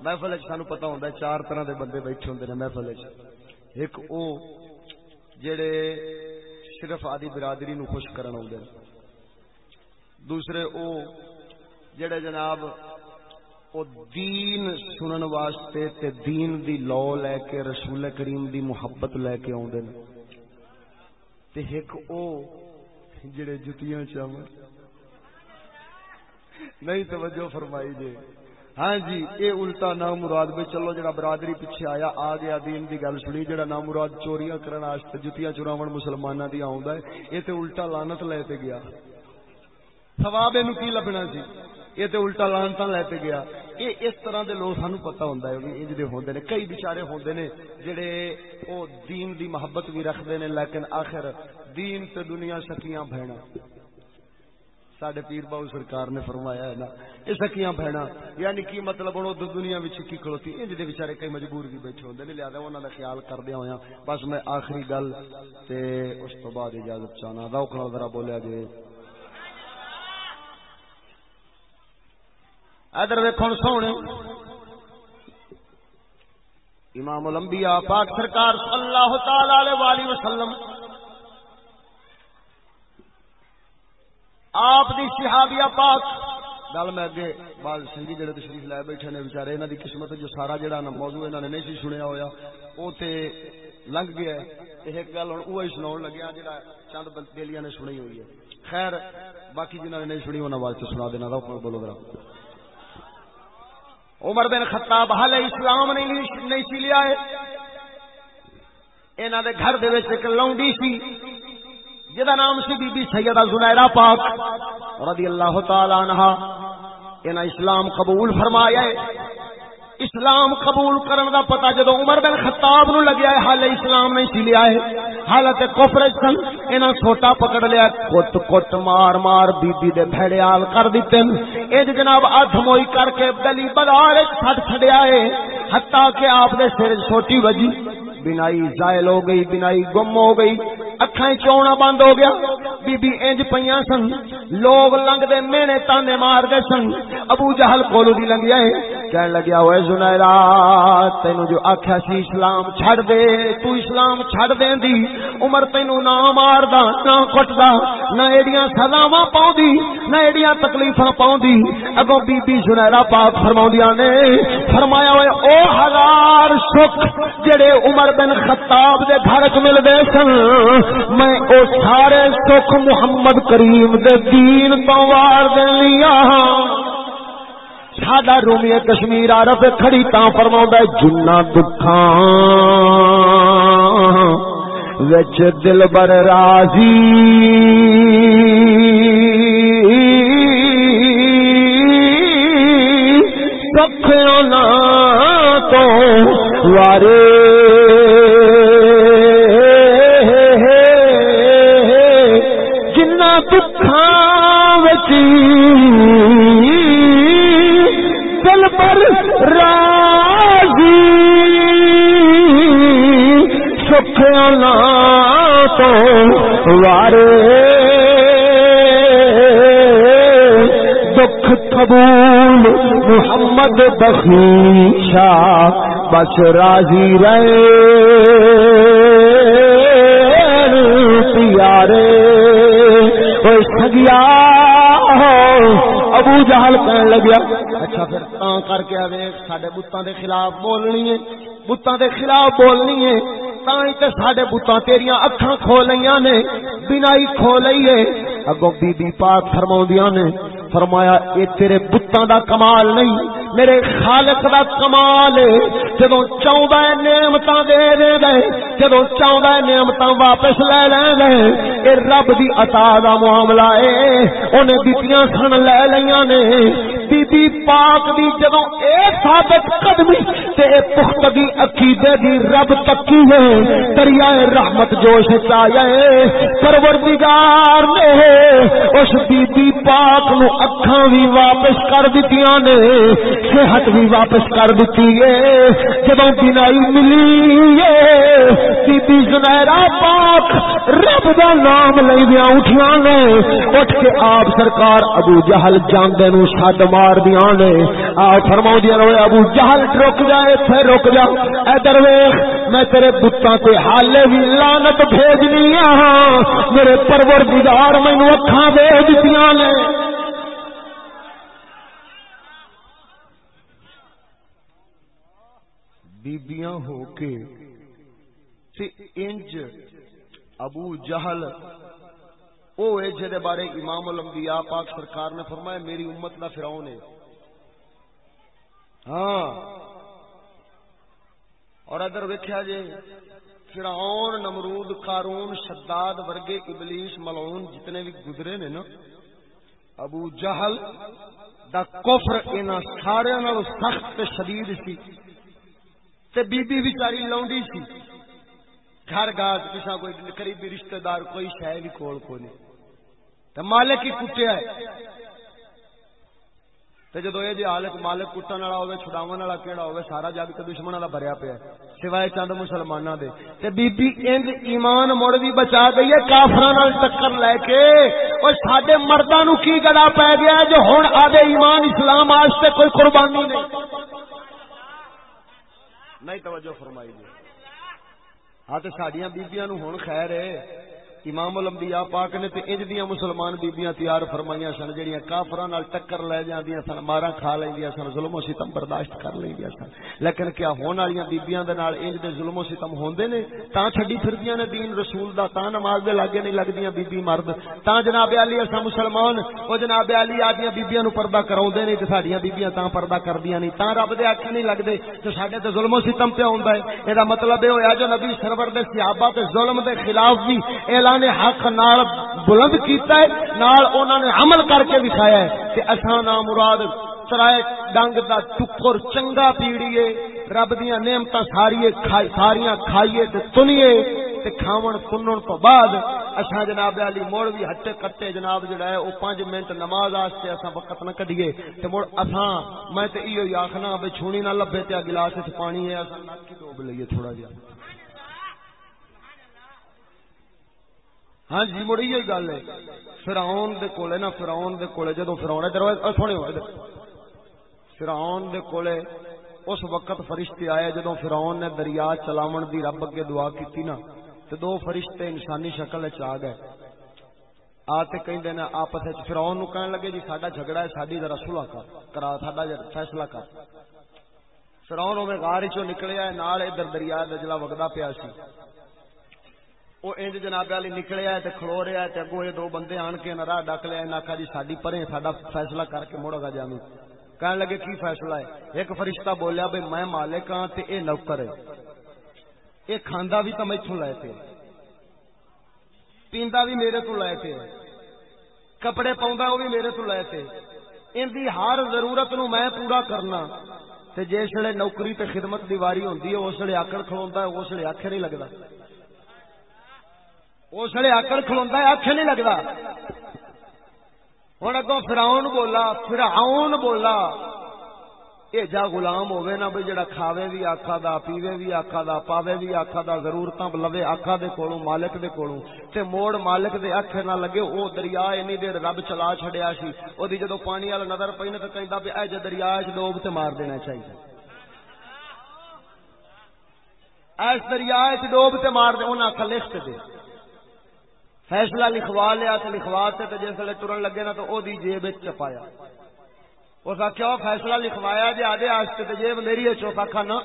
S2: محفل سانو پتا ہوں چار طرح دے بندے بیٹھے ہوں محفل ایک او جڑے صرف آدھی برادری نو خوش کرن آدھے دوسرے او جڑے جناب او دین سنن واسطے تے دین دی لو لے کے رسول کریم دی محبت لے کے آدھے تے ایک او جڑے جتیاں چاون نہیں توجہ فرمائی جے۔ ہاں جی اے الٹا نام مراد میں چلو جڑا برادری پیچھے آیا، آ گیا دین دی گل سنی، جڑا نام مراد چوریاں کرن واسطے جتیاں چراون مسلماناں دی آوندا ہے، اے تے الٹا لعنت لے تے گیا۔ ثواب اینو کی لبنا سی؟ یہ تے الٹا لانتا لے تے گیا۔ یہ اس طرح دے لوگ سانو پتہ ہوندا ہے، انج دے ہوندے نے، کئی بیچارے ہوندے نے جڑے او دین دی محبت بھی رکھدے نے، لیکن آخر دین تے دنیا سکیاں بہنا ساڈے پیر باو سرکار نے فرمایا ہے نا، یہ سکیاں بہنا یعنی کی مطلب ہن ادھر دنیا وچ کی کھلوتی۔ انج دے بیچارے کئی مجبور بھی بیٹھے ہوندے نے، لہذا انہاں دا خیال کردیا ہویا بس میں آخری گل تے اس تو بعد اجازت چاہنا، ذوق نال ذرا بولیا جے ادھر ویکھن سونے۔ امام الانبیاء پاک سرکار صلی اللہ تعالی علیہ وسلم آپ دی صحابیہ پاک گل میں اگے بعض سنگی جڑے تشریف لائے بیٹھے نے بیچارے، انہاں دی قسمت جو سارا جڑا نا موضوع انہاں نے نہیں سی سنیا ہویا، او تے لنگ گیا ہے۔ ایک گل ہن اوہی سناون لگیا جڑا چند بیلیاں نے سنی ہوئی ہے۔ خیر، باقی جنہاں نے نہیں سنی انہاں واسطے سنا دینا دا بولو ذرا۔ عمر بن خطاب حال اسلام نہیں سی لیا ہے۔ انہوں دے گھر دے ایک لونڈی سی جہاں نام سی بی بی سیدہ زنیرہ پاک، رضی اللہ تعالی عنہ۔ انہاں اسلام قبول فرمایا ہے۔ اسلام قبول کرن دا پتہ جدو عمر بن خطاب نو لگیا ہے حال اسلام نہیں سی لیا ہے۔ حالت کفر سن، انہاں سوٹا پکڑ لیا، کٹ کٹ مار مار بی بی دے بھڑے حال کر دیتے اج جی جناب ادھ موئی کر کے گلی بازار چھٹ چھڈیا ہے۔ حتا کہ آپ دے سر چھوٹی وجی بنائی زائل ہو گئی بنائی گم ہو گئی اکھائیں چونا بند ہو گیا۔ بی بی انج پیاں سن، لوگ لنگ دے مینے تانے مار دے سن۔ ابو جہل کولو دی لنگ جائے کہنے لگیا ہوئے زنیرہ تینو جو آکھیا سی اسلام چھڑ دے، تو اسلام چھڑ دیں دی عمر تینو نہ مار دا نہ کٹ دا نہ ایڈیاں سزاواں پاؤں دی نہ ایڈیاں تکلیفاں پاؤں دی اگوں بی بی زنیرہ پاک فرماؤں دیا نے، فرمایا ہوئے او ہزار سکھ جڑے عمر بن خطاب دے گھر چ مل دے سن، میں او سارے سکھ محمد کریم دے دین تو وار دے لیا ہاں. ساڈا رومی کشمیر عرب کھڑی تا فرما جنا دکھاں وچ دل بر راضی سکھنا تو وارے۔ تو وارے دکھ قبول محمد بخیشا بس راضی رہے پیارے سگیا ابو جہل کہنے لگیا اچھا پھر تا کر کے آئے سڈے بتان دے خلاف بولنی ہے۔ بتان دے خلاف بولنی ہے۔ تائیں تے ساڈے بتاں تیریاں اکھاں کھولیاں نے، بنائی کھولئی اگوں بی بی پاک فرماوندیاں نے، فرمایا، اے تیرے بتاں دا کمال نہیں، میرے خالق دا کمال ہے۔ جدوں چاہندا ہے نعمتاں دے دے دے، جدوں چاہندا ہے نعمتاں واپس لے لے دے اے رب دی عطا دا معاملہ ہے، اونے دتیاں سن لے لیاں نے۔ بی بی پاک دی جدوں اے ثابت قدمی تے اے پختگی عقیدے دی رب تکی ہے، دریائے رحمت جوش چایا ہے پروردگار نے اس بی بی پاک نو اکھاں بھی واپس کر دتیاں نے، صحت بھی واپس کر دیتی ہے۔ جب بینائی ملی ہے بی بی زنیرا پاک رب دا نام لئی دیا اٹھیاں نے، اٹھ کے آپ سرکار ابو جہل جاندے نو شد مار دیا نے۔ آپ فرماؤ دیا روئے، ابو جہل رک جائے پھر رک جا۔ اے درویخ میں تیرے بتاں تے حالے بھی لانت بھیجنی ہاں میرے پرور دیدار میں نو اکھاں دے دتیاں نے۔ بیبیاں ہو کے انج ابو جہل او اے جدے بارے امام الانبیاء پاک سرکار نے فرمایا، میری امت دا فرعون ہے۔ ہاں۔ اور ادھر ویکھیا جے فرعون، نمرود، قارون، شداد ورگے ابلیس، ملعون جتنے بھی گزرے نے نا، ابو جہل دا کفر انہاں سارے نال سخت شدید سی۔ تے بی بی بیچاری لونڈی سی۔ گھر گاہ کسا کوئی قریبی رشتہ دار، کوئی شے بھی کول کو نہیں۔ تے مالک ہی کٹیا ہے۔ تے جدو یہ جی حالت مالک کٹن والا ہوے چھڑاون والا کیڑا ہوے سارا جگ تے دشمناں دا بھریا پیا سوائے چند مسلماناں دے۔ تے بی بی انج ایمان مڑ بھی بچا گئی ہے، کافراں نال ٹکر لے کے۔ او ساڈے مرداں نو کی گڑا پے گیا جو ہن آدے ایمان اسلام واسطے کوئی قربانی نہیں۔ نہیں توجہ فرمائی جی ہاں تو سڈیا بیبیاں ہوں خیر ہے۔ امام الانبیاء پاک نے تے انج دیاں مسلمان بیبیاں تیار فرمائیاں سن، جڑیاں کافراں نال ٹکر لے جاندیاں سن مارا کھا لیندیاں سن، ظلم و ستم برداشت کر لیندیاں سن۔ لیکن کیا ہون والیاں بیبییاں دے نال انج دے ظلم و ستم ہوندے نے؟ تاں چھڈی پھردیاں نے دین رسول دا، تاں نماز دے لاگے نہیں لگدیاں بی بی مرد۔ تاں جناب علی، اساں مسلمان، او جناب علی آدیاں بیبییاں نو پردہ کراوندے نہیں تے ساڈیاں بیبییاں تاں پردہ کردیاں نہیں۔ تاں رب دے اکھ نہیں لگدے تے ساڈے تے ظلم و ستم پہ ہوندا ہے۔ اے دا مطلب اے ہویا جو نبی سرور دے صحابہ تے ظلم دے خلاف بھی اعلان حق نال بلند کیتا ہے، نال انہوں نے عمل کر کے دکھایا ہے کہ اساں نا مراد سرائے ڈنگ دا ٹکر چنگا پیڑیے، رب دیا نعمت ساری ساریاں کھائیے تے تنیے تے کھاون سنن تو بعد اساں جناب علی موڑ بھی ہٹے کٹے جناب جڑا ہے، او 5 منٹ نماز واسطے اساں وقت نہ کڈیے تے موڑ اساں میں تے ایو ہی آکھنا بے چھونی نہ لبے تے گلاس وچ پانی ہے، اساں نک ڈوب لئیے تھوڑا جہا۔ ہاں جی مڑی یہ گل ہے۔ فرعون دے کولے نا، فرعون دے کولے جدوں فرعون ادھر سونے ادھر۔ فرعون دے کولے اس وقت فرشتے آئے جدو فرعون نے دریا چلاون دی رب اگے دعا کیتی نا، تے دو فرشتے انسانی شکل وچ آ گئے۔ آتے کہیں نا آپس وچ، فرعون نو کہن لگے جی ساڈا جھگڑا ہے، ساڈی ذرا صلح کر، کرا، ساڈا فیصلہ کر۔ فرعون اوے غار وچوں نکلیا ہے نال ادھر دریا دجلا وگدا پیا سی۔ او انج جناب علی نکلیا ہے تے کھلو رہا ہے تے اگوں اے دو بندے آن کے نرا ڈک لیا ناکا جی ساڈی پرے ساڈا فیصلہ کر کے مڑ گا جانوں کہنے لگے کی فیصلہ ہے ایک فرشتہ بولیا بھائی میں مالک ہاں تے اے نوکر ہے یہ کھانا بھی تو میتھوں لائے تھے پیندا بھی میرے تو لائے تھے کپڑے پاؤں وہ بھی میرے تو لائے تھے ان دی ہر ضرورت نو میں پورا کرنا تے جس ویلے نوکری تے خدمت دی واری ہوندی ہے اس ویلے آکڑ کھلوندا ہے اس ویلے آکھے نہیں لگدا اس ویلے آکڑ کھلوندا ہے نہیں لگدا۔ ہوں اگوں فراؤن بولا فراؤن بولا۔ یہ جا غلام ہوے نا بھائی جڑا کھاوے بھی آخا دا، پیوے بھی آخا دا، پاوے بھی آخا دا ضرورت لوے آخا دے کولوں، مالک دے کولوں۔ تے موڑ مالک دے اکھ نہ لگے، او دریا اینی دیر رب چلا چھڑیا سی۔ او جدو پانی والا نظر پئی نا، تے کہندا بھی اے جے دریا وچ ڈوب تے مار دینا چاہیے اس دریا وچ ڈوب تے مار دے، انہاں آکھا لکھ دے۔ فیصلہ لکھوا لیا تو لکھوا تے تے جس ویلے ٹرن لگے نا تو او دی جیب چپایا اس آخیا فیصلہ لکھوایا جی آدھے آستے تے جیب میری ہے چوکا کھانا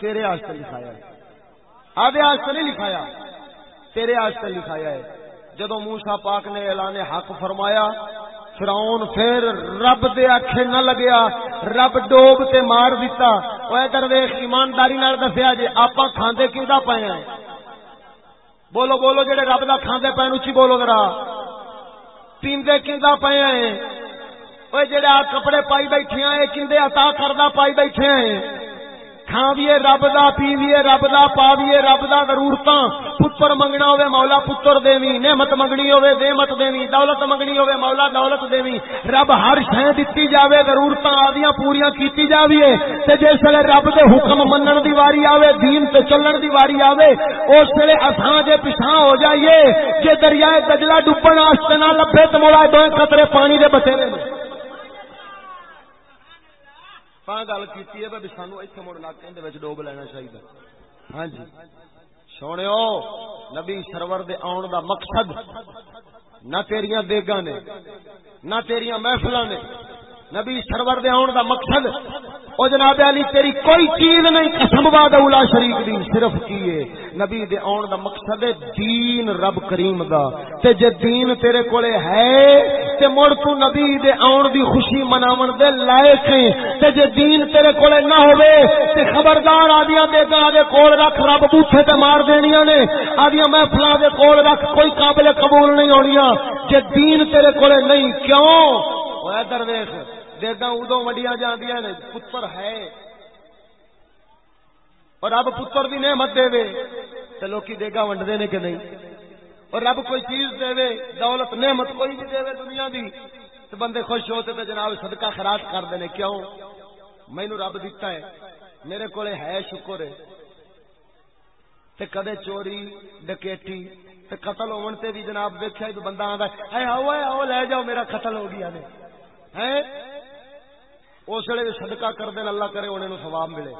S2: تیرے آستے لکھایا ہے۔ آدھے آستے نہیں لکھایا، تیرے آستے لکھایا ہے۔ جدو موسا پاک نے اعلان حق فرمایا، فرعون پھر رب دے آکھے نہ لگیا، رب ڈوب تے مار دیتا۔ او ادھر ویکھ، ایمانداری نال دسیا جی آپا کھاندے کیدا پئے ہیں؟ بولو بولو، جڑے رب دا کھاندے پے اچھی بولو ذرا۔ پیندے کیندا پے ہیں۔ اوے جڑے آ کپڑے پائی بیٹھے ہیں، کیندے عطا کردا پائی بیٹھے ہیں۔ کھاویے رب دا پیویے رب دا پاویے رب دا ضرورتاں پتر منگنا ہوے مولا پتر دیوی نعمت منگنی ہوے نعمت دیوی دولت منگنی ہوے مولا دولت دیوی رب ہر شے دتی جاوے ضرورتاں آدیاں پوریاں کیتی جاویے تے جس ویلے رب دے حکم منن دی واری آوے دین تے چلن دی واری آوے اس ویلے اساں جے پیچھے ہو جائیے جے دریائے دجلا ڈوبن واسطے نہ لبے تے مولا دو قطرے پانی دے بتھیرے نے گل کی ہے سانو اتنے مڑ ناکے ڈوب لینا چاہیے ہاں جی۔ سونے نبی سرور دے آن دا مقصد نہ تیریاں دیگا نے، نہ تیریاں محفل نے، نبی سرور دے آن دا مقصد، او جناب علی، تیری کوئی چیز نہیں، قسم باد اولا شریف دی، صرف کیے نبی دے آن دا مقصد ہے دین رب کریم دا۔ تے جے دین تیرے کولے ہے تے مڑ تو نبی دے آن دی خوشی مناون دے لائق ہیں۔ تے جے دین تیرے کولے نہ ہوے تے خبردار آدیاں دے گا دے کول رکھ رب بوٹھے تے مار دینیاں نے۔ آدیاں میں محفلاں دے کول رکھ کوئی قابل قبول نہیں ہونیاں۔ جے دین تیرے کولے نہیں، کیوں؟ او ادھر ویکھ دیگا ادو وڈیاں جاندیاں نے، پتر ہے۔ اور رب پتر بھی نعمت دے وے۔ تے لوکی دیگا ونڈدے نے کہ نہیں؟ اور رب کوئی چیز دے وے، دولت، نعمت کوئی بھی دے وے دنیا دی، تے بندے خوش ہوتے تے جناب صدقہ خراج کر دے کیوں؟ مینوں رب دیتا ہے، میرے کولے ہے شکر ہے۔ تے کدے چوری ڈکیٹی تے قتل ہون تے بھی جناب ویکھیا تو بندہ آندا ہے، اے آؤ آؤ لے جاؤ، میرا قتل ہو گیا نے۔ ہیں؟ اس ویلے صدقہ کر دین، اللہ کرے انہیں ثواب ملے۔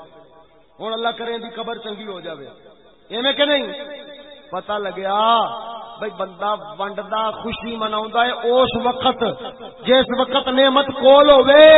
S2: ہوں اللہ کرے دی قبر چنگی ہو جاوے۔ ایویں کہ نہیں؟ پتہ لگیا بھائی بندہ ونڈدا خوشی منا اس وقت، جس وقت نعمت کول ہوے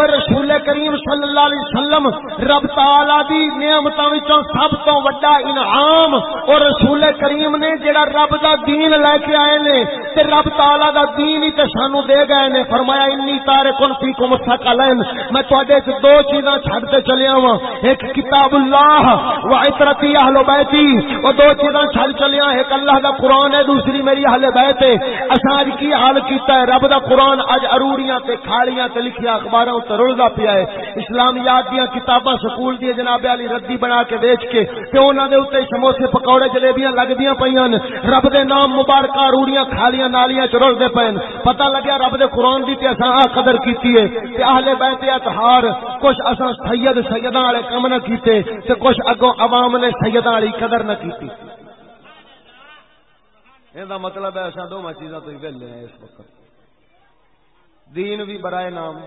S2: اور رسول کریم صلی اللہ علیہ وسلم رب تعالی دی نعمتاں وچوں سب تو بڑا انعام، اور رسول کریم نے جڑا رب دا دین لے کے آئے نے، تے رب تعالی دا دین ہی تے سانو دے گئے نے، فرمایا انی تارکن فیکم ثقلین میں تواڈے وچ دو چیزاں چھڈ تے چلیا ہاں ایک کتاب اللہ و عترتی اہل بیتی او دو چیزاں چھڈ چلیا، ایک اللہ دا قران ہے دوسری میری حل بیت ہے۔ اساں اج کی حال کیتا ہے۔ رب دا قران اج اروڑیاں تے کھاڑیاں تے لکھیا اخباراں تے رلدا پیا ہے۔ اسلامیات دیا کتاباں سکول دی جناب علی ردی بنا کے بیچ کے تے انہاں دے اوتے سموسے پکوڑے جلیبیاں لگدیاں پیاں رب دے نام مبارکہ روڑیاں کھالیاں نالیاں چ رلدے پین پتہ لگیا رب دے قرآن دی تے اساں آ قدر کیتی ہے۔ تے اہل بیت اطہار کچھ اساں سید سیداں والے کم نہ کیتے تے کچھ اگوں عوام نے سیداں والی قدر نہ کیتی۔ یہ مطلب ہے اصا دونوں چیزاں تو ویلے ہیں اس وقت دین بھی برائے نام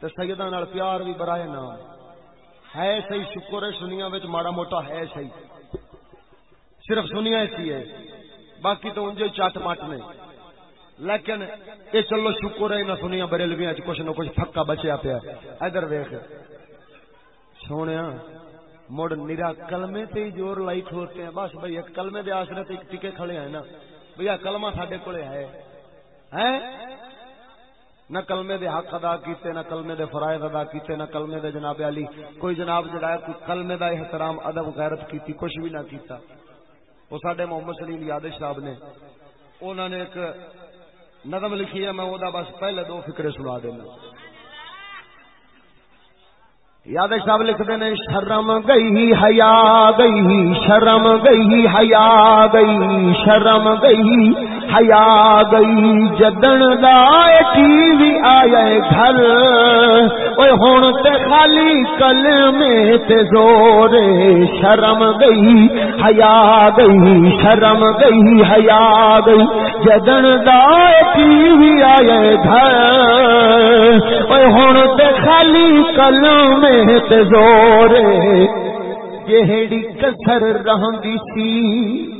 S2: تو سیدان پیار بھی برائے نام ہے صحیح شکر ہے سنیا ماڑا موٹا ہے صحیح صرف سنیا ایسی ہے باقی تو انجے چٹ مٹ نے لیکن یہ چلو شکر ہے نہ سنیا بریلویاں کچھ نہ کچھ پکا بچیا پیا ادھر ویخ سونے مڑ نرا کلمے تے ہی زور لائی کھوتے ہیں۔ بس بھائی، ایک کلمے دے آسرے تے ٹکے کھڑے ہیں نا۔ بھیا کلمہ ساڈے کولے ہے۔ ہیں؟ نہ کلمے دے حق ادا کیتے، نہ کلمے دے فرائض ادا کیتے، نہ کلمے دے جناب علی۔ کوئی جناب جڑا ہے، کوئی کلمے دا احترام، ادب، غیرت کیتی، کچھ بھی نہ کیتا۔ وہ ساڈے محمد سلیم یادش صاحب نے انہوں نے ایک نظم لکھی ہے، میں وہ بس پہلے دو فکرے سنا دینا۔ یاد صاحب لکھتے ہیں شرم گئی حیا گئی شرم گئی حیا گئی شرم گئی حیا گئی، جدن ٹی وی آئے گھر۔ اوے ہوں تے خالی کل میں تے زور شرم گئی، حیا گئی، شرم گئی، حیا گئی۔ جدن ٹی وی آئے گھر۔ اوے ہوں تے خالی کل میں زور جہڑی کسر رہندی سی۔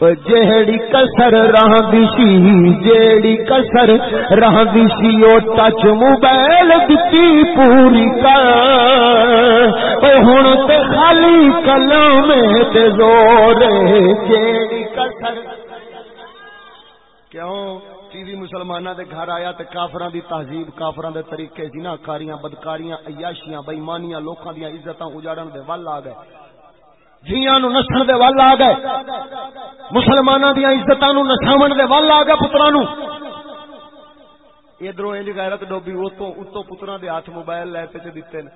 S2: جہڑی کسر رہندی سی جیڑی کسر رہندی سی او ٹچ موبائل دتی پوری کر ہن تے خالی کلام تے زور جیڑی کسر کیوں ٹی مسلمانہ دے گھر آیا تے کافراں دی تہذیب کافراں دے طریقے جنہ کاریاں بدکاریاں عیاشیاں بے ایمانیاں لوکاں دی عزتاں اجاڑن دے ول آ گئے جیاں نو نسل دے ول آ گئے۔ مسلماناں دی عزتاں نو نساون دے ول آ گئے پتراں نو۔ ادھروں انج غیرت ڈوبی، اوتوں اتوں پتراں دے ہاتھ موبائل لے تے دتے نے۔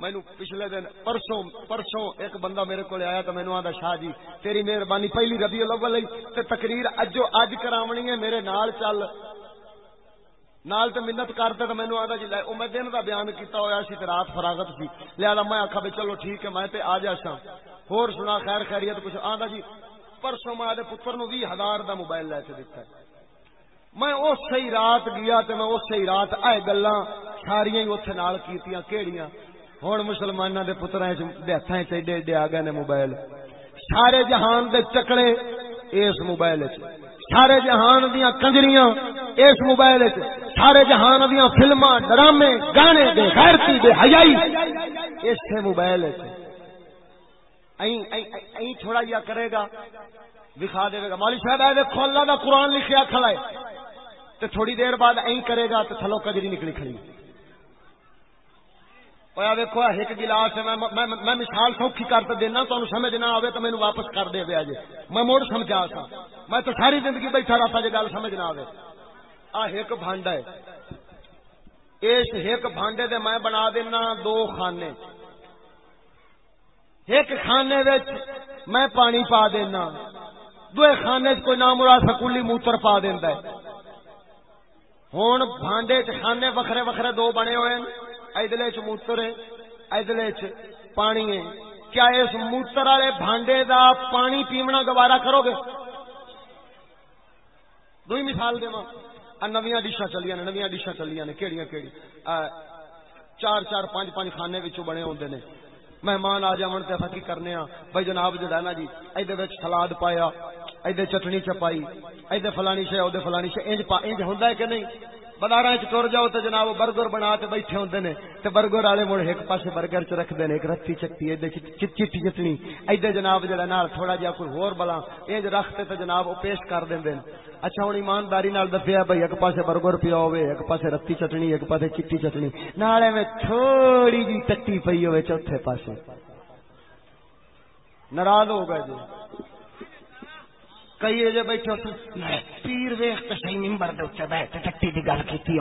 S2: مینو پچھلے دن پرسوں پرسوں ایک بندہ میرے کو آیا تو مینو آدھا شاہ جی تیری مہربانی پہلی ربی الاول تے تقریر اجو اج کرامنی ہے، میرے نال چل۔ نال تے منت کرتے تو مینو آدھا جی لے، او میں دن دا بیان کیتا ہویا سی تے رات فراغت سی۔ لہذا میں آکھا بھی چلو ٹھیک ہے، میں تے آ جا سا ہور سنا، خیر خیریت کچھ آندا جی۔ پرسوں میں آدھے پتر نو 20000 دا موبائل لے کے دتا ہے۔ میں اسی رات گیا تے میں اس اسی رات اے گلاں ساریاں ہی اوتھے نال کیتیاں کیڑیاں۔ ہوں مسلمانوں کے پتر ہاتھ ایڈے ایڈے آ گئے نے موبائل۔ سارے جہان دے چکڑے اس موبائل سارے جہان دیا کنجریاں اس موبائل سارے جہان دیا فلما ڈرامے، گانے دے خیرتی دے حیائی۔ اس موبائل تھوڑا جہا کرے گا دکھا دے گا۔ مالی صاحب ہے دیکھو اللہ دا قرآن لکھیا کھڑا ہے۔ تو تھوڑی دیر بعد این کرے گا تو تھلو کجری نکلی کھڑی۔ ویکو ایک گلاس میں مثال سوکھی کر تو دینا تمہیں سمجھ نہ آئے تو مینو واپس کر دے بیا جی میں موڑ سمجھا سا میں تو ساری زندگی بیٹھا رہا جی گل سمجھ نہ آئے آ ایک بانڈا ہے۔ اس ایک بانڈے دے میں بنا دینا دو خانے۔ ایک خانے میں پانی پا دینا۔ دو خانے کوئی نام مرا سکولی موتر پا دینا ہوں بانڈے خانے وکھرے وکھرے دو بنے ہوئے ہیں۔ ادلے چ موتر ہے ادلے چ پانی ہے۔ کیا اس موتر والے بانڈے دا پانی پیمنا گوارا کرو گے؟ دو مثال دے نویاں ڈشاں چلیاں نے، نویاں ڈشاں چلیاں نے، کیڑیاں کیڑی چار چار، پانچ پانچ خانے وچوں بنے ہوندے نے۔ مہمان آ جاون تے کی کرنے ہاں بھائی جناب جڑا نا جی ایدے وچ سلاد پایا، ایدے چٹنی چپائی، ایدے فلانی شے، اودے فلانی شے انج پا انج ہوندا ہے کہ نہیں؟ بازار تر جاؤ تو جناب برگر بنا کے بیٹھے ہوتے ہیں تو برگر والے مڑ ایک پاس برگر چ رکھتے ہیں ایک رتی چٹی چٹی چٹنی۔ ادھر جناب جہاں نال تھوڑا جہا کوئی ہور بلا یہ رکھتے تو جناب وہ پیش کر دیں اچھا ہوں ایمانداری دسیا بھائی ایک پاس برگر پیا ہوے ایک پاس رتی چٹنی، ایک پاس چٹی چٹنی۔ نالے میں تھوڑی جی ٹٹی پی ہوے چوتھے پاسے۔ ناراض ہو گئے جی۔ کئی اجے بیٹھے میں پیر ویخ تو صحیح ممبر دے اتنے بہ ٹٹی کی گل کی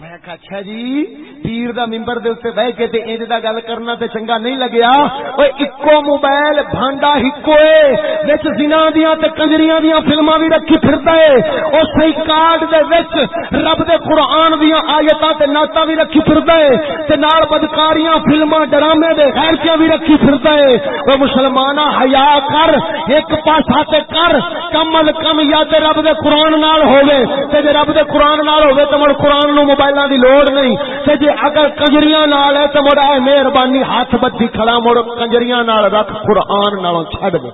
S2: میں آخا اچھا جی پیر دا ممبر دے اتنے بہ کے انج دا گل کرنا تے چنگا نہیں لگیا۔ وہ اکو موبائل، بھانڈا ہکو وچ زنا دیاں تے کنجریاں دیاں فلماں بھی رکھی پھردا ہے او صحیح کارڈ دے وچ رب دے قرآن دیاں آیتاں تے نعتاں بھی رکھی پھردا ہے تے نال بدکاریاں، فلماں، ڈرامے دے غیرتیاں بھی رکھی پھردا ہے او مسلماناں، حیا کر، ایک پاسا تے کر۔ کم از کم یا تے رب دے قرآن نال ہوے تے جے رب دے قرآن نال ہوے تے مڑ قرآن نو موبائلاں دی لوڑ نہیں۔ تے جے اگر کنجریاں نال ہے تے مڑ اے مہربانی ہاتھ بدھی کھڑا، مڑ کنجریاں نال رکھ قرآن نالوں چھڈ دے۔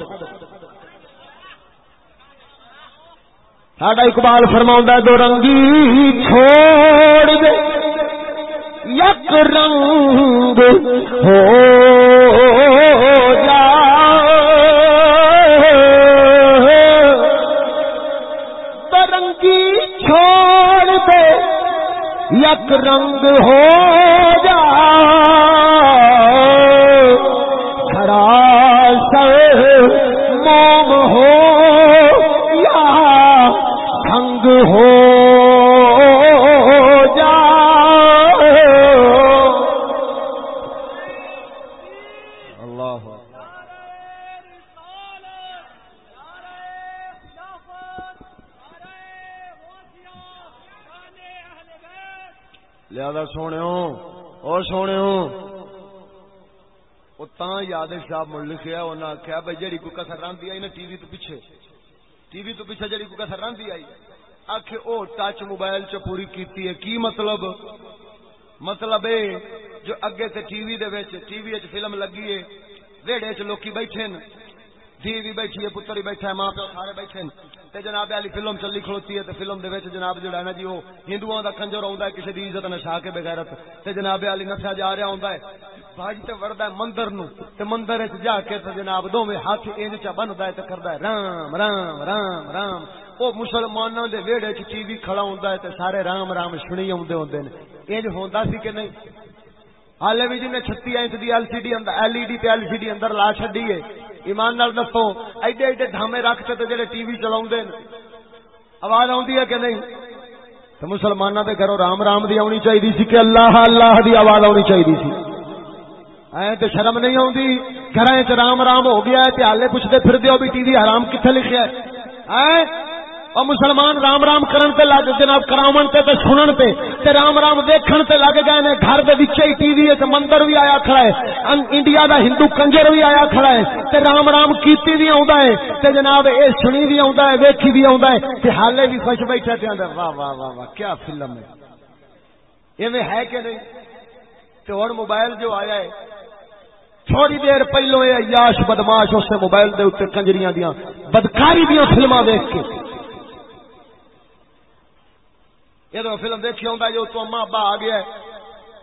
S2: ساڈا اقبال فرماوندا دو رنگی چھوڑ دے، یک رنگ ہو یک رنگ ہو جا یاد صاحب مل لکھا آخیا بھائی جی کوئی کسر راندی آئی نا ٹی وی تو پیچھے۔ ٹی وی تو پیچھے جہی کوئی کسر راندی آئی۔ آخ او ٹچ موبائل چ پوری کیتی ہے، کی مطلب؟ مطلب اے جو اگے تے ٹی وی دے وچ، ٹی وی وچ فلم لگی ہے، ویڑے چ لوکی بیٹھے دھی بھی بیٹھی ہے، پتر ہی بیٹھا ہے، ماں پیو سارے بیٹھے ہیں۔ تے جناب علی فلم چلی کھلوتی ہے، تے فلم دے وچ جناب جڑا ہے نا جی وہ ہندوؤں دا کنجر ہوندا ہے کسی دی عزت نشا کے بغیرت تے جناب علی نسا جا رہا ہوندا ہے۔ بھاج تے وردا ہے مندر نو، تے مندر وچ جا کے تے جناب دوویں ہاتھ انج چا بندا ہے تے کردا ہے۔ رام رام رام رام۔ او مسلماناں دے ویڑے چ ٹی وی کھڑا ہوندا ہے تے سارے رام رام سنی اوندے ہوندے نے انج ہوندا سی کہ نہیں؟ حالے بھی جن چھتی انچ دی L C D L E D تے ایل سی ڈی اندر لا چھڈی ہے ایمان نال دسو ایڈے ایڈے ڈھامے رکھتے تو جڑے ٹی وی چلا آواز آتی ہے کہ نہیں تو مسلمانوں کے گھروں رام رام دی آنی چاہیے سی کہ اللہ اللہ دی آواز آنی چاہیے سی ای تو شرم نہیں آتی گھر رام رام ہو گیا ہے تے ہالے پوچھتے پھر دو بھی ٹی وی حرام کتنے لکھا ہے اور مسلمان رام رام کرن تے لگ، جناب کراون تے تے سنن تے تے رام رام دیکھن تے لگ گئے نے، گھر دے وچ ہی ٹی وی تے مندر بھی آیا کھڑا ہے انڈیا دا ہندو کنجر بھی آیا کھڑا ہے، تے رام رام کیتی بھی آوندا ہے، تے جناب اے سنی بھی آوندا ہے، ویکھی بھی آوندا ہے، تے حالے بھی خوش بیٹھا تے آندا واہ واہ واہ واہ، کیا فلم ہے۔ ایویں ہے کہ نہیں؟ تے ہن موبائل جو آیا ہے، تھوڑی دیر پہلو یہ عیاش بدماش، اس موبائل دے اوپر کنجریاں دیاں، بدکاری دیاں فلماں دیکھ کے۔ یہ فلم دیکھی ہوں جو تو اما ابا آ گیا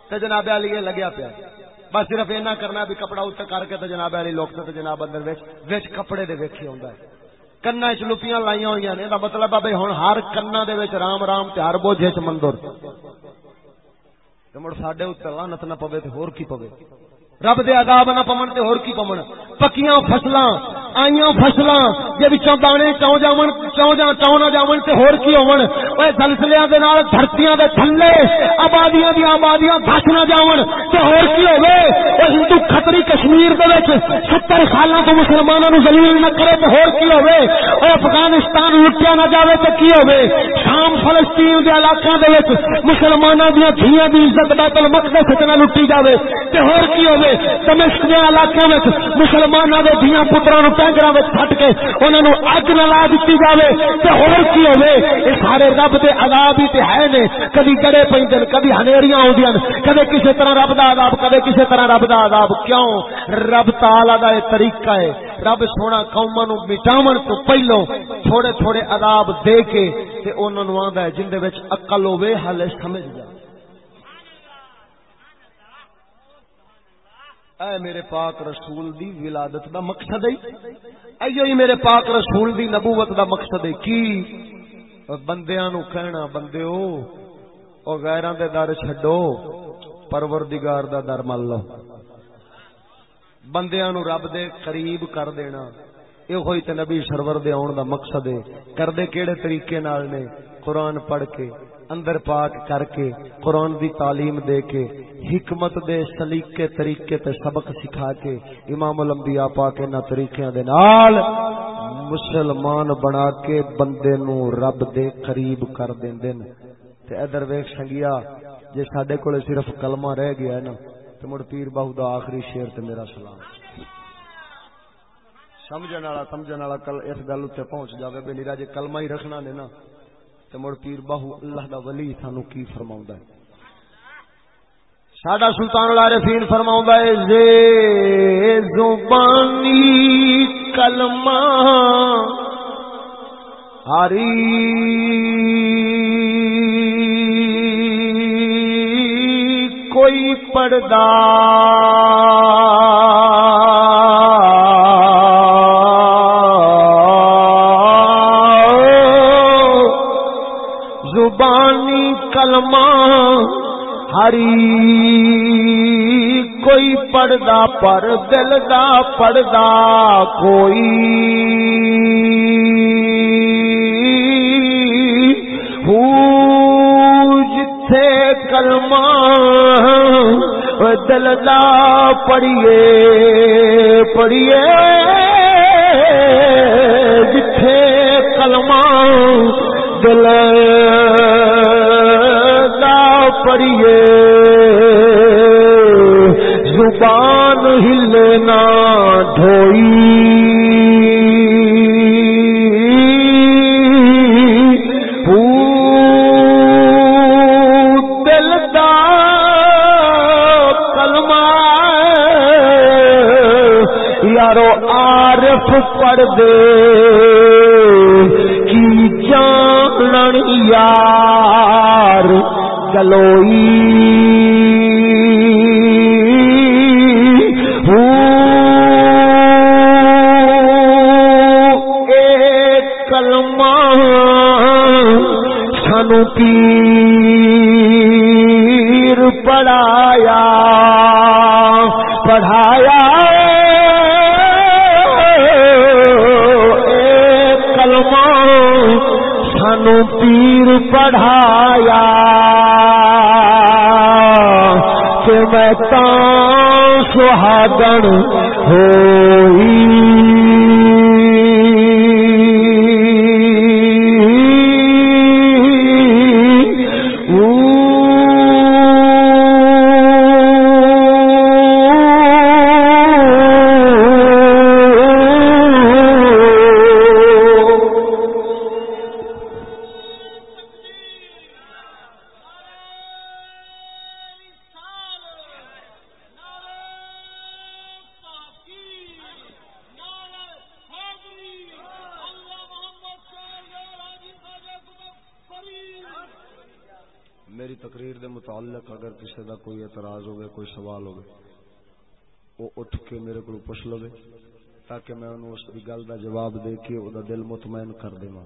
S2: تو جناب علی یہ لگیا پیا۔ بس صرف اینا کرنا بھی کپڑا اتر کر کے تو جناب علی لوگ تو جناب اندر ویچ ویچ کپڑے دے ویکھی ہوں کنا چ لپیاں لائی ہوئی نے مطلب ہے بھائی ہوں ہر کنا دے ویچ رام رام تے ہر بوجھے چ مندر مڑ سڈے اتر لانت نہ پوے تو ہور کی پوے؟ رب دے عذاب نہ پون تے ہور کی پون پکیاں فصلاں، آئیاں فصلاں، جے وچوں دانے چوں جاون چوں جا چوں نہ جاون تے ہور کی ہون؟ اوے زلزلیاں دے نال دھرتیاں دے تھلے، آبادیاں دی آبادیاں دھس نہ جاون تے ہور کی ہوے او ہندو خطری کشمیر دے وچ 70 سالاں تو مسلماناں نو ذلیل نہ کرے تے ہور کی ہوے او افغانستان لٹیا نہ جاوے تے کی ہوے شام فلسطین دے علاقیاں دے وچ مسلماناں دی دھیاں دی عزت بیت المقدس وچ نہ لٹی جاوے تے ہور کی ہوے دمشق دے علاقے وچ مسلماناں دے دھیاں پتراں نو ٹینگراں وچ پھٹ کے انہاں نو اگ لا دتی جاوے تے ہور کی ہوے اے سارے رب دے عذاب ہی تے ہے نے۔ کبھی گڑے پیندے کبھی ہنیریاں ہوندیاں کبھی کسی طرح رب دا عذاب کبھی کسی طرح رب دا عذاب۔ کیوں؟ رب تعالی دا اے طریقہ ہے۔ رب سونا قوماں نو مٹاون تو پہلو تھوڑے تھوڑے عذاب دے کے تے انہاں نو آندا ہے، جن دے وچ عقل ہوے حل سمجھ جا۔ اے میرے پاک رسول دی ولادت دا مقصد ہے ایو ہی میرے پاک رسول دی نبوت دا مقصد ہے کی؟ بندیاں نو کہنا، بندیو، او غیراں دے در چھڈو۔ پروردگار دا در مل لو۔ بندیاں نو رب دے قریب کر دینا۔ یہ ہوئی تے نبی سرور دے آن دا مقصد ہے کردے کیڑے طریقے نال نے قرآن پڑھ کے۔ اندر پاک کر کے قرآن دی تعلیم دے کے، حکمت دے سلیقے طریقے تے سبق سکھا کے امام الانبیاء پاک انہاں طریقیاں دے نال مسلمان بنا کے بندے نو رب دے قریب کر دیندے نے تے ادھر ویکھ سنگیا، جے ساڈے کولے صرف کلمہ رہ گیا ہے نا، تے مڑ پیر باہو دا آخری شعر تے میرا سلام۔ سمجھن والا سمجھن والا کل اس گل تے پہنچ جاوے، بے نیرا جے کلمہ ہی رکھنا نے نا تے مڑ پیر باہو اللہ دا ولی سانو کی فرماوندا ہے؟ ساڈا سلطان العارفین فرماوندا ہے، زے زبانی کلمہ ہری کوئی پردہ ہری کوئی پردہ پر دل دا پردہ کوئی ہو جتھے کلمہ دل دا پڑھیے پڑھیے۔ جتھے کلمہ دل دا پڑھیے۔ زبان ہلنا ڈھوئی دل دا کلمہ یارو عارف پڑھ دے۔ گلوئی۔ اے کلمہ سانو پیر پڑھایا پڑھایا۔ اے کلمہ سانو پیر پڑھایا۔ میں تاں سہاگن ہوئی۔ پوچھ لو تاکہ میں انہوں اس گل دا جواب دے کے وہ دل مطمئن کر دوں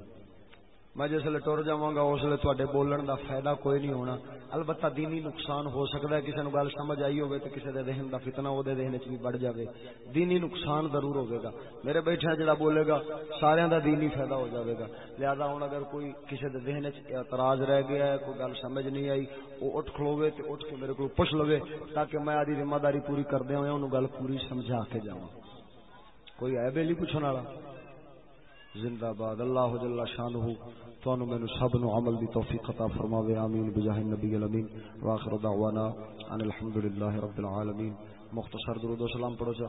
S2: میں جس ویلے ٹر جا گا اس ویلے تے بولن دا فائدہ کوئی نہیں ہونا۔ البتہ دینی نقصان ہو سکتا ہے کسی نو گل سمجھ آئی ہوگی تو کسی دے ذہن دا فتنہ وہ ذہن چ بھی بڑھ جاوے۔ دینی نقصان ضرور ہوگا گا۔ میرے بیٹھے جڑا بولے گا، سارے دا دینی فائدہ ہو جاوے گا۔ لہذا ہوں اگر کوئی کسی دے ذہن چ اعتراض رہ گیا ہے، کوئی گل سمجھ نہیں آئی وہ اٹھ کھلوے تے اٹھ کے میرے کو پوچھ لوے، تاکہ میں آدھی ذمہ داری پوری کردیا ہوا انہوں گل پوری سمجھا کے جاواں۔ کوئی ہے بیلی پوچھنے والا؟ زندہ باد، اللہ جل شانہ تانوں مینوں سب نو عمل دی توفیق عطا فرماوے، آمین، بجاہ نبی الامین واخر دعوانا ان الحمدللہ رب العالمین۔ مختصر درود و سلام پڑھو جا۔